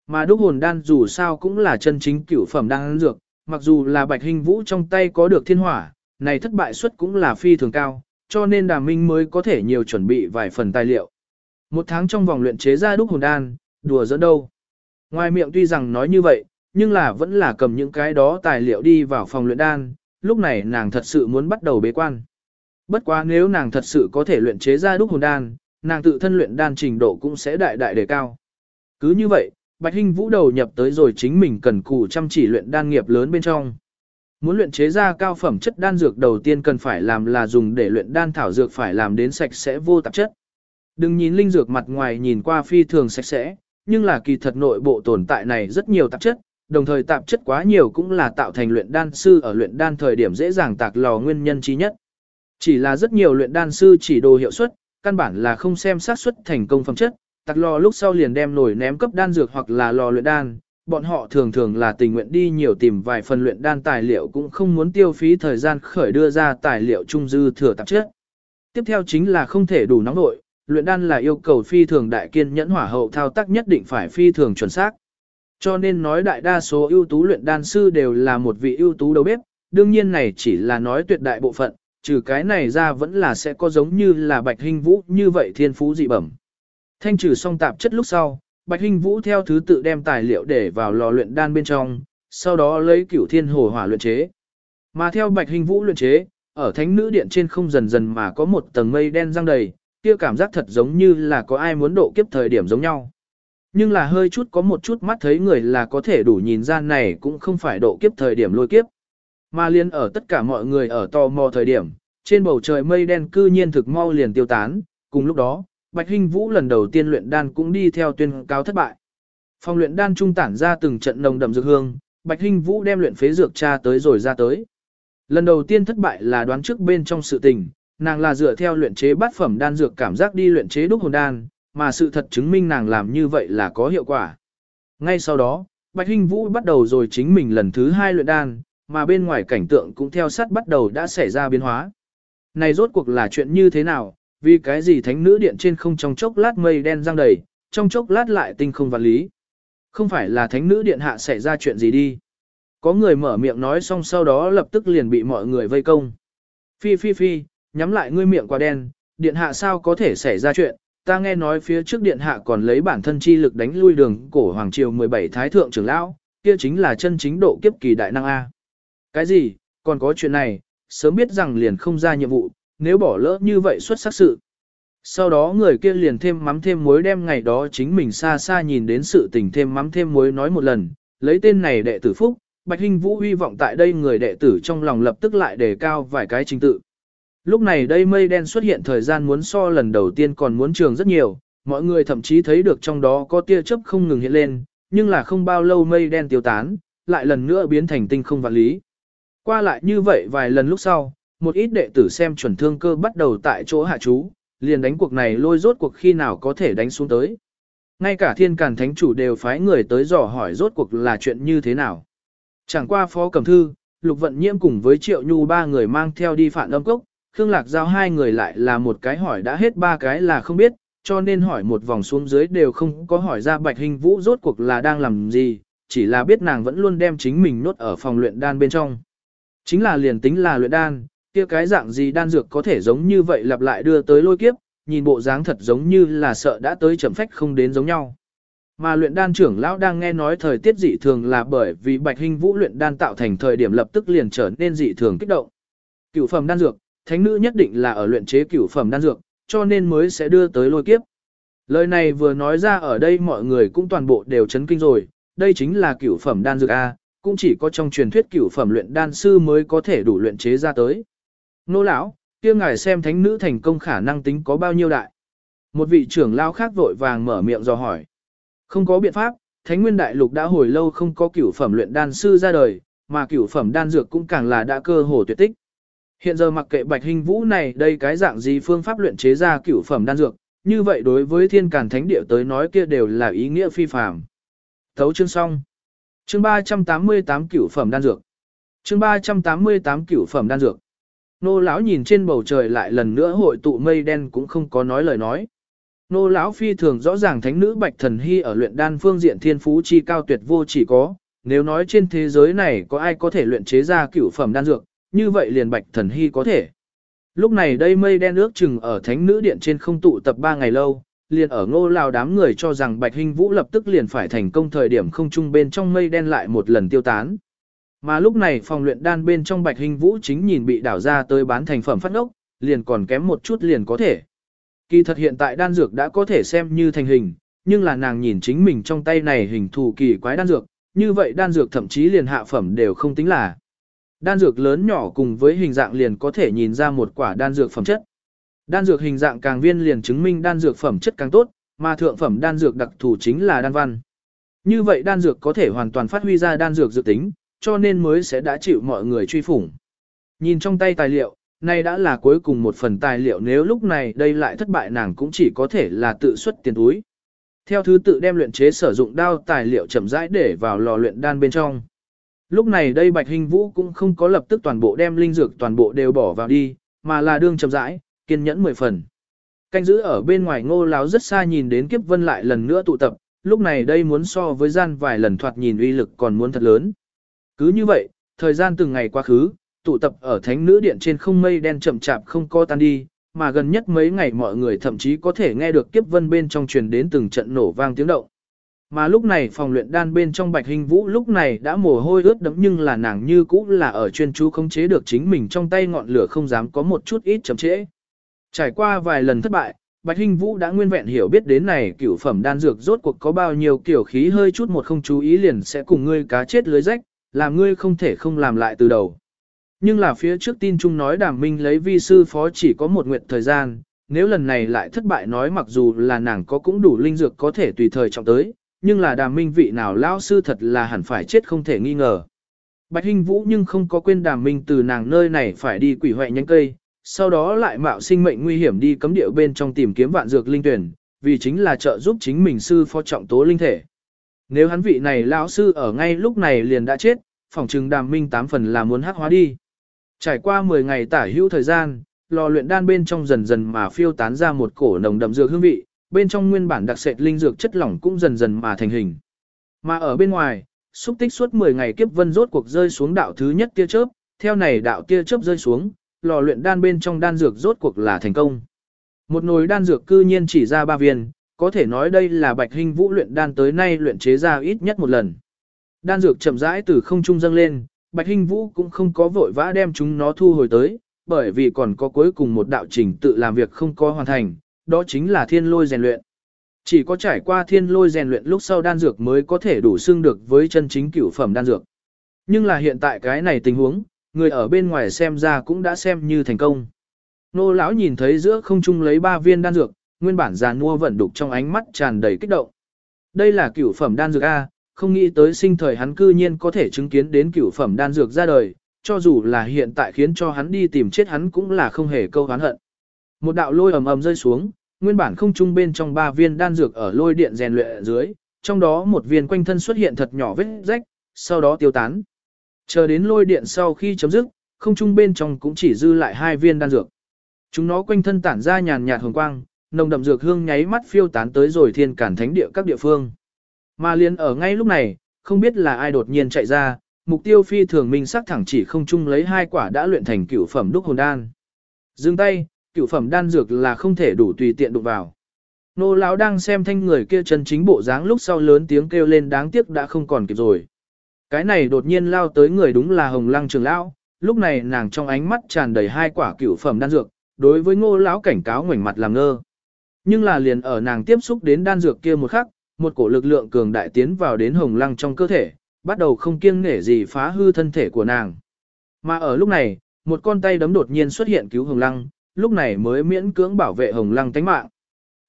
Mà đúc hồn đan dù sao cũng là chân chính cửu phẩm đan dược, mặc dù là Bạch Hình Vũ trong tay có được thiên hỏa, này thất bại suất cũng là phi thường cao, cho nên Đàm Minh mới có thể nhiều chuẩn bị vài phần tài liệu. Một tháng trong vòng luyện chế ra đúc hồn đan, đùa dẫn đâu. Ngoài miệng tuy rằng nói như vậy, nhưng là vẫn là cầm những cái đó tài liệu đi vào phòng luyện đan, lúc này nàng thật sự muốn bắt đầu bế quan. Bất quá nếu nàng thật sự có thể luyện chế ra đúc hồn đan, nàng tự thân luyện đan trình độ cũng sẽ đại đại đề cao. Cứ như vậy, Bạch Hinh Vũ đầu nhập tới rồi chính mình cần cù chăm chỉ luyện đan nghiệp lớn bên trong. Muốn luyện chế ra cao phẩm chất đan dược đầu tiên cần phải làm là dùng để luyện đan thảo dược phải làm đến sạch sẽ vô tạp chất. Đừng nhìn linh dược mặt ngoài nhìn qua phi thường sạch sẽ, nhưng là kỳ thật nội bộ tồn tại này rất nhiều tạp chất, đồng thời tạp chất quá nhiều cũng là tạo thành luyện đan sư ở luyện đan thời điểm dễ dàng tạc lò nguyên nhân chí nhất. Chỉ là rất nhiều luyện đan sư chỉ đồ hiệu suất, căn bản là không xem xác suất thành công phẩm chất, tạc lò lúc sau liền đem nổi ném cấp đan dược hoặc là lò luyện đan, bọn họ thường thường là tình nguyện đi nhiều tìm vài phần luyện đan tài liệu cũng không muốn tiêu phí thời gian khởi đưa ra tài liệu trung dư thừa tạp chất. Tiếp theo chính là không thể đủ nóng nội, luyện đan là yêu cầu phi thường đại kiên nhẫn hỏa hậu thao tác nhất định phải phi thường chuẩn xác. Cho nên nói đại đa số ưu tú luyện đan sư đều là một vị ưu tú đầu bếp, đương nhiên này chỉ là nói tuyệt đại bộ phận, trừ cái này ra vẫn là sẽ có giống như là bạch hình vũ như vậy thiên phú dị bẩm. Thanh trừ xong tạp chất lúc sau, bạch Hinh vũ theo thứ tự đem tài liệu để vào lò luyện đan bên trong, sau đó lấy cửu thiên hồ hỏa luyện chế. Mà theo bạch Hinh vũ luyện chế, ở thánh nữ điện trên không dần dần mà có một tầng mây đen răng đầy, kia cảm giác thật giống như là có ai muốn độ kiếp thời điểm giống nhau. Nhưng là hơi chút có một chút mắt thấy người là có thể đủ nhìn ra này cũng không phải độ kiếp thời điểm lôi kiếp. Mà liên ở tất cả mọi người ở tò mò thời điểm, trên bầu trời mây đen cư nhiên thực mau liền tiêu tán, cùng lúc đó, Bạch Hinh Vũ lần đầu tiên luyện đan cũng đi theo tuyên cáo thất bại. Phòng luyện đan trung tản ra từng trận nồng đậm dược hương, Bạch Hinh Vũ đem luyện phế dược tra tới rồi ra tới. Lần đầu tiên thất bại là đoán trước bên trong sự tình, nàng là dựa theo luyện chế bát phẩm đan dược cảm giác đi luyện chế đúc hồn đan, mà sự thật chứng minh nàng làm như vậy là có hiệu quả. Ngay sau đó, Bạch Hinh Vũ bắt đầu rồi chính mình lần thứ hai luyện đan, mà bên ngoài cảnh tượng cũng theo sát bắt đầu đã xảy ra biến hóa. Này rốt cuộc là chuyện như thế nào, vì cái gì thánh nữ điện trên không trong chốc lát mây đen răng đầy, trong chốc lát lại tinh không vật lý. Không phải là thánh nữ điện hạ xảy ra chuyện gì đi. Có người mở miệng nói xong sau đó lập tức liền bị mọi người vây công. Phi phi phi, nhắm lại ngươi miệng quá đen, điện hạ sao có thể xảy ra chuyện, ta nghe nói phía trước điện hạ còn lấy bản thân chi lực đánh lui đường cổ hoàng triều 17 thái thượng trưởng lão, kia chính là chân chính độ kiếp kỳ đại năng A. Cái gì, còn có chuyện này, sớm biết rằng liền không ra nhiệm vụ, nếu bỏ lỡ như vậy xuất sắc sự. Sau đó người kia liền thêm mắm thêm muối đem ngày đó chính mình xa xa nhìn đến sự tình thêm mắm thêm muối nói một lần, lấy tên này đệ tử Phúc, Bạch Hinh Vũ hy vọng tại đây người đệ tử trong lòng lập tức lại đề cao vài cái trình tự. Lúc này đây mây đen xuất hiện thời gian muốn so lần đầu tiên còn muốn trường rất nhiều, mọi người thậm chí thấy được trong đó có tia chớp không ngừng hiện lên, nhưng là không bao lâu mây đen tiêu tán, lại lần nữa biến thành tinh không vạn lý. Qua lại như vậy vài lần lúc sau, một ít đệ tử xem chuẩn thương cơ bắt đầu tại chỗ hạ chú, liền đánh cuộc này lôi rốt cuộc khi nào có thể đánh xuống tới. Ngay cả thiên càn thánh chủ đều phái người tới dò hỏi rốt cuộc là chuyện như thế nào. Chẳng qua phó cầm thư, lục vận nhiễm cùng với triệu nhu ba người mang theo đi phản âm cốc, Khương Lạc Giao hai người lại là một cái hỏi đã hết ba cái là không biết, cho nên hỏi một vòng xuống dưới đều không có hỏi ra Bạch Hình Vũ rốt cuộc là đang làm gì, chỉ là biết nàng vẫn luôn đem chính mình nốt ở phòng luyện đan bên trong. Chính là liền tính là luyện đan, kia cái dạng gì đan dược có thể giống như vậy lặp lại đưa tới lôi kiếp, nhìn bộ dáng thật giống như là sợ đã tới chậm phách không đến giống nhau. Mà luyện đan trưởng lão đang nghe nói thời tiết dị thường là bởi vì Bạch Hình Vũ luyện đan tạo thành thời điểm lập tức liền trở nên dị thường kích động. Cửu phẩm đan dược, thánh nữ nhất định là ở luyện chế cửu phẩm đan dược, cho nên mới sẽ đưa tới lôi kiếp. Lời này vừa nói ra ở đây mọi người cũng toàn bộ đều chấn kinh rồi, đây chính là cửu phẩm đan dược A, cũng chỉ có trong truyền thuyết cửu phẩm luyện đan sư mới có thể đủ luyện chế ra tới. Nô lão, kia ngài xem thánh nữ thành công khả năng tính có bao nhiêu đại. Một vị trưởng lão khác vội vàng mở miệng dò hỏi. Không có biện pháp, thánh nguyên đại lục đã hồi lâu không có cửu phẩm luyện đan sư ra đời, mà cửu phẩm đan dược cũng càng là đã cơ hồ tuyệt tích. Hiện giờ mặc kệ bạch hình vũ này đây cái dạng gì phương pháp luyện chế ra cửu phẩm đan dược, như vậy đối với thiên càn thánh địa tới nói kia đều là ý nghĩa phi phàm. Thấu chương xong. Chương 388 cửu phẩm đan dược. Chương 388 cửu phẩm đan dược. Nô lão nhìn trên bầu trời lại lần nữa hội tụ mây đen cũng không có nói lời nói. Nô lão phi thường rõ ràng thánh nữ Bạch Thần Hy ở luyện đan phương diện thiên phú chi cao tuyệt vô chỉ có, nếu nói trên thế giới này có ai có thể luyện chế ra cửu phẩm đan dược, như vậy liền Bạch Thần Hy có thể. Lúc này đây mây đen ước chừng ở thánh nữ điện trên không tụ tập 3 ngày lâu, liền ở ngô lao đám người cho rằng Bạch Hinh Vũ lập tức liền phải thành công thời điểm không trung bên trong mây đen lại một lần tiêu tán. Mà lúc này phòng luyện đan bên trong Bạch hình Vũ chính nhìn bị đảo ra tới bán thành phẩm phát ốc, liền còn kém một chút liền có thể. Kỳ thật hiện tại đan dược đã có thể xem như thành hình, nhưng là nàng nhìn chính mình trong tay này hình thù kỳ quái đan dược, như vậy đan dược thậm chí liền hạ phẩm đều không tính là. Đan dược lớn nhỏ cùng với hình dạng liền có thể nhìn ra một quả đan dược phẩm chất. Đan dược hình dạng càng viên liền chứng minh đan dược phẩm chất càng tốt, mà thượng phẩm đan dược đặc thù chính là đan văn. Như vậy đan dược có thể hoàn toàn phát huy ra đan dược dự tính, cho nên mới sẽ đã chịu mọi người truy phủng. Nhìn trong tay tài liệu, nay đã là cuối cùng một phần tài liệu nếu lúc này đây lại thất bại nàng cũng chỉ có thể là tự xuất tiền túi. Theo thứ tự đem luyện chế sử dụng đao tài liệu chậm rãi để vào lò luyện đan bên trong. Lúc này đây Bạch Hình Vũ cũng không có lập tức toàn bộ đem linh dược toàn bộ đều bỏ vào đi, mà là đương chậm rãi, kiên nhẫn mười phần. Canh giữ ở bên ngoài ngô láo rất xa nhìn đến kiếp vân lại lần nữa tụ tập, lúc này đây muốn so với gian vài lần thoạt nhìn uy lực còn muốn thật lớn. Cứ như vậy, thời gian từng ngày quá khứ, tụ tập ở thánh nữ điện trên không mây đen chậm chạp không co tan đi, mà gần nhất mấy ngày mọi người thậm chí có thể nghe được kiếp vân bên trong truyền đến từng trận nổ vang tiếng động. Mà lúc này phòng luyện đan bên trong bạch hình vũ lúc này đã mồ hôi ướt đẫm nhưng là nàng như cũ là ở chuyên chú khống chế được chính mình trong tay ngọn lửa không dám có một chút ít chậm trễ. Trải qua vài lần thất bại, Bạch hình Vũ đã nguyên vẹn hiểu biết đến này cửu phẩm đan dược rốt cuộc có bao nhiêu kiểu khí hơi chút một không chú ý liền sẽ cùng ngươi cá chết lưới rách, làm ngươi không thể không làm lại từ đầu. Nhưng là phía trước tin chung nói đàm minh lấy vi sư phó chỉ có một nguyện thời gian, nếu lần này lại thất bại nói mặc dù là nàng có cũng đủ linh dược có thể tùy thời trọng tới, nhưng là đàm minh vị nào lao sư thật là hẳn phải chết không thể nghi ngờ. Bạch Hinh Vũ nhưng không có quên đàm minh từ nàng nơi này phải đi quỷ hoại nhánh cây, sau đó lại mạo sinh mệnh nguy hiểm đi cấm địa bên trong tìm kiếm vạn dược linh tuyển, vì chính là trợ giúp chính mình sư phó trọng tố linh thể. Nếu hắn vị này lão sư ở ngay lúc này liền đã chết, phòng trừng đàm minh tám phần là muốn hắc hóa đi. Trải qua 10 ngày tả hữu thời gian, lò luyện đan bên trong dần dần mà phiêu tán ra một cổ nồng đậm dược hương vị, bên trong nguyên bản đặc sệt linh dược chất lỏng cũng dần dần mà thành hình. Mà ở bên ngoài, xúc tích suốt 10 ngày kiếp vân rốt cuộc rơi xuống đạo thứ nhất tia chớp, theo này đạo tia chớp rơi xuống, lò luyện đan bên trong đan dược rốt cuộc là thành công. Một nồi đan dược cư nhiên chỉ ra ba viên, có thể nói đây là bạch hình vũ luyện đan tới nay luyện chế ra ít nhất một lần. Đan dược chậm rãi từ không trung dâng lên, bạch hình vũ cũng không có vội vã đem chúng nó thu hồi tới, bởi vì còn có cuối cùng một đạo trình tự làm việc không có hoàn thành, đó chính là thiên lôi rèn luyện. Chỉ có trải qua thiên lôi rèn luyện lúc sau đan dược mới có thể đủ xưng được với chân chính cửu phẩm đan dược. Nhưng là hiện tại cái này tình huống, người ở bên ngoài xem ra cũng đã xem như thành công. Nô lão nhìn thấy giữa không trung lấy ba viên đan dược, nguyên bản già nua vận đục trong ánh mắt tràn đầy kích động. Đây là cửu phẩm đan dược A, không nghĩ tới sinh thời hắn cư nhiên có thể chứng kiến đến cửu phẩm đan dược ra đời, cho dù là hiện tại khiến cho hắn đi tìm chết hắn cũng là không hề câu hán hận. Một đạo lôi ầm ầm rơi xuống, nguyên bản không trung bên trong ba viên đan dược ở lôi điện rèn luyện ở dưới, trong đó một viên quanh thân xuất hiện thật nhỏ vết rách, sau đó tiêu tán. Chờ đến lôi điện sau khi chấm dứt, không trung bên trong cũng chỉ dư lại hai viên đan dược. Chúng nó quanh thân tản ra nhàn nhạt hồng quang, nồng đậm dược hương nháy mắt phiêu tán tới rồi thiên cản thánh địa các địa phương. Mà liền ở ngay lúc này, không biết là ai đột nhiên chạy ra, mục tiêu phi thường minh sắc thẳng chỉ không chung lấy hai quả đã luyện thành cửu phẩm đúc hồn đan. Dừng tay, cửu phẩm đan dược là không thể đủ tùy tiện đụng vào. Nô lão đang xem thanh người kia chân chính bộ dáng lúc sau lớn tiếng kêu lên đáng tiếc đã không còn kịp rồi. Cái này đột nhiên lao tới người đúng là Hồng Lăng Trường lão, lúc này nàng trong ánh mắt tràn đầy hai quả cửu phẩm đan dược, đối với Ngô lão cảnh cáo ngoảnh mặt làm ngơ. Nhưng là liền ở nàng tiếp xúc đến đan dược kia một khắc, một cổ lực lượng cường đại tiến vào đến Hồng Lăng trong cơ thể, bắt đầu không kiêng nể gì phá hư thân thể của nàng. Mà ở lúc này, một con tay đấm đột nhiên xuất hiện cứu Hồng Lăng, lúc này mới miễn cưỡng bảo vệ Hồng Lăng tánh mạng.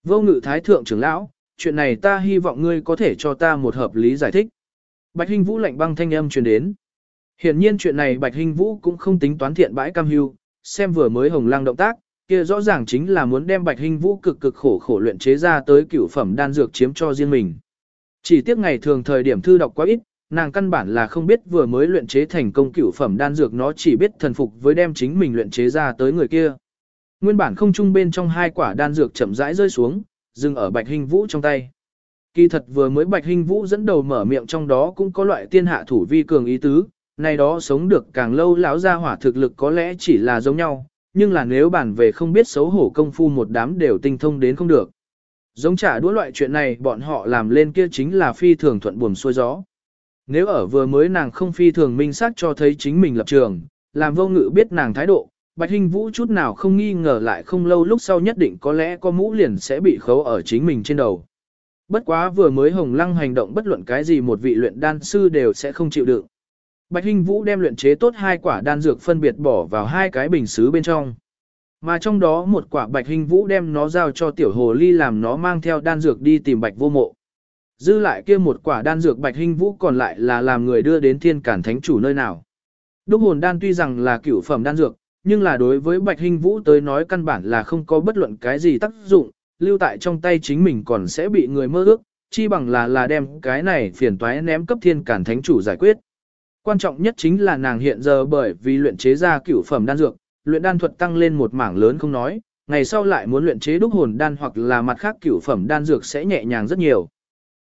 Vô ngự thái thượng trưởng lão, chuyện này ta hy vọng ngươi có thể cho ta một hợp lý giải thích. Bạch Hinh Vũ lạnh băng thanh âm truyền đến. Hiển nhiên chuyện này Bạch Hinh Vũ cũng không tính toán thiện bãi cam hưu, xem vừa mới Hồng Lăng động tác, kia rõ ràng chính là muốn đem Bạch Hinh Vũ cực cực khổ khổ luyện chế ra tới cửu phẩm đan dược chiếm cho riêng mình. Chỉ tiếc ngày thường thời điểm thư đọc quá ít, nàng căn bản là không biết vừa mới luyện chế thành công cửu phẩm đan dược nó chỉ biết thần phục với đem chính mình luyện chế ra tới người kia. Nguyên bản không trung bên trong hai quả đan dược chậm rãi rơi xuống, dừng ở Bạch Hinh Vũ trong tay. Kỳ thật vừa mới Bạch Hinh Vũ dẫn đầu mở miệng trong đó cũng có loại tiên hạ thủ vi cường ý tứ, này đó sống được càng lâu lão gia hỏa thực lực có lẽ chỉ là giống nhau, nhưng là nếu bản về không biết xấu hổ công phu một đám đều tinh thông đến không được. Giống trả đũa loại chuyện này bọn họ làm lên kia chính là phi thường thuận buồm xuôi gió. Nếu ở vừa mới nàng không phi thường minh xác cho thấy chính mình lập trường, làm vô ngự biết nàng thái độ, Bạch Hinh Vũ chút nào không nghi ngờ lại không lâu lúc sau nhất định có lẽ có mũ liền sẽ bị khấu ở chính mình trên đầu. Bất quá vừa mới hồng lăng hành động bất luận cái gì một vị luyện đan sư đều sẽ không chịu đựng. Bạch Hinh Vũ đem luyện chế tốt hai quả đan dược phân biệt bỏ vào hai cái bình sứ bên trong. Mà trong đó một quả Bạch Hinh Vũ đem nó giao cho tiểu hồ ly làm nó mang theo đan dược đi tìm Bạch vô mộ. Dư lại kia một quả đan dược Bạch Hinh Vũ còn lại là làm người đưa đến thiên cản thánh chủ nơi nào. Đúc hồn đan tuy rằng là cửu phẩm đan dược, nhưng là đối với Bạch Hinh Vũ tới nói căn bản là không có bất luận cái gì tác dụng, lưu tại trong tay chính mình còn sẽ bị người mơ ước, chi bằng là là đem cái này phiền toái ném cấp thiên cản thánh chủ giải quyết. Quan trọng nhất chính là nàng hiện giờ bởi vì luyện chế ra cửu phẩm đan dược, luyện đan thuật tăng lên một mảng lớn không nói, ngày sau lại muốn luyện chế đúc hồn đan hoặc là mặt khác cửu phẩm đan dược sẽ nhẹ nhàng rất nhiều.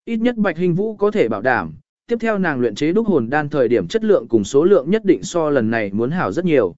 Ít nhất Bạch Hình Vũ có thể bảo đảm, tiếp theo nàng luyện chế đúc hồn đan thời điểm chất lượng cùng số lượng nhất định so lần này muốn hảo rất nhiều.